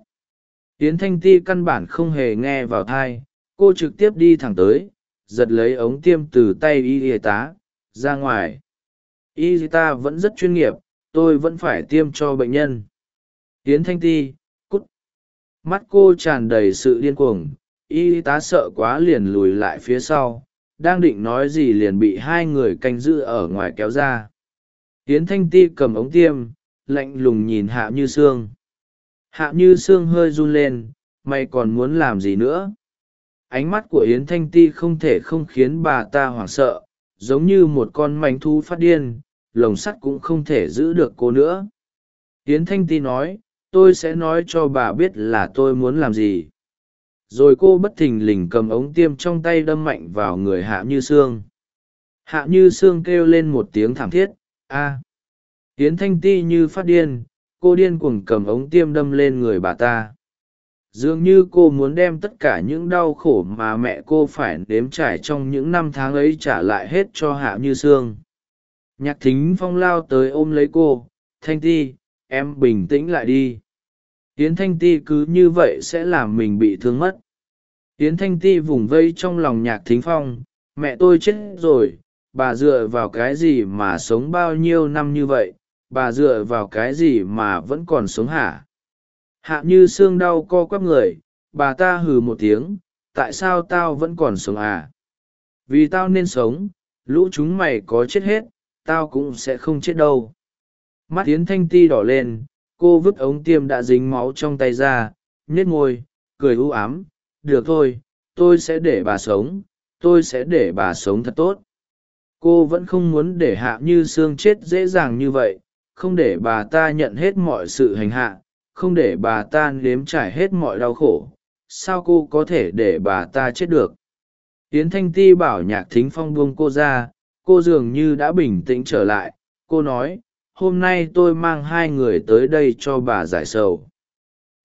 Yến thanh ti căn bản không hề nghe vào thai, cô trực tiếp đi thẳng tới, giật lấy ống tiêm từ tay y tá, ra ngoài. Y tá vẫn rất chuyên nghiệp, tôi vẫn phải tiêm cho bệnh nhân. Yến thanh ti, cút. Mắt cô tràn đầy sự điên cuồng y tá sợ quá liền lùi lại phía sau đang định nói gì liền bị hai người canh giữ ở ngoài kéo ra. Hiến thanh ti cầm ống tiêm, lạnh lùng nhìn hạ như sương. Hạ như sương hơi run lên, mày còn muốn làm gì nữa? Ánh mắt của yến thanh ti không thể không khiến bà ta hoảng sợ, giống như một con manh thu phát điên, lồng sắt cũng không thể giữ được cô nữa. Yến thanh ti nói, tôi sẽ nói cho bà biết là tôi muốn làm gì rồi cô bất thình lình cầm ống tiêm trong tay đâm mạnh vào người hạ như sương. Hạ như sương kêu lên một tiếng thảm thiết, a! Yến thanh ti như phát điên, cô điên cuồng cầm ống tiêm đâm lên người bà ta. Dường như cô muốn đem tất cả những đau khổ mà mẹ cô phải nếm trải trong những năm tháng ấy trả lại hết cho hạ như sương. Nhạc thính phong lao tới ôm lấy cô, thanh ti, em bình tĩnh lại đi yến thanh ti cứ như vậy sẽ làm mình bị thương mất. Yến thanh ti vùng vây trong lòng nhạc thính phong, mẹ tôi chết rồi, bà dựa vào cái gì mà sống bao nhiêu năm như vậy? Bà dựa vào cái gì mà vẫn còn sống hả? Hạ như xương đau co quắp người, bà ta hừ một tiếng, tại sao tao vẫn còn sống à? Vì tao nên sống, lũ chúng mày có chết hết, tao cũng sẽ không chết đâu. Mắt tiến thanh ti đỏ lên cô vứt ống tiêm đã dính máu trong tay ra nhét ngôi cười u ám. Được thôi, tôi sẽ để bà sống, tôi sẽ để bà sống thật tốt. Cô vẫn không muốn để hạ như sương chết dễ dàng như vậy. Không để bà ta nhận hết mọi sự hành hạ, không để bà ta nếm trải hết mọi đau khổ. Sao cô có thể để bà ta chết được? Tiến thanh ti bảo nhạc thính phong buông cô ra, cô dường như đã bình tĩnh trở lại. Cô nói hôm nay tôi mang hai người tới đây cho bà giải sầu.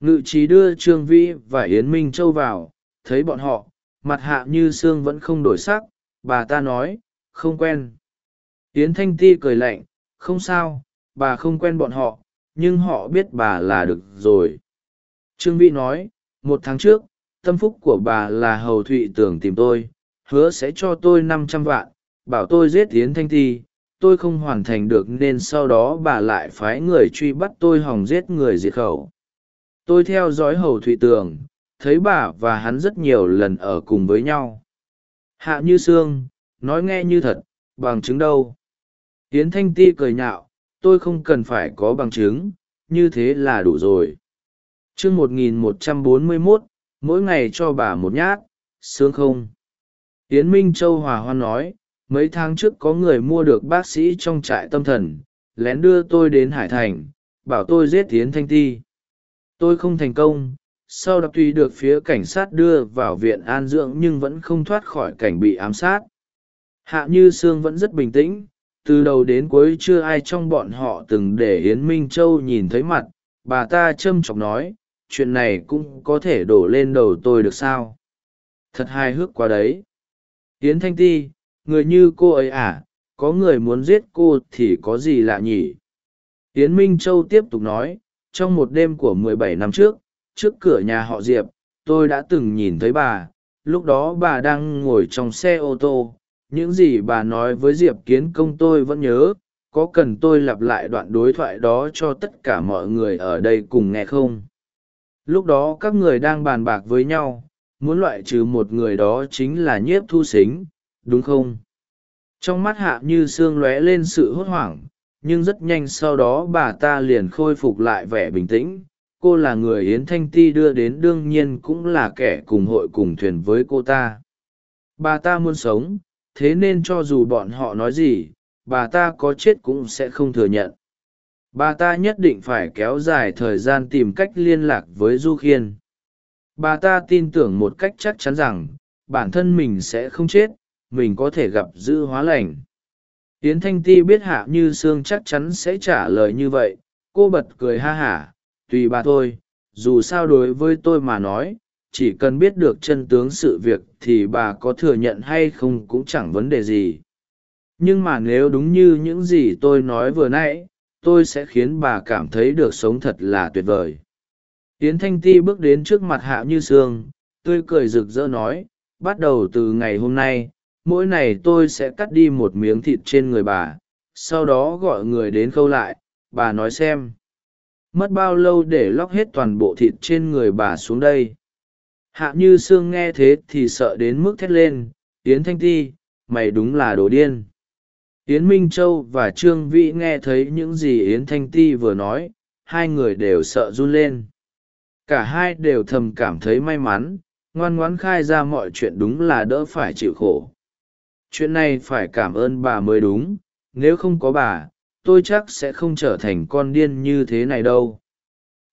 Ngự trí đưa trương vĩ và yến minh châu vào, thấy bọn họ, mặt hạ như sương vẫn không đổi sắc, bà ta nói, không quen. Yến thanh ti cười lạnh, không sao, bà không quen bọn họ, nhưng họ biết bà là được rồi. Trương vĩ nói, một tháng trước, tâm phúc của bà là hầu thụy tưởng tìm tôi, hứa sẽ cho tôi năm trăm vạn, bảo tôi giết yến thanh ti tôi không hoàn thành được nên sau đó bà lại phái người truy bắt tôi hòng giết người diệt khẩu. Tôi theo dõi hầu thụy tường, thấy bà và hắn rất nhiều lần ở cùng với nhau. Hạ như sương, nói nghe như thật, bằng chứng đâu? Hiến thanh ti cười nhạo, tôi không cần phải có bằng chứng, như thế là đủ rồi. Chương một nghìn một trăm bốn mươi mốt, mỗi ngày cho bà một nhát, sướng không? Hiến minh châu hòa hoan nói mấy tháng trước có người mua được bác sĩ trong trại tâm thần, lén đưa tôi đến hải thành, bảo tôi giết tiến thanh ti. Tôi không thành công, sau đó tuy được phía cảnh sát đưa vào viện an dưỡng nhưng vẫn không thoát khỏi cảnh bị ám sát. Hạ như sương vẫn rất bình tĩnh, từ đầu đến cuối chưa ai trong bọn họ từng để yến minh châu nhìn thấy mặt, bà ta châm chọc nói, chuyện này cũng có thể đổ lên đầu tôi được sao? Thật hài hước quá đấy. Yến thanh ti người như cô ấy à có người muốn giết cô thì có gì lạ nhỉ? Tiến minh châu tiếp tục nói, trong một đêm của mười bảy năm trước trước cửa nhà họ diệp, tôi đã từng nhìn thấy bà. Lúc đó bà đang ngồi trong xe ô tô. Những gì bà nói với diệp kiến công tôi vẫn nhớ. Có cần tôi lặp lại đoạn đối thoại đó cho tất cả mọi người ở đây cùng nghe không? Lúc đó các người đang bàn bạc với nhau. Muốn loại trừ một người đó chính là nhiếp thu xính đúng không? Trong mắt hạ như sương lóe lên sự hốt hoảng, nhưng rất nhanh sau đó bà ta liền khôi phục lại vẻ bình tĩnh. Cô là người yến thanh ti đưa đến đương nhiên cũng là kẻ cùng hội cùng thuyền với cô ta. Bà ta muốn sống, thế nên cho dù bọn họ nói gì, bà ta có chết cũng sẽ không thừa nhận. Bà ta nhất định phải kéo dài thời gian tìm cách liên lạc với du khiên. Bà ta tin tưởng một cách chắc chắn rằng, bản thân mình sẽ không chết mình có thể gặp dữ hóa lành. Yến thanh ti biết hạ như sương chắc chắn sẽ trả lời như vậy, cô bật cười ha hả, tùy bà thôi, dù sao đối với tôi mà nói, chỉ cần biết được chân tướng sự việc thì bà có thừa nhận hay không cũng chẳng vấn đề gì. Nhưng mà nếu đúng như những gì tôi nói vừa nãy, tôi sẽ khiến bà cảm thấy được sống thật là tuyệt vời. Yến thanh ti bước đến trước mặt hạ như sương, tươi cười rực rỡ nói, bắt đầu từ ngày hôm nay mỗi này tôi sẽ cắt đi một miếng thịt trên người bà, sau đó gọi người đến khâu lại, bà nói xem. Mất bao lâu để lóc hết toàn bộ thịt trên người bà xuống đây? Hạ như sương nghe thế thì sợ đến mức thét lên, yến thanh ti, mày đúng là đồ điên. Yến minh châu và trương vĩ nghe thấy những gì yến thanh ti vừa nói, hai người đều sợ run lên. Cả hai đều thầm cảm thấy may mắn, ngoan ngoãn khai ra mọi chuyện đúng là đỡ phải chịu khổ chuyện này phải cảm ơn bà mới đúng, nếu không có bà, tôi chắc sẽ không trở thành con điên như thế này đâu.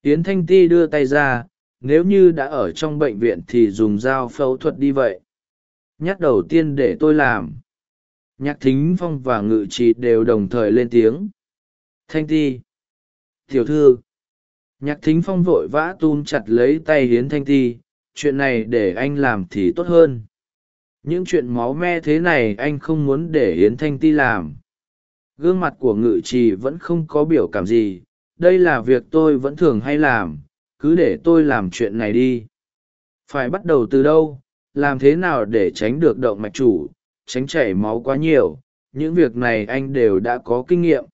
Yến thanh ti đưa tay ra, nếu như đã ở trong bệnh viện thì dùng dao phẫu thuật đi vậy. Nhắc đầu tiên để tôi làm. Nhạc thính phong và ngự trì đều đồng thời lên tiếng. Thanh ti. Tiểu thư. Nhạc thính phong vội vã tun chặt lấy tay hiến thanh ti. Chuyện này để anh làm thì tốt hơn những chuyện máu me thế này anh không muốn để Yến thanh ti làm. Gương mặt của ngự trì vẫn không có biểu cảm gì. Đây là việc tôi vẫn thường hay làm. Cứ để tôi làm chuyện này đi. Phải bắt đầu từ đâu? Làm thế nào để tránh được động mạch chủ? Tránh chảy máu quá nhiều. Những việc này anh đều đã có kinh nghiệm.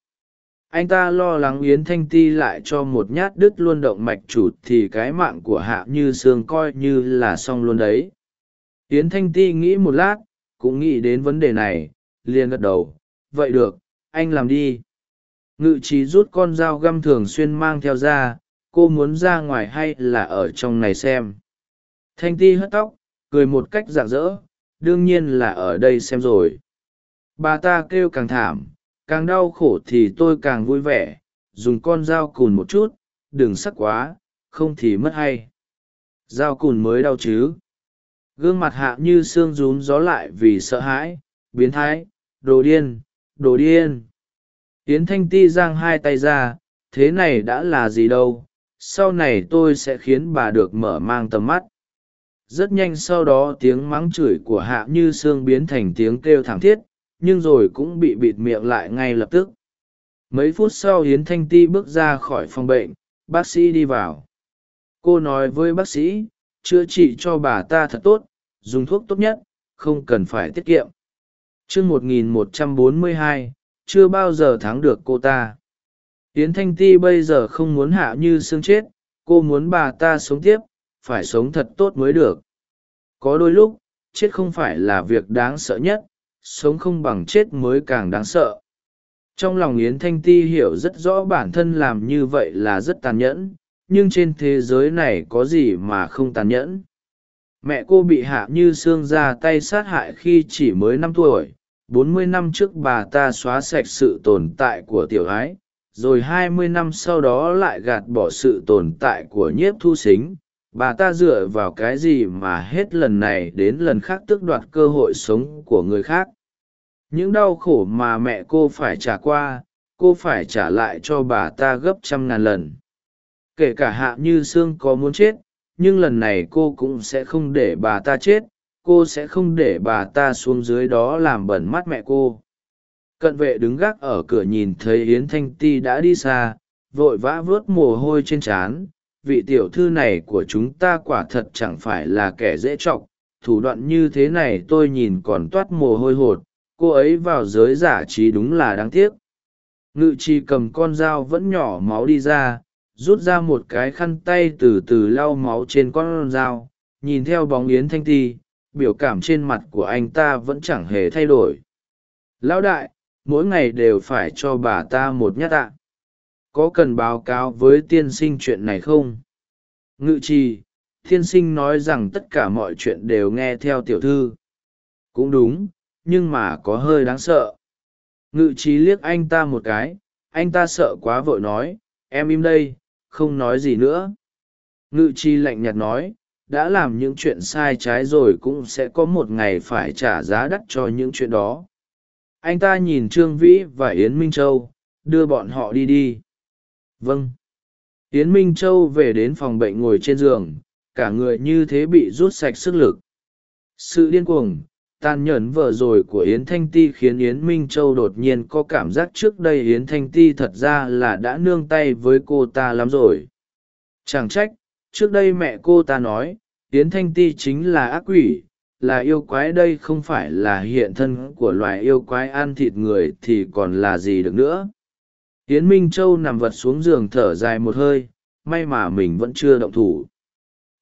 Anh ta lo lắng yến thanh ti lại cho một nhát đứt luôn động mạch chủ thì cái mạng của hạ như sương coi như là xong luôn đấy yến thanh ti nghĩ một lát, cũng nghĩ đến vấn đề này, liền gật đầu. Vậy được, anh làm đi. Ngự trí rút con dao găm thường xuyên mang theo ra, cô muốn ra ngoài hay là ở trong này xem? Thanh ti hất tóc, cười một cách rạng rỡ, đương nhiên là ở đây xem rồi. Bà ta kêu càng thảm, càng đau khổ thì tôi càng vui vẻ, dùng con dao cùn một chút, đừng sắc quá, không thì mất hay. Dao cùn mới đau chứ gương mặt hạ như xương rún gió lại vì sợ hãi, biến thái, đồ điên đồ điên. Yến thanh ti giang hai tay ra, thế này đã là gì đâu, sau này tôi sẽ khiến bà được mở mang tầm mắt. Rất nhanh sau đó tiếng mắng chửi của hạ như sương biến thành tiếng kêu thảm thiết, nhưng rồi cũng bị bịt miệng lại ngay lập tức. Mấy phút sau hiến thanh ti bước ra khỏi phòng bệnh, bác sĩ đi vào. Cô nói với bác sĩ chữa trị cho bà ta thật tốt, dùng thuốc tốt nhất, không cần phải tiết kiệm. Chương một nghìn một trăm bốn mươi hai, chưa bao giờ thắng được cô ta. Yến thanh ti bây giờ không muốn hạ như xương chết, cô muốn bà ta sống tiếp, phải sống thật tốt mới được. Có đôi lúc, chết không phải là việc đáng sợ nhất, sống không bằng chết mới càng đáng sợ. Trong lòng yến thanh ti hiểu rất rõ bản thân làm như vậy là rất tàn nhẫn nhưng trên thế giới này có gì mà không tàn nhẫn? Mẹ cô bị hạ như xương ra tay sát hại khi chỉ mới năm tuổi, bốn mươi năm trước bà ta xóa sạch sự tồn tại của tiểu ái, rồi hai mươi năm sau đó lại gạt bỏ sự tồn tại của nhiếp thu xính. Bà ta dựa vào cái gì mà hết lần này đến lần khác tước đoạt cơ hội sống của người khác? Những đau khổ mà mẹ cô phải trả qua, cô phải trả lại cho bà ta gấp trăm ngàn lần kể cả hạ như sương có muốn chết, nhưng lần này cô cũng sẽ không để bà ta chết, cô sẽ không để bà ta xuống dưới đó làm bẩn mắt mẹ cô. Cận vệ đứng gác ở cửa nhìn thấy yến thanh ti đã đi xa, vội vã vớt mồ hôi trên trán. Vị tiểu thư này của chúng ta quả thật chẳng phải là kẻ dễ chọc, thủ đoạn như thế này tôi nhìn còn toát mồ hôi hột, cô ấy vào giới giả trí đúng là đáng tiếc. Ngự trì cầm con dao vẫn nhỏ máu đi ra rút ra một cái khăn tay từ từ lau máu trên con dao, nhìn theo bóng yến thanh ti, biểu cảm trên mặt của anh ta vẫn chẳng hề thay đổi. Lão đại, mỗi ngày đều phải cho bà ta một nhát tạ có cần báo cáo với tiên sinh chuyện này không? Ngự trì thiên sinh nói rằng tất cả mọi chuyện đều nghe theo tiểu thư. Cũng đúng, nhưng mà có hơi đáng sợ. Ngự trí liếc anh ta một cái, anh ta sợ quá vội nói, em im đây không nói gì nữa. Ngự Chi lạnh nhạt nói, đã làm những chuyện sai trái rồi cũng sẽ có một ngày phải trả giá đắt cho những chuyện đó. Anh ta nhìn trương vĩ và yến minh châu, đưa bọn họ đi đi. Vâng. Yến minh châu về đến phòng bệnh ngồi trên giường, cả người như thế bị rút sạch sức lực. Sự điên cuồng tàn nhẫn vợ rồi của yến thanh ti khiến yến minh châu đột nhiên có cảm giác trước đây yến thanh ti thật ra là đã nương tay với cô ta lắm rồi. Chẳng trách, trước đây mẹ cô ta nói, yến thanh ti chính là ác quỷ, là yêu quái đây không phải là hiện thân của loài yêu quái ăn thịt người thì còn là gì được nữa. Yến minh châu nằm vật xuống giường thở dài một hơi, may mà mình vẫn chưa động thủ.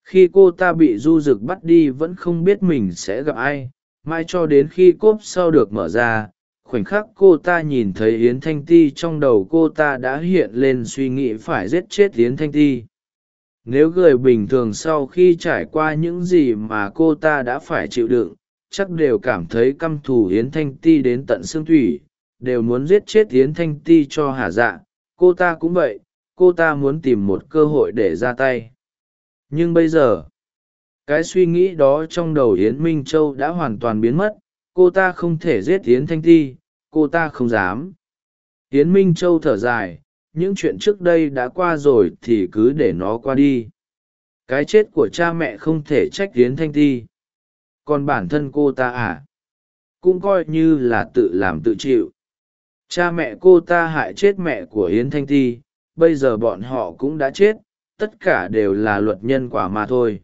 Khi cô ta bị du rực bắt đi vẫn không biết mình sẽ gặp ai mai cho đến khi cốp sau được mở ra, khoảnh khắc cô ta nhìn thấy yến thanh ti trong đầu cô ta đã hiện lên suy nghĩ phải giết chết yến thanh ti. Nếu người bình thường sau khi trải qua những gì mà cô ta đã phải chịu đựng, chắc đều cảm thấy căm thù yến thanh ti đến tận xương thủy, đều muốn giết chết yến thanh ti cho hà dạ. Cô ta cũng vậy, cô ta muốn tìm một cơ hội để ra tay. Nhưng bây giờ cái suy nghĩ đó trong đầu yến minh châu đã hoàn toàn biến mất, cô ta không thể giết yến thanh ti, cô ta không dám. Yến minh châu thở dài, những chuyện trước đây đã qua rồi thì cứ để nó qua đi. Cái chết của cha mẹ không thể trách yến thanh ti. Còn bản thân cô ta à? Cũng coi như là tự làm tự chịu. Cha mẹ cô ta hại chết mẹ của yến thanh ti, bây giờ bọn họ cũng đã chết, tất cả đều là luật nhân quả mà thôi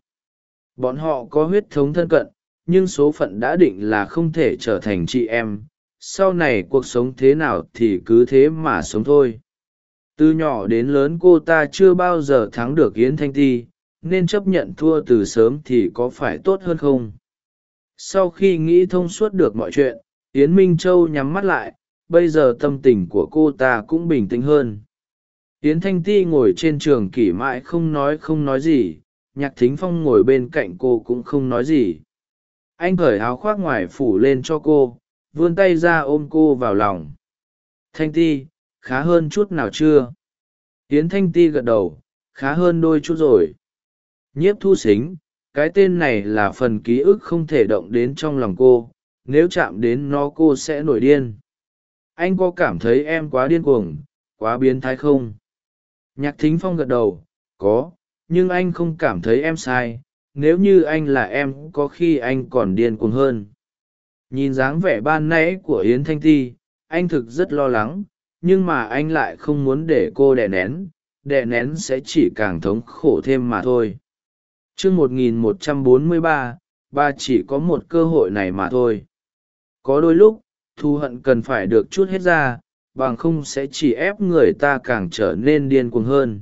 bọn họ có huyết thống thân cận, nhưng số phận đã định là không thể trở thành chị em. Sau này cuộc sống thế nào thì cứ thế mà sống thôi. Từ nhỏ đến lớn cô ta chưa bao giờ thắng được yến thanh ti, nên chấp nhận thua từ sớm thì có phải tốt hơn không? Sau khi nghĩ thông suốt được mọi chuyện, yến minh châu nhắm mắt lại, bây giờ tâm tình của cô ta cũng bình tĩnh hơn. Yến thanh ti ngồi trên trường kỷ mãi không nói không nói gì nhạc thính phong ngồi bên cạnh cô cũng không nói gì. Anh cởi áo khoác ngoài phủ lên cho cô, vươn tay ra ôm cô vào lòng. Thanh ti, khá hơn chút nào chưa? Yến thanh ti gật đầu, khá hơn đôi chút rồi. Nhiếp thu xính cái tên này là phần ký ức không thể động đến trong lòng cô, nếu chạm đến nó cô sẽ nổi điên. Anh có cảm thấy em quá điên cuồng, quá biến thái không? Nhạc thính phong gật đầu, có nhưng anh không cảm thấy em sai, nếu như anh là em, có khi anh còn điên cuồng hơn. Nhìn dáng vẻ ban nãy của yến thanh ti, anh thực rất lo lắng, nhưng mà anh lại không muốn để cô đè nén đè nén sẽ chỉ càng thống khổ thêm mà thôi. Chương một nghìn một trăm bốn mươi ba chỉ có một cơ hội này mà thôi. Có đôi lúc, thù hận cần phải được chút hết ra, bằng không sẽ chỉ ép người ta càng trở nên điên cuồng hơn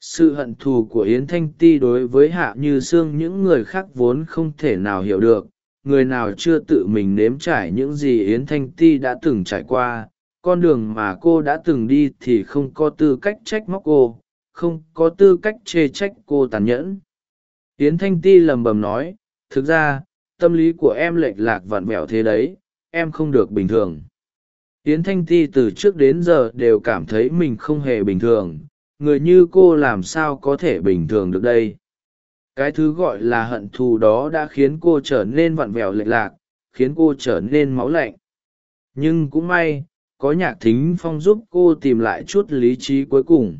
sự hận thù của yến thanh ti đối với hạ như sương những người khác vốn không thể nào hiểu được. Người nào chưa tự mình nếm trải những gì yến thanh ti đã từng trải qua, con đường mà cô đã từng đi thì không có tư cách trách móc cô, không có tư cách chê trách cô tàn nhẫn. Yến thanh ti lầm bầm nói, thực ra, tâm lý của em lệch lạc vặn vẹo thế đấy, em không được bình thường. Yến thanh ti từ trước đến giờ đều cảm thấy mình không hề bình thường người như cô làm sao có thể bình thường được đây? Cái thứ gọi là hận thù đó đã khiến cô trở nên vặn vẹo lệch lạc, khiến cô trở nên máu lạnh. Nhưng cũng may, có nhạc thính phong giúp cô tìm lại chút lý trí cuối cùng.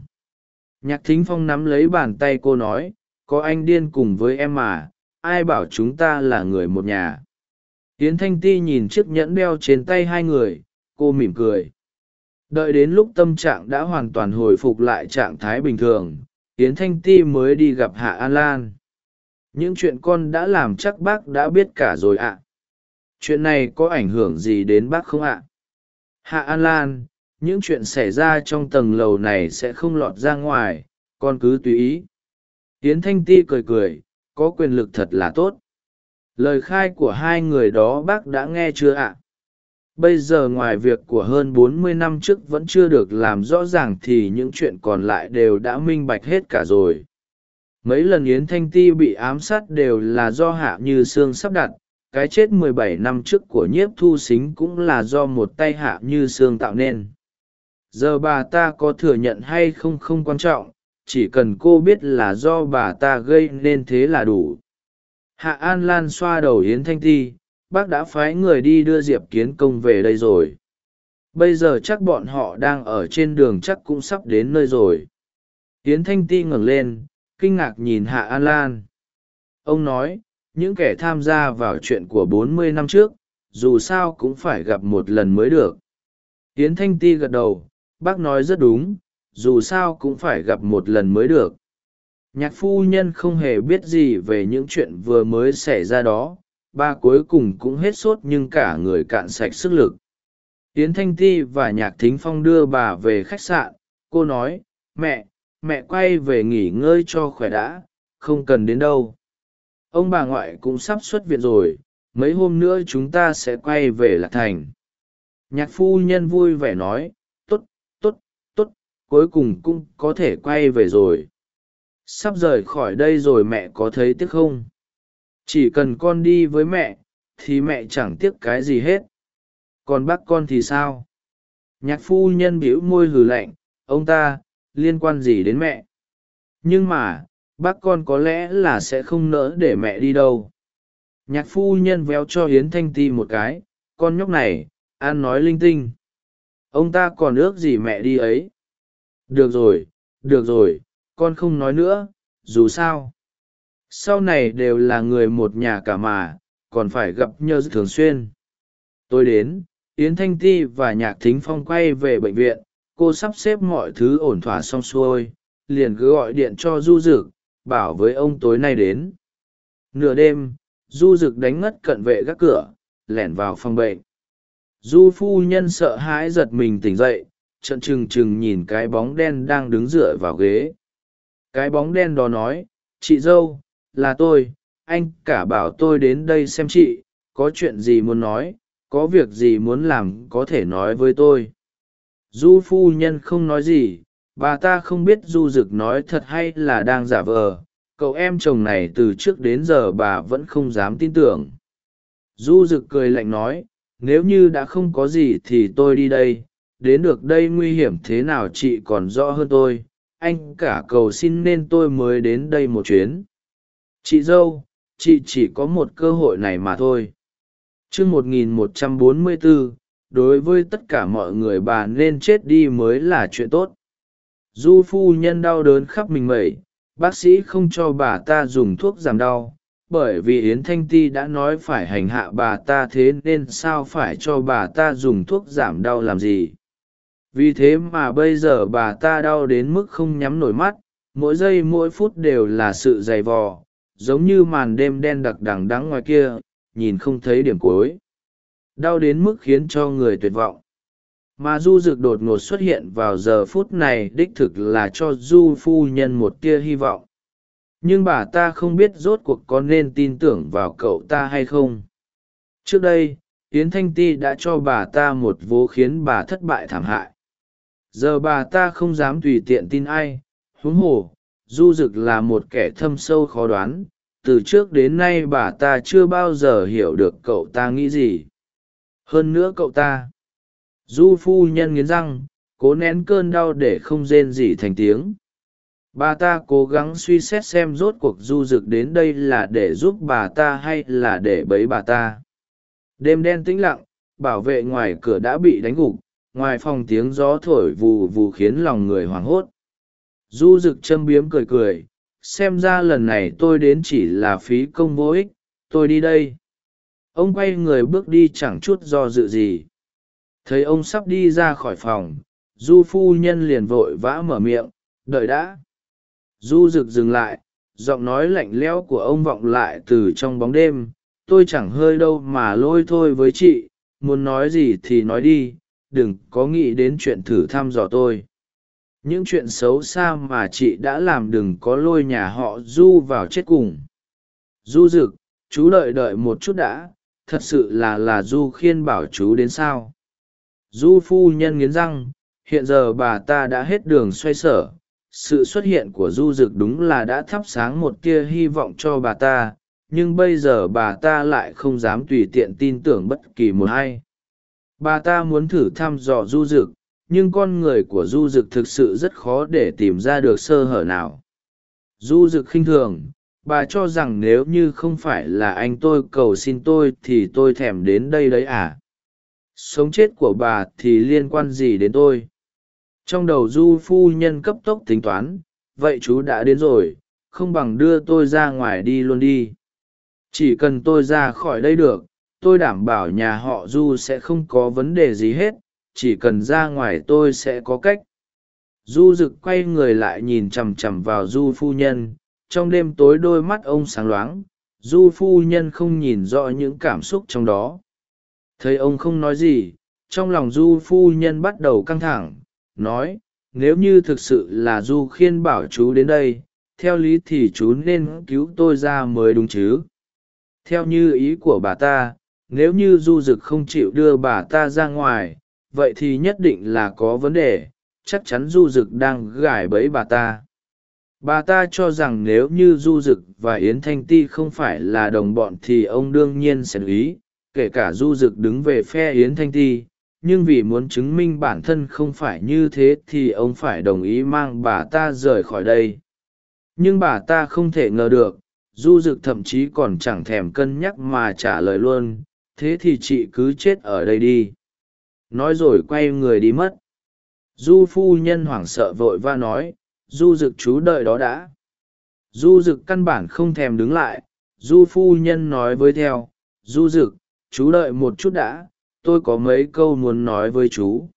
Nhạc thính phong nắm lấy bàn tay cô nói, có anh điên cùng với em mà, ai bảo chúng ta là người một nhà? Tiến thanh ti nhìn chiếc nhẫn đeo trên tay hai người, cô mỉm cười đợi đến lúc tâm trạng đã hoàn toàn hồi phục lại trạng thái bình thường, yến thanh ti mới đi gặp hạ an lan. Những chuyện con đã làm chắc bác đã biết cả rồi ạ. Chuyện này có ảnh hưởng gì đến bác không ạ? Hạ an lan, những chuyện xảy ra trong tầng lầu này sẽ không lọt ra ngoài, con cứ tùy ý. Yến thanh ti cười cười, có quyền lực thật là tốt. Lời khai của hai người đó bác đã nghe chưa ạ? Bây giờ ngoài việc của hơn bốn mươi năm trước vẫn chưa được làm rõ ràng thì những chuyện còn lại đều đã minh bạch hết cả rồi. Mấy lần yến thanh ti bị ám sát đều là do hạ như sương sắp đặt. Cái chết mười bảy năm trước của nhiếp thu xính cũng là do một tay hạ như sương tạo nên. Giờ bà ta có thừa nhận hay không không quan trọng, chỉ cần cô biết là do bà ta gây nên thế là đủ. Hạ an lan xoa đầu yến thanh ti bác đã phái người đi đưa diệp kiến công về đây rồi. Bây giờ chắc bọn họ đang ở trên đường chắc cũng sắp đến nơi rồi. Tiến thanh ti ngẩng lên, kinh ngạc nhìn hạ an lan. Ông nói, những kẻ tham gia vào chuyện của bốn mươi năm trước, dù sao cũng phải gặp một lần mới được. Tiến thanh ti gật đầu, bác nói rất đúng, dù sao cũng phải gặp một lần mới được. Nhạc phu nhân không hề biết gì về những chuyện vừa mới xảy ra đó ba cuối cùng cũng hết sốt nhưng cả người cạn sạch sức lực. Yến thanh ti và nhạc thính phong đưa bà về khách sạn. Cô nói, mẹ mẹ quay về nghỉ ngơi cho khỏe đã, không cần đến đâu. Ông bà ngoại cũng sắp xuất viện rồi, mấy hôm nữa chúng ta sẽ quay về lạc thành. Nhạc phu nhân vui vẻ nói t ố t t ố t t ố t cuối cùng cũng có thể quay về rồi. Sắp rời khỏi đây rồi mẹ có thấy tiếc không? Chỉ cần con đi với mẹ, thì mẹ chẳng tiếc cái gì hết. Còn bác con thì sao? Nhạc phu nhân bĩu môi hừ lạnh, ông ta, liên quan gì đến mẹ? Nhưng mà, bác con có lẽ là sẽ không nỡ để mẹ đi đâu. Nhạc phu nhân véo cho hiến thanh ti một cái, con nhóc này an nói linh tinh. Ông ta còn ước gì mẹ đi ấy? Được rồi được rồi, con không nói nữa, dù sao sau này đều là người một nhà cả mà còn phải gặp nhờ thường xuyên. Tôi đến yến thanh ti và nhạc thính phong quay về bệnh viện. Cô sắp xếp mọi thứ ổn thỏa xong xuôi liền cứ gọi điện cho du Dực, bảo với ông tối nay đến. Nửa đêm du rực đánh ngất cận vệ gác cửa lẻn vào phòng bệnh. Du phu nhân sợ hãi giật mình tỉnh dậy trận trừng trừng nhìn cái bóng đen đang đứng dựa vào ghế. Cái bóng đen đó nói chị dâu là tôi, anh cả bảo tôi đến đây xem chị, có chuyện gì muốn nói, có việc gì muốn làm có thể nói với tôi. Du phu nhân không nói gì, bà ta không biết du rực nói thật hay là đang giả vờ, cậu em chồng này từ trước đến giờ bà vẫn không dám tin tưởng. Du rực cười lạnh nói, nếu như đã không có gì thì tôi đi đây, đến được đây nguy hiểm thế nào chị còn rõ hơn tôi, anh cả cầu xin nên tôi mới đến đây một chuyến chị dâu, chị chỉ có một cơ hội này mà thôi. Chương một nghìn một trăm bốn mươi bốn đối với tất cả mọi người bà nên chết đi mới là chuyện tốt. Du phu nhân đau đớn khắp mình mẩy, bác sĩ không cho bà ta dùng thuốc giảm đau, bởi vì yến thanh ti đã nói phải hành hạ bà ta thế nên sao phải cho bà ta dùng thuốc giảm đau làm gì. Vì thế mà bây giờ bà ta đau đến mức không nhắm nổi mắt, mỗi giây mỗi phút đều là sự dày vò giống như màn đêm đen đặc đằng đắng ngoài kia, nhìn không thấy điểm cuối. Đau đến mức khiến cho người tuyệt vọng. Mà du rực đột ngột xuất hiện vào giờ phút này đích thực là cho du phu nhân một tia hy vọng. Nhưng bà ta không biết rốt cuộc có nên tin tưởng vào cậu ta hay không. Trước đây, yến thanh ti đã cho bà ta một vố khiến bà thất bại thảm hại. Giờ bà ta không dám tùy tiện tin ai, huống hồ du Dực là một kẻ thâm sâu khó đoán, từ trước đến nay bà ta chưa bao giờ hiểu được cậu ta nghĩ gì. Hơn nữa cậu ta, du phu nhân nghiến răng, cố nén cơn đau để không rên gì thành tiếng. Bà ta cố gắng suy xét xem rốt cuộc du rực đến đây là để giúp bà ta hay là để bấy bà ta. Đêm đen tĩnh lặng, bảo vệ ngoài cửa đã bị đánh gục, ngoài phòng tiếng gió thổi vù vù khiến lòng người hoảng hốt du rực châm biếm cười cười, xem ra lần này tôi đến chỉ là phí công vô ích, tôi đi đây. Ông quay người bước đi chẳng chút do dự gì. Thấy ông sắp đi ra khỏi phòng, du phu nhân liền vội vã mở miệng, đợi đã. Du rực dừng lại, giọng nói lạnh lẽo của ông vọng lại từ trong bóng đêm, tôi chẳng hơi đâu mà lôi thôi với chị, muốn nói gì thì nói đi, đừng có nghĩ đến chuyện thử thăm dò tôi những chuyện xấu xa mà chị đã làm đừng có lôi nhà họ du vào chết cùng. Du rực chú đợi đợi một chút đã, thật sự là là du khiên bảo chú đến sao? Du phu nhân nghiến răng, hiện giờ bà ta đã hết đường xoay sở. Sự xuất hiện của du rực đúng là đã thắp sáng một tia hy vọng cho bà ta, nhưng bây giờ bà ta lại không dám tùy tiện tin tưởng bất kỳ một ai. bà ta muốn thử thăm dò du rực nhưng con người của du Dực thực sự rất khó để tìm ra được sơ hở nào. Du Dực khinh thường, bà cho rằng nếu như không phải là anh tôi cầu xin tôi thì tôi thèm đến đây đấy à. Sống chết của bà thì liên quan gì đến tôi? Trong đầu du phu nhân cấp tốc tính toán, vậy chú đã đến rồi, không bằng đưa tôi ra ngoài đi luôn đi. Chỉ cần tôi ra khỏi đây được, tôi đảm bảo nhà họ du sẽ không có vấn đề gì hết chỉ cần ra ngoài tôi sẽ có cách. Du rực quay người lại nhìn chằm chằm vào du phu nhân, trong đêm tối đôi mắt ông sáng loáng, du phu nhân không nhìn rõ những cảm xúc trong đó. Thấy ông không nói gì, trong lòng du phu nhân bắt đầu căng thẳng, nói, nếu như thực sự là du khiên bảo chú đến đây, theo lý thì chú nên cứu tôi ra mới đúng chứ? Theo như ý của bà ta, nếu như du d ự c không chịu đưa bà ta ra ngoài vậy thì nhất định là có vấn đề, chắc chắn du Dực đang gài bẫy bà ta. Bà ta cho rằng nếu như du Dực và yến thanh ti không phải là đồng bọn thì ông đương nhiên sẽ ý kể cả du rực đứng về phe yến thanh ti, nhưng vì muốn chứng minh bản thân không phải như thế thì ông phải đồng ý mang bà ta rời khỏi đây. Nhưng bà ta không thể ngờ được, du rực thậm chí còn chẳng thèm cân nhắc mà trả lời luôn, thế thì chị cứ chết ở đây đi nói rồi quay người đi mất. Du phu nhân hoảng sợ vội va nói, du rực chú đợi đó đã. Du rực căn bản không thèm đứng lại. Du phu nhân nói với theo, du rực chú đợi một chút đã, tôi có mấy câu muốn nói với chú.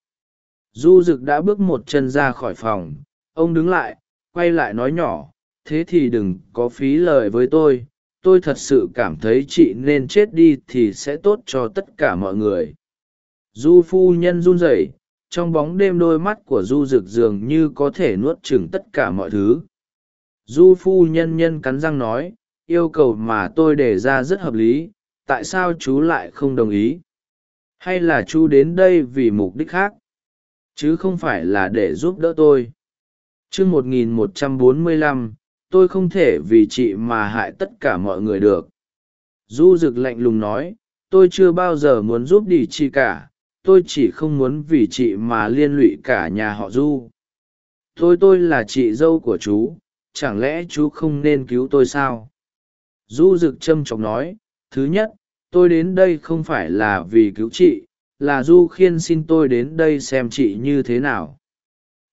Du rực đã bước một chân ra khỏi phòng. Ông đứng lại, quay lại nói nhỏ, thế thì đừng có phí lời với tôi. Tôi thật sự cảm thấy chị nên chết đi thì sẽ tốt cho tất cả mọi người du phu nhân run rẩy, trong bóng đêm đôi mắt của du rực dường như có thể nuốt chửng tất cả mọi thứ. Du phu nhân nhân cắn răng nói, yêu cầu mà tôi đề ra rất hợp lý, tại sao chú lại không đồng ý? Hay là chú đến đây vì mục đích khác? Chứ không phải là để giúp đỡ tôi. Chương một nghìn một trăm bốn mươi lăm, tôi không thể vì chị mà hại tất cả mọi người được. Du rực lạnh lùng nói, tôi chưa bao giờ muốn giúp đi chi cả tôi chỉ không muốn vì chị mà liên lụy cả nhà họ du. Tôi tôi là chị dâu của chú, chẳng lẽ chú không nên cứu tôi sao? Du rực trâm trọng nói, thứ nhất, tôi đến đây không phải là vì cứu chị, là du khiên xin tôi đến đây xem chị như thế nào.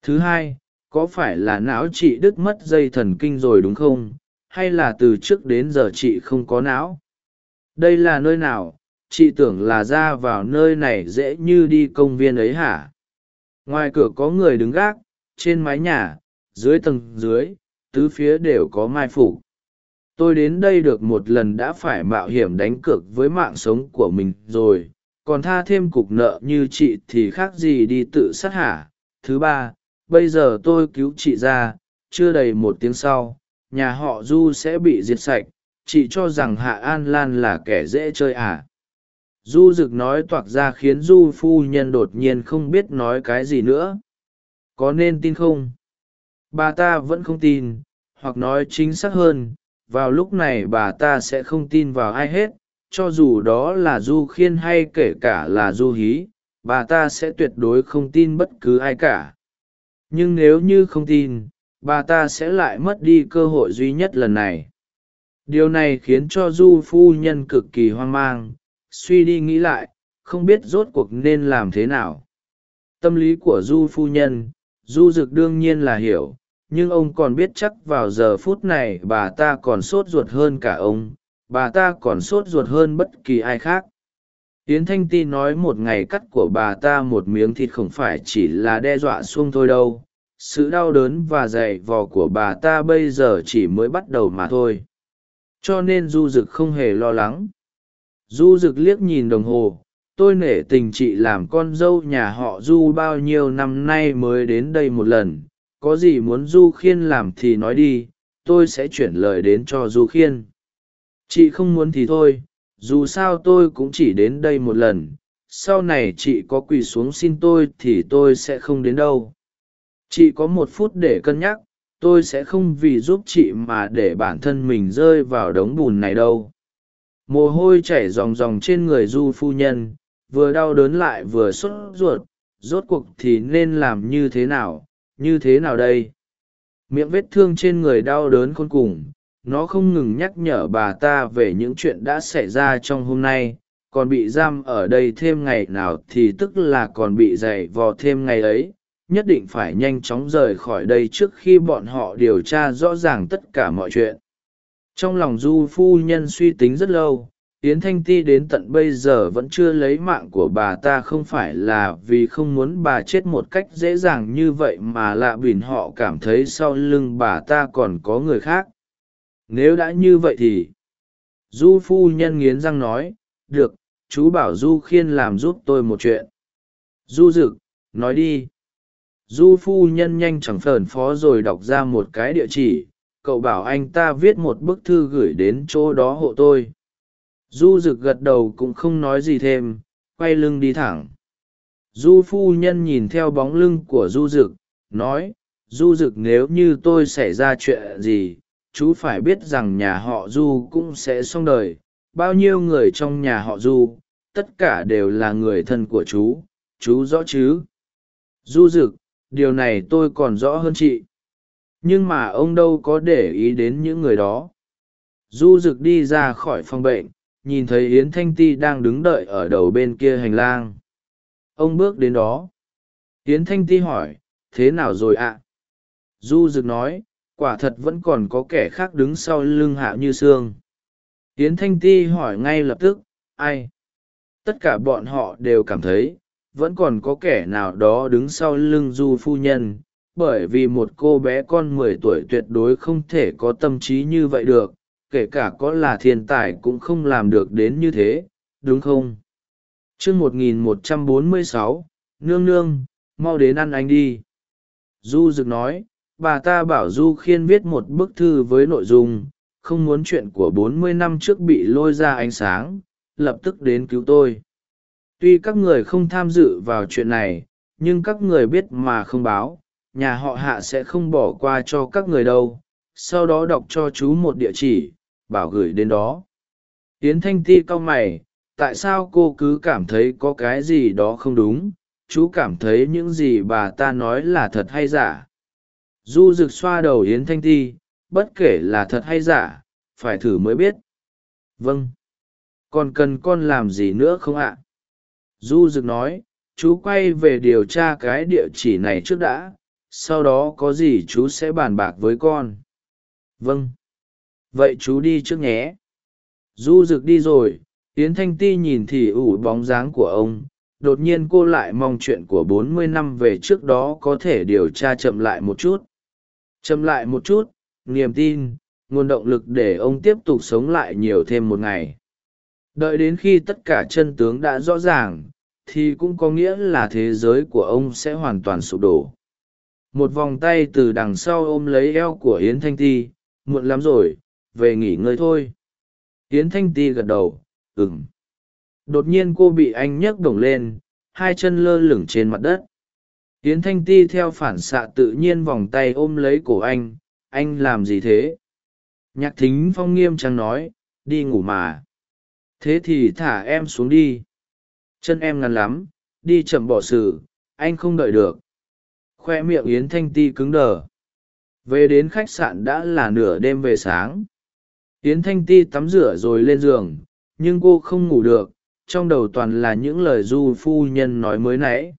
Thứ hai, có phải là não chị đứt mất dây thần kinh rồi đúng không? Hay là từ trước đến giờ chị không có não? Đây là nơi nào? Chị tưởng là ra vào nơi này dễ như đi công viên ấy hả? Ngoài cửa có người đứng gác, trên mái nhà, dưới tầng dưới, tứ phía đều có mai phục. Tôi đến đây được một lần đã phải mạo hiểm đánh cược với mạng sống của mình rồi. Còn tha thêm cục nợ như chị thì khác gì đi tự sát hả? Thứ ba, bây giờ tôi cứu chị ra. Chưa đầy một tiếng sau, nhà họ du sẽ bị diệt sạch. Chị cho rằng hạ an lan là kẻ dễ chơi à? Du rực nói toạc ra khiến du phu nhân đột nhiên không biết nói cái gì nữa. Có nên tin không? Bà ta vẫn không tin, hoặc nói chính xác hơn, vào lúc này bà ta sẽ không tin vào ai hết, cho dù đó là du khiên hay kể cả là du hí, bà ta sẽ tuyệt đối không tin bất cứ ai cả. Nhưng nếu như không tin, bà ta sẽ lại mất đi cơ hội duy nhất lần này. Điều này khiến cho du phu nhân cực kỳ hoang mang suy đi nghĩ lại, không biết rốt cuộc nên làm thế nào. Tâm lý của du phu nhân, du dực đương nhiên là hiểu, nhưng ông còn biết chắc vào giờ phút này bà ta còn sốt ruột hơn cả ông, bà ta còn sốt ruột hơn bất kỳ ai khác. Yến thanh ti nói một ngày cắt của bà ta một miếng thịt không phải chỉ là đe dọa xuông thôi đâu, sự đau đớn và dày vò của bà ta bây giờ chỉ mới bắt đầu mà thôi. Cho nên du rực không hề lo lắng du rực liếc nhìn đồng hồ, tôi nể tình chị làm con dâu nhà họ du bao nhiêu năm nay mới đến đây một lần, có gì muốn du khiên làm thì nói đi, tôi sẽ chuyển lời đến cho du khiên. Chị không muốn thì thôi, dù sao tôi cũng chỉ đến đây một lần, sau này chị có quỳ xuống xin tôi thì tôi sẽ không đến đâu. Chị có một phút để cân nhắc, tôi sẽ không vì giúp chị mà để bản thân mình rơi vào đống bùn này đâu mồ hôi chảy ròng ròng trên người du phu nhân, vừa đau đớn lại vừa sốt ruột, rốt cuộc thì nên làm như thế nào, như thế nào đây? Miệng vết thương trên người đau đớn khôn cùng, nó không ngừng nhắc nhở bà ta về những chuyện đã xảy ra trong hôm nay, còn bị giam ở đây thêm ngày nào thì tức là còn bị dày vò thêm ngày ấy, nhất định phải nhanh chóng rời khỏi đây trước khi bọn họ điều tra rõ ràng tất cả mọi chuyện trong lòng du phu nhân suy tính rất lâu, yến thanh ti đến tận bây giờ vẫn chưa lấy mạng của bà ta không phải là vì không muốn bà chết một cách dễ dàng như vậy mà lạ bỉn họ cảm thấy sau lưng bà ta còn có người khác. Nếu đã như vậy thì, du phu nhân nghiến răng nói, được, chú bảo du khiên làm giúp tôi một chuyện. Du rực nói đi. Du phu nhân nhanh chẳng phờn phó rồi đọc ra một cái địa chỉ cậu bảo anh ta viết một bức thư gửi đến chỗ đó hộ tôi. Du rực gật đầu cũng không nói gì thêm, quay lưng đi thẳng. Du phu nhân nhìn theo bóng lưng của du rực nói, du rực nếu như tôi xảy ra chuyện gì, chú phải biết rằng nhà họ du cũng sẽ xong đời. Bao nhiêu người trong nhà họ du, tất cả đều là người thân của chú. Chú rõ chứ? Du rực điều này tôi còn rõ hơn chị nhưng mà ông đâu có để ý đến những người đó. Du rực đi ra khỏi phòng bệnh, nhìn thấy yến thanh ti đang đứng đợi ở đầu bên kia hành lang. Ông bước đến đó. Yến thanh ti hỏi, thế nào rồi ạ? Du rực nói, quả thật vẫn còn có kẻ khác đứng sau lưng hạ như sương yến thanh ti hỏi ngay lập tức, ai? Tất cả bọn họ đều cảm thấy, vẫn còn có kẻ nào đó đứng sau lưng du phu nhân bởi vì một cô bé con mười tuổi tuyệt đối không thể có tâm trí như vậy được, kể cả có là thiên tài cũng không làm được đến như thế, đúng không? Chương một nghìn một trăm bốn mươi sáu, nương nương, mau đến ăn anh đi. Du rực nói, bà ta bảo du khiên viết một bức thư với nội dung, không muốn chuyện của bốn mươi năm trước bị lôi ra ánh sáng, lập tức đến cứu tôi. Tuy các người không tham dự vào chuyện này, nhưng các người biết mà không báo nhà họ hạ sẽ không bỏ qua cho các người đâu, sau đó đọc cho chú một địa chỉ, bảo gửi đến đó. Tiến thanh ti cau mày, tại sao cô cứ cảm thấy có cái gì đó không đúng? Chú cảm thấy những gì bà ta nói là thật hay giả? Du rực xoa đầu yến thanh ti, bất kể là thật hay giả, phải thử mới biết. Vâng. Còn cần con làm gì nữa không ạ? Du rực nói, chú quay về điều tra cái địa chỉ này trước đã sau đó có gì chú sẽ bàn bạc với con? Vâng. Vậy chú đi trước nhé. Du rực đi rồi, yến thanh ti nhìn thì ủ bóng dáng của ông. Đột nhiên cô lại mong chuyện của bốn mươi năm về trước đó có thể điều tra chậm lại một chút. Chậm lại một chút, niềm tin, nguồn động lực để ông tiếp tục sống lại nhiều thêm một ngày. Đợi đến khi tất cả chân tướng đã rõ ràng, thì cũng có nghĩa là thế giới của ông sẽ hoàn toàn sụp đổ một vòng tay từ đằng sau ôm lấy eo của yến thanh ti, muộn lắm rồi, về nghỉ ngơi thôi. Yến thanh ti gật đầu ừng đột nhiên cô bị anh nhấc đồng lên, hai chân lơ lửng trên mặt đất. Yến thanh ti theo phản xạ tự nhiên vòng tay ôm lấy cổ anh anh làm gì thế? Nhạc thính phong nghiêm trang nói, đi ngủ mà. Thế thì thả em xuống đi. Chân em ngắn lắm, đi chậm bỏ sự, anh không đợi được khoe miệng yến thanh ti cứng đờ. Về đến khách sạn đã là nửa đêm về sáng. Yến thanh ti tắm rửa rồi lên giường, nhưng cô không ngủ được, trong đầu toàn là những lời du phu nhân nói mới nãy.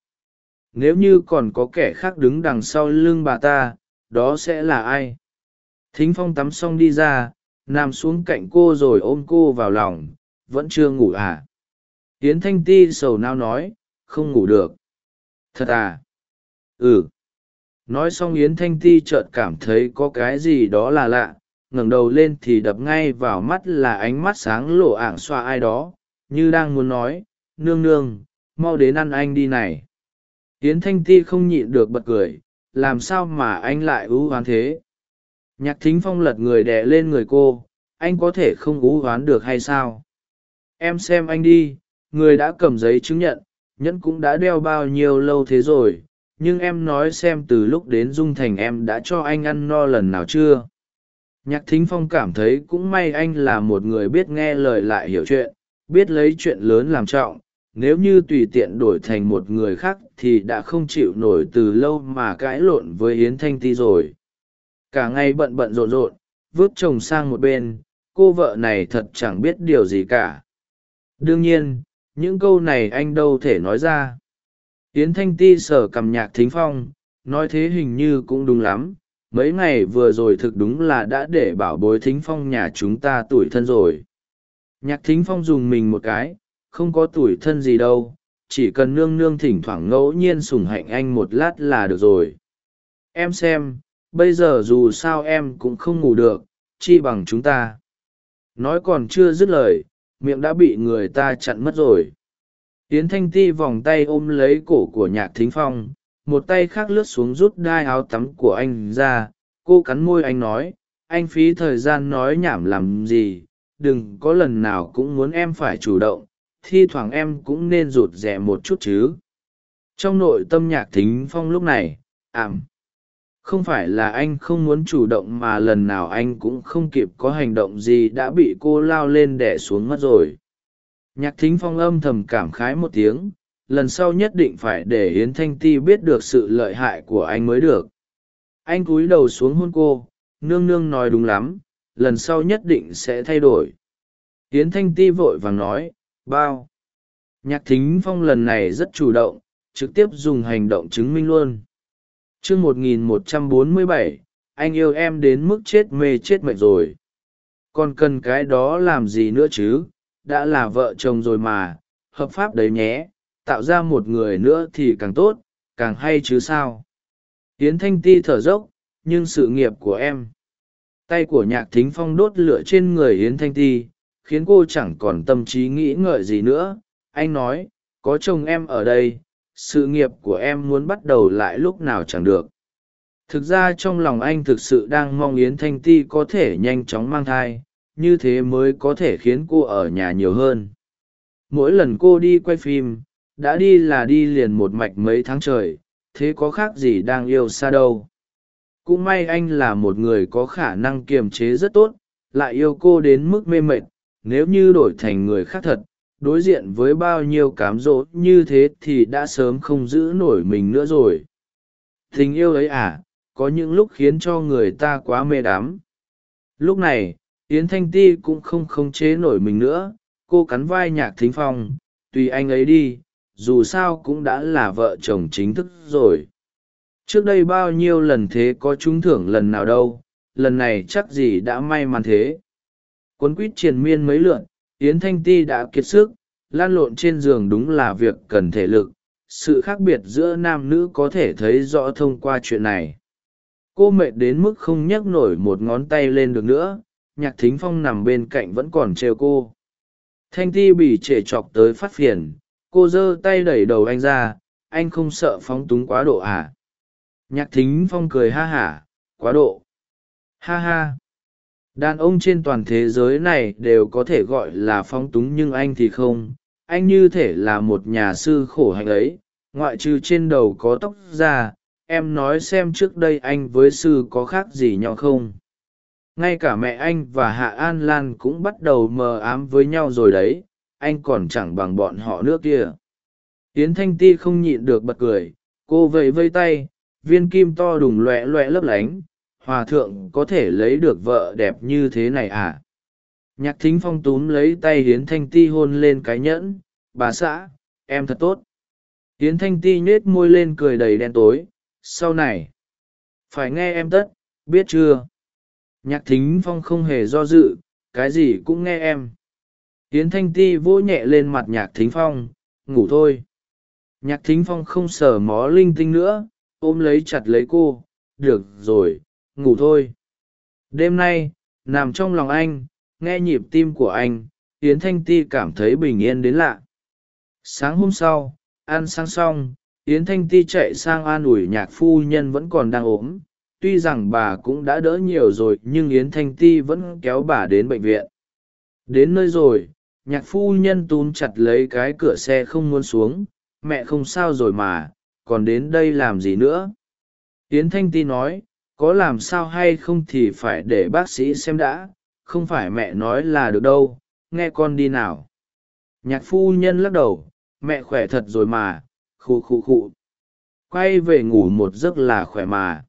Nếu như còn có kẻ khác đứng đằng sau lưng bà ta, đó sẽ là ai? Thính phong tắm xong đi ra, nằm xuống cạnh cô rồi ôm cô vào lòng, vẫn chưa ngủ à? Yến thanh ti sầu nao nói, không ngủ được. Thật à? Ừ nói xong yến thanh ti chợt cảm thấy có cái gì đó là lạ, ngẩng đầu lên thì đập ngay vào mắt là ánh mắt sáng lộ ảng xoa ai đó, như đang muốn nói, nương nương, mau đến ăn anh đi này. Yến thanh ti không nhịn được bật cười, làm sao mà anh lại ưu oán thế? Nhạc thính phong lật người đè lên người cô, anh có thể không ưu oán được hay sao? Em xem anh đi, người đã cầm giấy chứng nhận, nhẫn cũng đã đeo bao nhiêu lâu thế rồi nhưng em nói xem từ lúc đến dung thành em đã cho anh ăn no lần nào chưa? Nhạc thính phong cảm thấy cũng may anh là một người biết nghe lời lại hiểu chuyện, biết lấy chuyện lớn làm trọng. Nếu như tùy tiện đổi thành một người khác thì đã không chịu nổi từ lâu mà cãi lộn với yến thanh ti rồi. Cả ngày bận bận rộn rộn, vứt chồng sang một bên, cô vợ này thật chẳng biết điều gì cả. Đương nhiên, những câu này anh đâu thể nói ra yến thanh ti sở cầm nhạc thính phong, nói thế hình như cũng đúng lắm, mấy ngày vừa rồi thực đúng là đã để bảo bối thính phong nhà chúng ta tuổi thân rồi. Nhạc thính phong dùng mình một cái, không có tuổi thân gì đâu, chỉ cần nương nương thỉnh thoảng ngẫu nhiên sủng hạnh anh một lát là được rồi. Em xem, bây giờ dù sao em cũng không ngủ được, chi bằng chúng ta. Nói còn chưa dứt lời, miệng đã bị người ta chặn mất rồi yến thanh ti vòng tay ôm lấy cổ của nhạc thính phong, một tay khác lướt xuống rút đai áo tắm của anh ra. Cô cắn môi anh nói, anh phí thời gian nói nhảm làm gì? Đừng có lần nào cũng muốn em phải chủ động, thi thoảng em cũng nên rụt rè một chút chứ. Trong nội tâm nhạc thính phong lúc này, ảm. Không phải là anh không muốn chủ động mà lần nào anh cũng không kịp có hành động gì đã bị cô lao lên đẻ xuống mất rồi nhạc thính phong âm thầm cảm khái một tiếng, lần sau nhất định phải để yến thanh ti biết được sự lợi hại của anh mới được. Anh cúi đầu xuống hôn cô, nương nương nói đúng lắm, lần sau nhất định sẽ thay đổi. Yến thanh ti vội vàng nói, bao. Nhạc thính phong lần này rất chủ động, trực tiếp dùng hành động chứng minh luôn. Chương một nghìn một trăm bốn mươi bảy, anh yêu em đến mức chết mê chết mệt rồi. Còn cần cái đó làm gì nữa chứ? Đã là vợ chồng rồi mà, hợp pháp đấy nhé, tạo ra một người nữa thì càng tốt, càng hay chứ sao. Tiến thanh ti thở dốc, nhưng sự nghiệp của em, tay của nhạc thính phong đốt lửa trên người yến thanh ti, khiến cô chẳng còn tâm trí nghĩ ngợi gì nữa. Anh nói, có chồng em ở đây, sự nghiệp của em muốn bắt đầu lại lúc nào chẳng được. Thực ra trong lòng anh thực sự đang mong yến thanh ti có thể nhanh chóng mang thai như thế mới có thể khiến cô ở nhà nhiều hơn. Mỗi lần cô đi quay phim, đã đi là đi liền một mạch mấy tháng trời, thế có khác gì đang yêu xa đâu. Cũng may anh là một người có khả năng kiềm chế rất tốt, lại yêu cô đến mức mê mệt, nếu như đổi thành người khác thật, đối diện với bao nhiêu cám dỗ như thế thì đã sớm không giữ nổi mình nữa rồi. Tình yêu ấy à có những lúc khiến cho người ta quá mê đắm. Lúc này yến thanh ti cũng không khống chế nổi mình nữa, cô cắn vai nhạc thính phong, tùy anh ấy đi, dù sao cũng đã là vợ chồng chính thức rồi. Trước đây bao nhiêu lần thế có trúng thưởng lần nào đâu, lần này chắc gì đã may mắn thế. Quấn quýt triền miên mấy lượn, yến thanh ti đã kiệt sức, lan lộn trên giường đúng là việc cần thể lực. Sự khác biệt giữa nam nữ có thể thấy rõ thông qua chuyện này. Cô mệt đến mức không nhấc nổi một ngón tay lên được nữa nhạc thính phong nằm bên cạnh vẫn còn trêu cô. Thanh ti bị trễ chọc tới phát phiền, cô giơ tay đẩy đầu anh ra, anh không sợ phóng túng quá độ à? Nhạc thính phong cười ha hả, quá độ. Ha ha. Đàn ông trên toàn thế giới này đều có thể gọi là phóng túng nhưng anh thì không. Anh như thể là một nhà sư khổ hạnh ấy, ngoại trừ trên đầu có tóc ra em nói xem trước đây anh với sư có khác gì nhau không? Ngay cả mẹ anh và hạ an lan cũng bắt đầu mờ ám với nhau rồi đấy, anh còn chẳng bằng bọn họ nước kia. Yến thanh ti không nhịn được bật cười, cô vẫy vây tay, viên kim to đùng loẹ loẹ lấp lánh, hòa thượng, có thể lấy được vợ đẹp như thế này à? Nhạc thính phong túm lấy tay hiến thanh ti hôn lên cái nhẫn, bà xã, em thật tốt. Hiến thanh ti nhết môi lên cười đầy đen tối, sau này, phải nghe em tất, biết chưa? Nhạc thính phong không hề do dự, cái gì cũng nghe em. Yến thanh ti vỗ nhẹ lên mặt nhạc thính phong, ngủ thôi. Nhạc thính phong không sờ mó linh tinh nữa, ôm lấy chặt lấy cô, được rồi, ngủ thôi. Đêm nay, nằm trong lòng anh, nghe nhịp tim của anh, yến thanh ti cảm thấy bình yên đến lạ. Sáng hôm sau, ăn sáng xong, yến thanh ti chạy sang an ủi nhạc phu nhân vẫn còn đang ốm tuy rằng bà cũng đã đỡ nhiều rồi nhưng yến thanh ti vẫn kéo bà đến bệnh viện. Đến nơi rồi, nhạc phu nhân túm chặt lấy cái cửa xe không muốn xuống, mẹ không sao rồi mà, còn đến đây làm gì nữa? Yến thanh ti nói, có làm sao hay không thì phải để bác sĩ xem đã, không phải mẹ nói là được đâu, nghe con đi nào. Nhạc phu nhân lắc đầu, mẹ khỏe thật rồi mà khụ khụ khụ. quay về ngủ một giấc là khỏe mà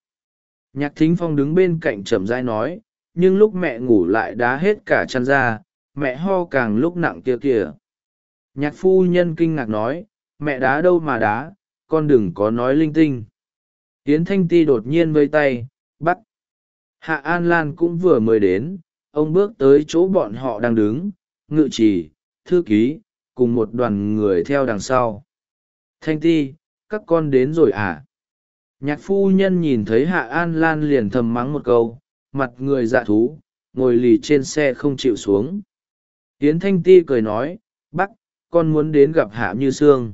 nhạc thính phong đứng bên cạnh trầm dai nói, nhưng lúc mẹ ngủ lại đá hết cả chăn ra, mẹ ho càng lúc nặng kia kìa. Nhạc phu nhân kinh ngạc nói, mẹ đá đâu mà đá, con đừng có nói linh tinh. Yến thanh ti đột nhiên vây tay, bắt. Hạ an lan cũng vừa mới đến, ông bước tới chỗ bọn họ đang đứng, ngự trì, thư ký, cùng một đoàn người theo đằng sau. Thanh ti, các con đến rồi à? Nhạc phu nhân nhìn thấy hạ an lan liền thầm mắng một câu, mặt người dạ thú, ngồi lì trên xe không chịu xuống. Tiến thanh ti cười nói, bác, con muốn đến gặp hạ như sương.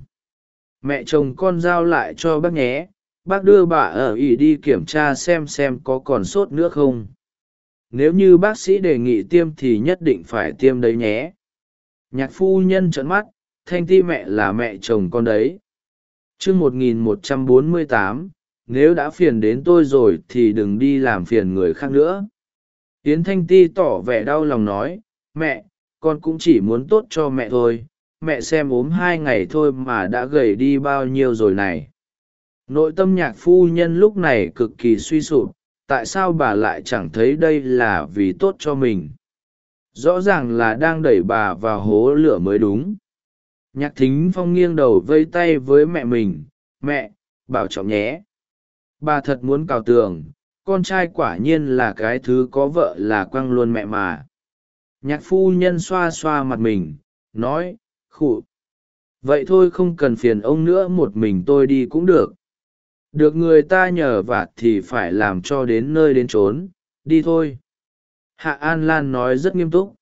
Mẹ chồng con giao lại cho bác nhé, bác đưa bà ở ỉ đi kiểm tra xem xem có còn sốt nữa không. Nếu như bác sĩ đề nghị tiêm thì nhất định phải tiêm đấy nhé. Nhạc phu nhân trợn mắt, thanh ti mẹ là mẹ chồng con đấy. Chương một nghìn một trăm bốn mươi tám nếu đã phiền đến tôi rồi thì đừng đi làm phiền người khác nữa. Yến thanh ti tỏ vẻ đau lòng nói, mẹ, con cũng chỉ muốn tốt cho mẹ thôi, mẹ xem ốm hai ngày thôi mà đã gầy đi bao nhiêu rồi này. Nội tâm nhạc phu nhân lúc này cực kỳ suy sụp, tại sao bà lại chẳng thấy đây là vì tốt cho mình? Rõ ràng là đang đẩy bà vào hố lửa mới đúng. Nhạc thính phong nghiêng đầu vây tay với mẹ mình, mẹ, bảo trọng nhé bà thật muốn cào tường, con trai quả nhiên là cái thứ có vợ là quăng luôn mẹ mà. Nhạc phu nhân xoa xoa mặt mình, nói, khụ, vậy thôi không cần phiền ông nữa, một mình tôi đi cũng được. Được người ta nhờ vả thì phải làm cho đến nơi đến trốn đi thôi. Hạ an lan nói rất nghiêm túc.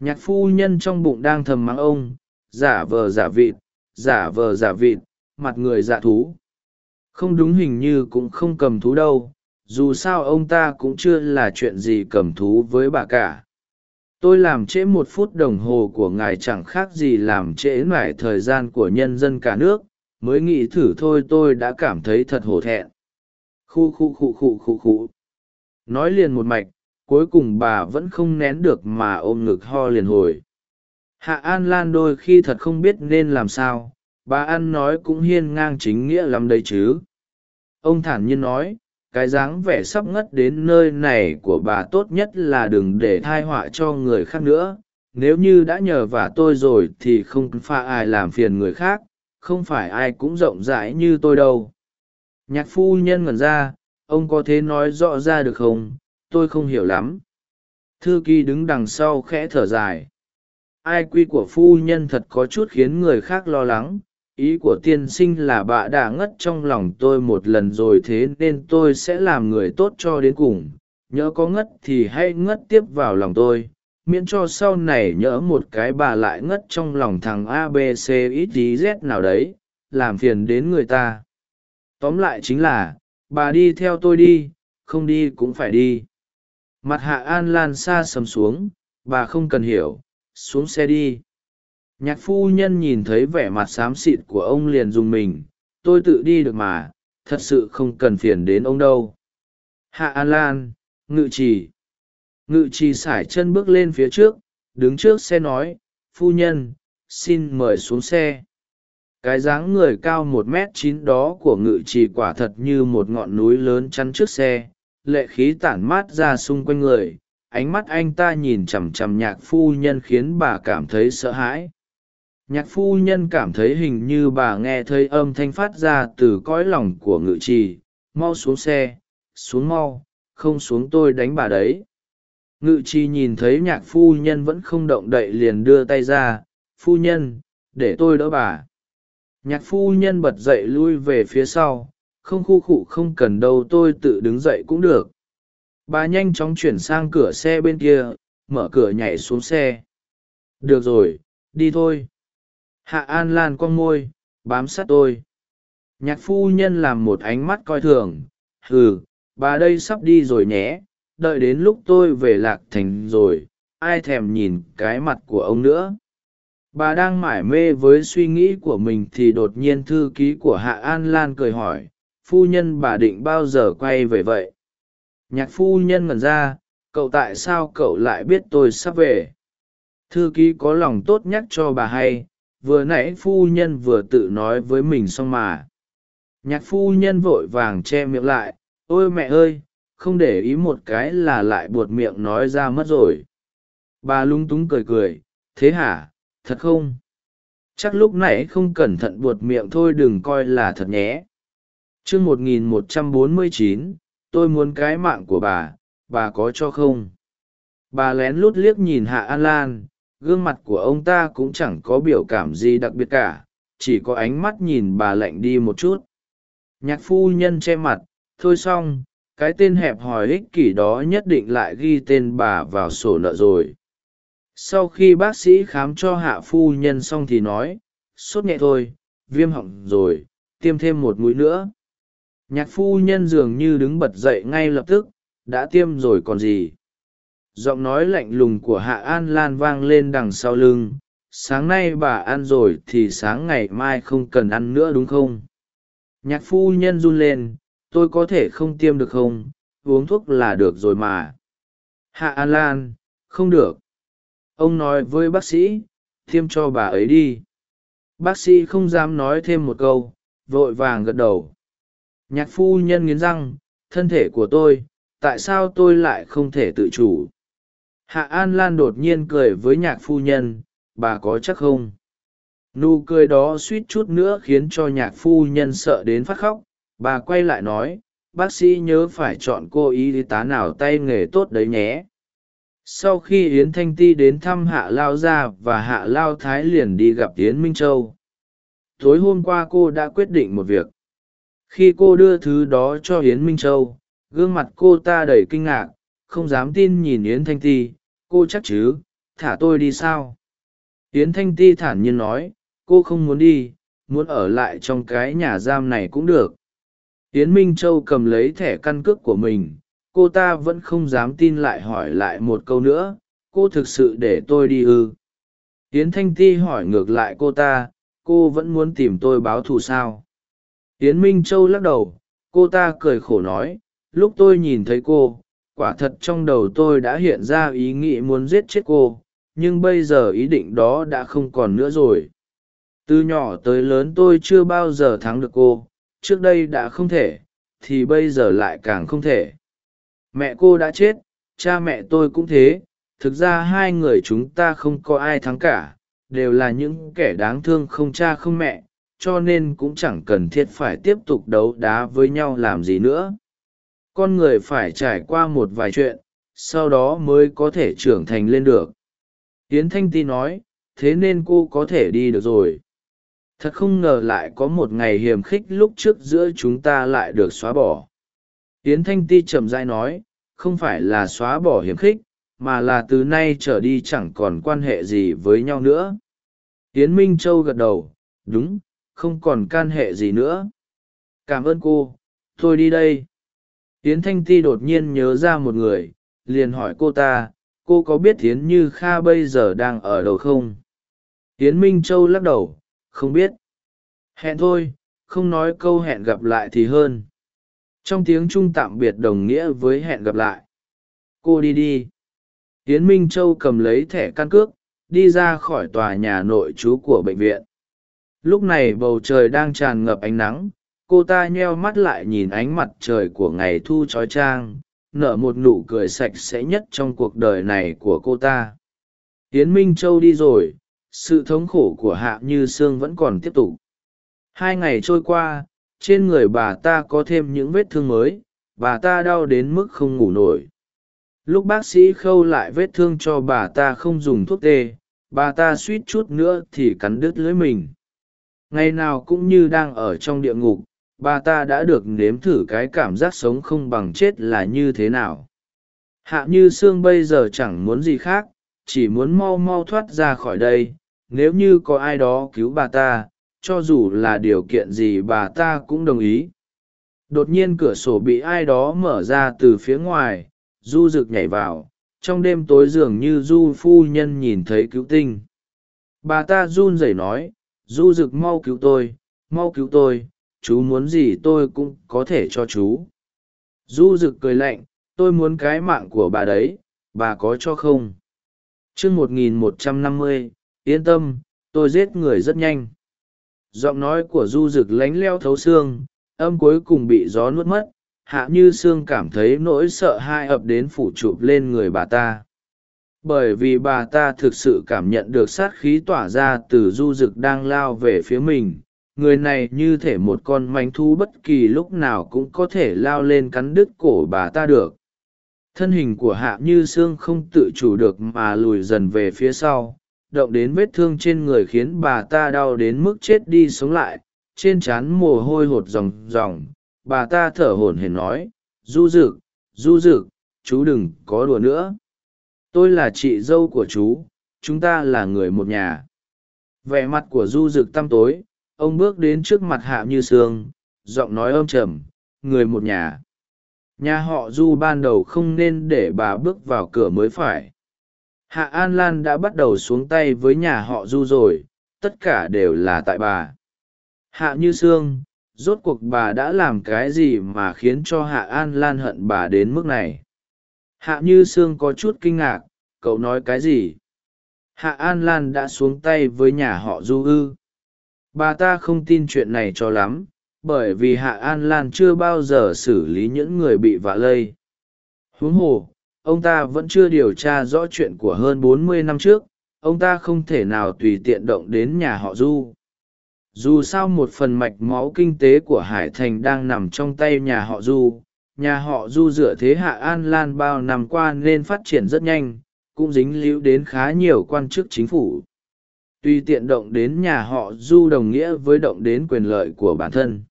Nhạc phu nhân trong bụng đang thầm mắng ông, giả vờ giả vịt, giả vờ giả vịt, mặt người dạ thú không đúng hình như cũng không cầm thú đâu, dù sao ông ta cũng chưa là chuyện gì cầm thú với bà cả. Tôi làm trễ một phút đồng hồ của ngài chẳng khác gì làm trễ mải thời gian của nhân dân cả nước, mới nghĩ thử thôi tôi đã cảm thấy thật hổ thẹn. Khu khu khu khu khu khu. Nói liền một mạch, cuối cùng bà vẫn không nén được mà ôm ngực ho liền hồi. Hạ an lan đôi khi thật không biết nên làm sao bà ăn nói cũng hiên ngang chính nghĩa lắm đấy chứ. Ông thản nhiên nói, cái dáng vẻ sắp ngất đến nơi này của bà tốt nhất là đừng để thai họa cho người khác nữa. Nếu như đã nhờ vả tôi rồi thì không pha ai làm phiền người khác, không phải ai cũng rộng rãi như tôi đâu. Nhạc phu nhân ngẩn ra, ông có thế nói rõ ra được không? Tôi không hiểu lắm. Thư ký đứng đằng sau khẽ thở dài. Ai quy của phu nhân thật có chút khiến người khác lo lắng ý của tiên sinh là bà đã ngất trong lòng tôi một lần rồi thế nên tôi sẽ làm người tốt cho đến cùng. Nhớ có ngất thì hãy ngất tiếp vào lòng tôi, miễn cho sau này nhỡ một cái bà lại ngất trong lòng thằng abc ít ý z nào đấy, làm phiền đến người ta. Tóm lại chính là, bà đi theo tôi đi, không đi cũng phải đi. Mặt hạ an lan xa sầm xuống, bà không cần hiểu, xuống xe đi nhạc phu nhân nhìn thấy vẻ mặt xám xịt của ông liền dùng mình. Tôi tự đi được mà, thật sự không cần phiền đến ông đâu. Hạ an lan, ngự trì. Ngự trì sải chân bước lên phía trước, đứng trước xe nói, phu nhân, xin mời xuống xe. Cái dáng người cao một m chín đó của ngự trì quả thật như một ngọn núi lớn chắn trước xe. Lệ khí tản mát ra xung quanh người, ánh mắt anh ta nhìn chằm chằm nhạc phu nhân khiến bà cảm thấy sợ hãi nhạc phu nhân cảm thấy hình như bà nghe thấy âm thanh phát ra từ cõi lòng của ngự trì. Mau xuống xe, xuống mau, không xuống tôi đánh bà đấy. Ngự trì nhìn thấy nhạc phu nhân vẫn không động đậy liền đưa tay ra. Phu nhân, để tôi đỡ bà. Nhạc phu nhân bật dậy lui về phía sau. Không khu khụ không cần đâu, tôi tự đứng dậy cũng được. Bà nhanh chóng chuyển sang cửa xe bên kia, mở cửa nhảy xuống xe. Được rồi, đi thôi hạ an lan con môi, bám sát tôi. Nhạc phu nhân làm một ánh mắt coi thường. Ừ bà đây sắp đi rồi nhé. Đợi đến lúc tôi về lạc thành rồi, ai thèm nhìn cái mặt của ông nữa? Bà đang mải mê với suy nghĩ của mình thì đột nhiên thư ký của hạ an lan cười hỏi, phu nhân bà định bao giờ quay về vậy? Nhạc phu nhân ngẩn ra, cậu tại sao cậu lại biết tôi sắp về? Thư ký có lòng tốt nhắc cho bà hay vừa nãy phu nhân vừa tự nói với mình xong mà. Nhạc phu nhân vội vàng che miệng lại, ôi mẹ ơi, không để ý một cái là lại buột miệng nói ra mất rồi. Bà lúng túng cười cười, thế hả? Thật không? Chắc lúc nãy không cẩn thận buột miệng thôi, đừng coi là thật nhé. Chương một nghìn một trăm bốn mươi chín, tôi muốn cái mạng của bà bà có cho không? Bà lén lút liếc nhìn hạ an lan gương mặt của ông ta cũng chẳng có biểu cảm gì đặc biệt cả, chỉ có ánh mắt nhìn bà lạnh đi một chút. Nhạc phu nhân che mặt, thôi xong, cái tên hẹp hòi ích kỷ đó nhất định lại ghi tên bà vào sổ nợ rồi. Sau khi bác sĩ khám cho hạ phu nhân xong thì nói, sốt nhẹ thôi, viêm họng rồi, tiêm thêm một mũi nữa. Nhạc phu nhân dường như đứng bật dậy ngay lập tức, đã tiêm rồi còn gì? Giọng nói lạnh lùng của hạ an lan vang lên đằng sau lưng. Sáng nay bà ăn rồi thì sáng ngày mai không cần ăn nữa đúng không? Nhạc phu nhân run lên. Tôi có thể không tiêm được không? Uống thuốc là được rồi mà. Hạ an lan, không được. Ông nói với bác sĩ, tiêm cho bà ấy đi. Bác sĩ không dám nói thêm một câu, vội vàng gật đầu. Nhạc phu nhân nghiến răng, thân thể của tôi, tại sao tôi lại không thể tự chủ? Hạ an lan đột nhiên cười với nhạc phu nhân, bà có chắc không? Nụ cười đó suýt chút nữa khiến cho nhạc phu nhân sợ đến phát khóc. Bà quay lại nói, bác sĩ nhớ phải chọn cô y tá nào tay nghề tốt đấy nhé. Sau khi yến thanh ti đến thăm hạ lao gia và hạ lao thái liền đi gặp yến minh châu. Tối hôm qua cô đã quyết định một việc. Khi cô đưa thứ đó cho yến minh châu, gương mặt cô ta đầy kinh ngạc không dám tin nhìn yến thanh ti, cô chắc chứ, thả tôi đi sao? Yến thanh ti thản nhiên nói, cô không muốn đi, muốn ở lại trong cái nhà giam này cũng được. Yến minh châu cầm lấy thẻ căn cước của mình, cô ta vẫn không dám tin lại hỏi lại một câu nữa, cô thực sự để tôi đi ư? Yến thanh ti hỏi ngược lại cô ta, cô vẫn muốn tìm tôi báo thù sao? Yến minh châu lắc đầu, cô ta cười khổ nói, lúc tôi nhìn thấy cô quả thật trong đầu tôi đã hiện ra ý nghĩ muốn giết chết cô, nhưng bây giờ ý định đó đã không còn nữa rồi. Từ nhỏ tới lớn tôi chưa bao giờ thắng được cô, trước đây đã không thể, thì bây giờ lại càng không thể. Mẹ cô đã chết, cha mẹ tôi cũng thế, thực ra hai người chúng ta không có ai thắng cả, đều là những kẻ đáng thương không cha không mẹ, cho nên cũng chẳng cần thiết phải tiếp tục đấu đá với nhau làm gì nữa con người phải trải qua một vài chuyện, sau đó mới có thể trưởng thành lên được. Hiến thanh ti nói, thế nên cô có thể đi được rồi. Thật không ngờ lại có một ngày hiềm khích lúc trước giữa chúng ta lại được xóa bỏ. Hiến thanh ti trầm dai nói, không phải là xóa bỏ hiềm khích, mà là từ nay trở đi chẳng còn quan hệ gì với nhau nữa. Hiến minh châu gật đầu, đúng, không còn can hệ gì nữa. Cảm ơn cô, tôi đi đây yến thanh ti đột nhiên nhớ ra một người, liền hỏi cô ta, cô có biết yến như kha bây giờ đang ở đâu không? Yến minh châu lắc đầu, không biết. Hẹn thôi, không nói câu hẹn gặp lại thì hơn. Trong tiếng trung tạm biệt đồng nghĩa với hẹn gặp lại. Cô đi đi. Yến minh châu cầm lấy thẻ căn cước, đi ra khỏi tòa nhà nội trú của bệnh viện. Lúc này bầu trời đang tràn ngập ánh nắng cô ta nheo mắt lại nhìn ánh mặt trời của ngày thu trói trang, nở một nụ cười sạch sẽ nhất trong cuộc đời này của cô ta. Tiến minh châu đi rồi, sự thống khổ của hạ như sương vẫn còn tiếp tục. Hai ngày trôi qua, trên người bà ta có thêm những vết thương mới, bà ta đau đến mức không ngủ nổi. Lúc bác sĩ khâu lại vết thương cho bà ta không dùng thuốc tê, bà ta suýt chút nữa thì cắn đứt lưới mình. Ngày nào cũng như đang ở trong địa ngục bà ta đã được nếm thử cái cảm giác sống không bằng chết là như thế nào? Hạ như sương bây giờ chẳng muốn gì khác, chỉ muốn mau mau thoát ra khỏi đây. Nếu như có ai đó cứu bà ta, cho dù là điều kiện gì bà ta cũng đồng ý. Đột nhiên cửa sổ bị ai đó mở ra từ phía ngoài, du rực nhảy vào. Trong đêm tối dường như du phu nhân nhìn thấy cứu tinh. Bà ta run rẩy nói, du rực mau cứu tôi, mau cứu tôi chú muốn gì tôi cũng có thể cho chú. Du rực cười lạnh, tôi muốn cái mạng của bà đấy, bà có cho không? Chương một nghìn một trăm năm mươi, yên tâm, tôi giết người rất nhanh. Giọng nói của du rực lánh leo thấu xương, âm cuối cùng bị gió nuốt mất, hạ như sương cảm thấy nỗi sợ hai ập đến phủ chụp lên người bà ta. Bởi vì bà ta thực sự cảm nhận được sát khí tỏa ra từ du rực đang lao về phía mình người này như thể một con manh thu bất kỳ lúc nào cũng có thể lao lên cắn đứt cổ bà ta được. Thân hình của hạ như xương không tự chủ được mà lùi dần về phía sau, động đến vết thương trên người khiến bà ta đau đến mức chết đi sống lại, trên trán mồ hôi hột ròng ròng. Bà ta thở hổn hển nói, du rực du rực chú đừng có đùa nữa. Tôi là chị dâu của chú, chúng ta là người một nhà. Vẻ mặt của du rực tăm tối ông bước đến trước mặt hạ như sương, giọng nói âm trầm, người một nhà. Nhà họ du ban đầu không nên để bà bước vào cửa mới phải. Hạ an lan đã bắt đầu xuống tay với nhà họ du rồi, tất cả đều là tại bà. Hạ như sương, rốt cuộc bà đã làm cái gì mà khiến cho hạ an lan hận bà đến mức này? Hạ như sương có chút kinh ngạc, cậu nói cái gì? Hạ an lan đã xuống tay với nhà họ du ư bà ta không tin chuyện này cho lắm, bởi vì hạ an lan chưa bao giờ xử lý những người bị vạ lây. Huống hồ, ông ta vẫn chưa điều tra rõ chuyện của hơn bốn mươi năm trước, ông ta không thể nào tùy tiện động đến nhà họ du. Dù sao một phần mạch máu kinh tế của hải thành đang nằm trong tay nhà họ du, nhà họ du dựa thế hạ an lan bao năm qua nên phát triển rất nhanh, cũng dính líu đến khá nhiều quan chức chính phủ tuy tiện động đến nhà họ du đồng nghĩa với động đến quyền lợi của bản thân.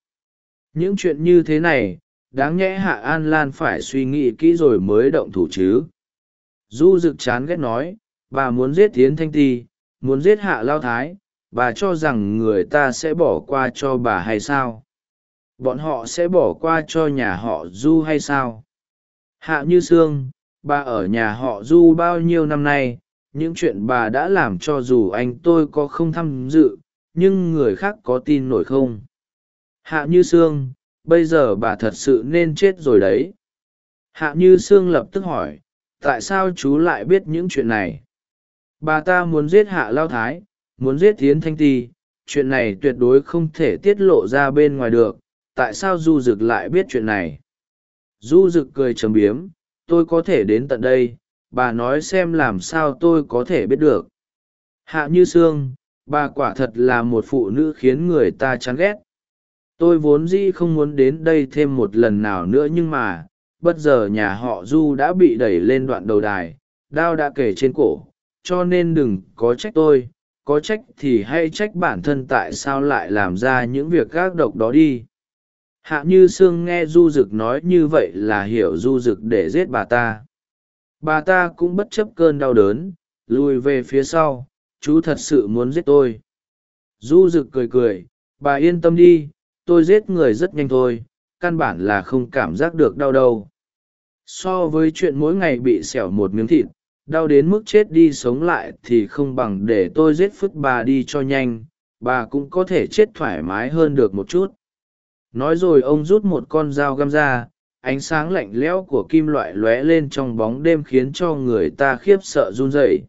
Những chuyện như thế này, đáng nhẽ hạ an lan phải suy nghĩ kỹ rồi mới động thủ chứ. Du rực chán ghét nói, bà muốn giết tiến thanh ti, muốn giết hạ lao thái, bà cho rằng người ta sẽ bỏ qua cho bà hay sao? Bọn họ sẽ bỏ qua cho nhà họ du hay sao? Hạ như sương, bà ở nhà họ du bao nhiêu năm nay những chuyện bà đã làm cho dù anh tôi có không tham dự, nhưng người khác có tin nổi không? Hạ như sương, bây giờ bà thật sự nên chết rồi đấy. Hạ như sương lập tức hỏi, tại sao chú lại biết những chuyện này? Bà ta muốn giết hạ lao thái, muốn giết tiến thanh ti, chuyện này tuyệt đối không thể tiết lộ ra bên ngoài được, tại sao du Dực lại biết chuyện này? Du Dực cười trầm biếm, tôi có thể đến tận đây bà nói xem làm sao tôi có thể biết được. Hạ như sương, bà quả thật là một phụ nữ khiến người ta chán ghét. Tôi vốn dĩ không muốn đến đây thêm một lần nào nữa nhưng mà, bất giờ nhà họ du đã bị đẩy lên đoạn đầu đài, đao đã kể trên cổ, cho nên đừng có trách tôi, có trách thì hay trách bản thân tại sao lại làm ra những việc gác độc đó đi. Hạ như sương nghe du rực nói như vậy là hiểu du rực để giết bà ta bà ta cũng bất chấp cơn đau đớn, lùi về phía sau, chú thật sự muốn giết tôi. Du rực cười cười, bà yên tâm đi, tôi giết người rất nhanh thôi, căn bản là không cảm giác được đau đâu. So với chuyện mỗi ngày bị xẻo một miếng thịt, đau đến mức chết đi sống lại thì không bằng để tôi giết phứt bà đi cho nhanh, bà cũng có thể chết thoải mái hơn được một chút. Nói rồi ông rút một con dao găm ra ánh sáng lạnh lẽo của kim loại lóe lên trong bóng đêm khiến cho người ta khiếp sợ run rẩy.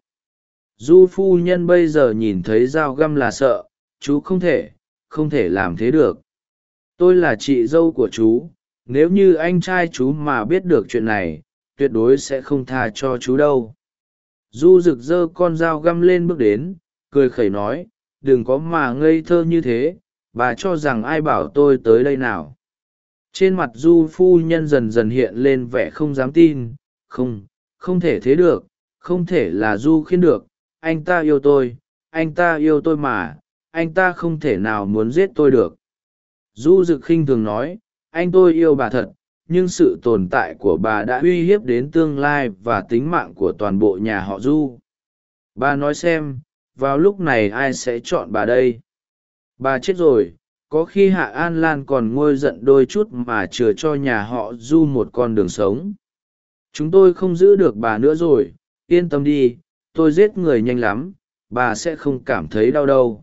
Du phu nhân bây giờ nhìn thấy dao găm là sợ, chú không thể không thể làm thế được. Tôi là chị dâu của chú, nếu như anh trai chú mà biết được chuyện này, tuyệt đối sẽ không tha cho chú đâu. Du rực giơ con dao găm lên bước đến, cười khẩy nói, đừng có mà ngây thơ như thế, bà cho rằng ai bảo tôi tới đây nào trên mặt du phu nhân dần dần hiện lên vẻ không dám tin. Không không thể thế được, không thể là du khiến được. Anh ta yêu tôi, anh ta yêu tôi mà, anh ta không thể nào muốn giết tôi được. Du dực khinh thường nói, anh tôi yêu bà thật, nhưng sự tồn tại của bà đã uy hiếp đến tương lai và tính mạng của toàn bộ nhà họ du. Bà nói xem, vào lúc này ai sẽ chọn bà đây? Bà chết rồi có khi hạ an lan còn ngôi giận đôi chút mà chừa cho nhà họ du một con đường sống. Chúng tôi không giữ được bà nữa rồi, yên tâm đi, tôi giết người nhanh lắm, bà sẽ không cảm thấy đau đâu.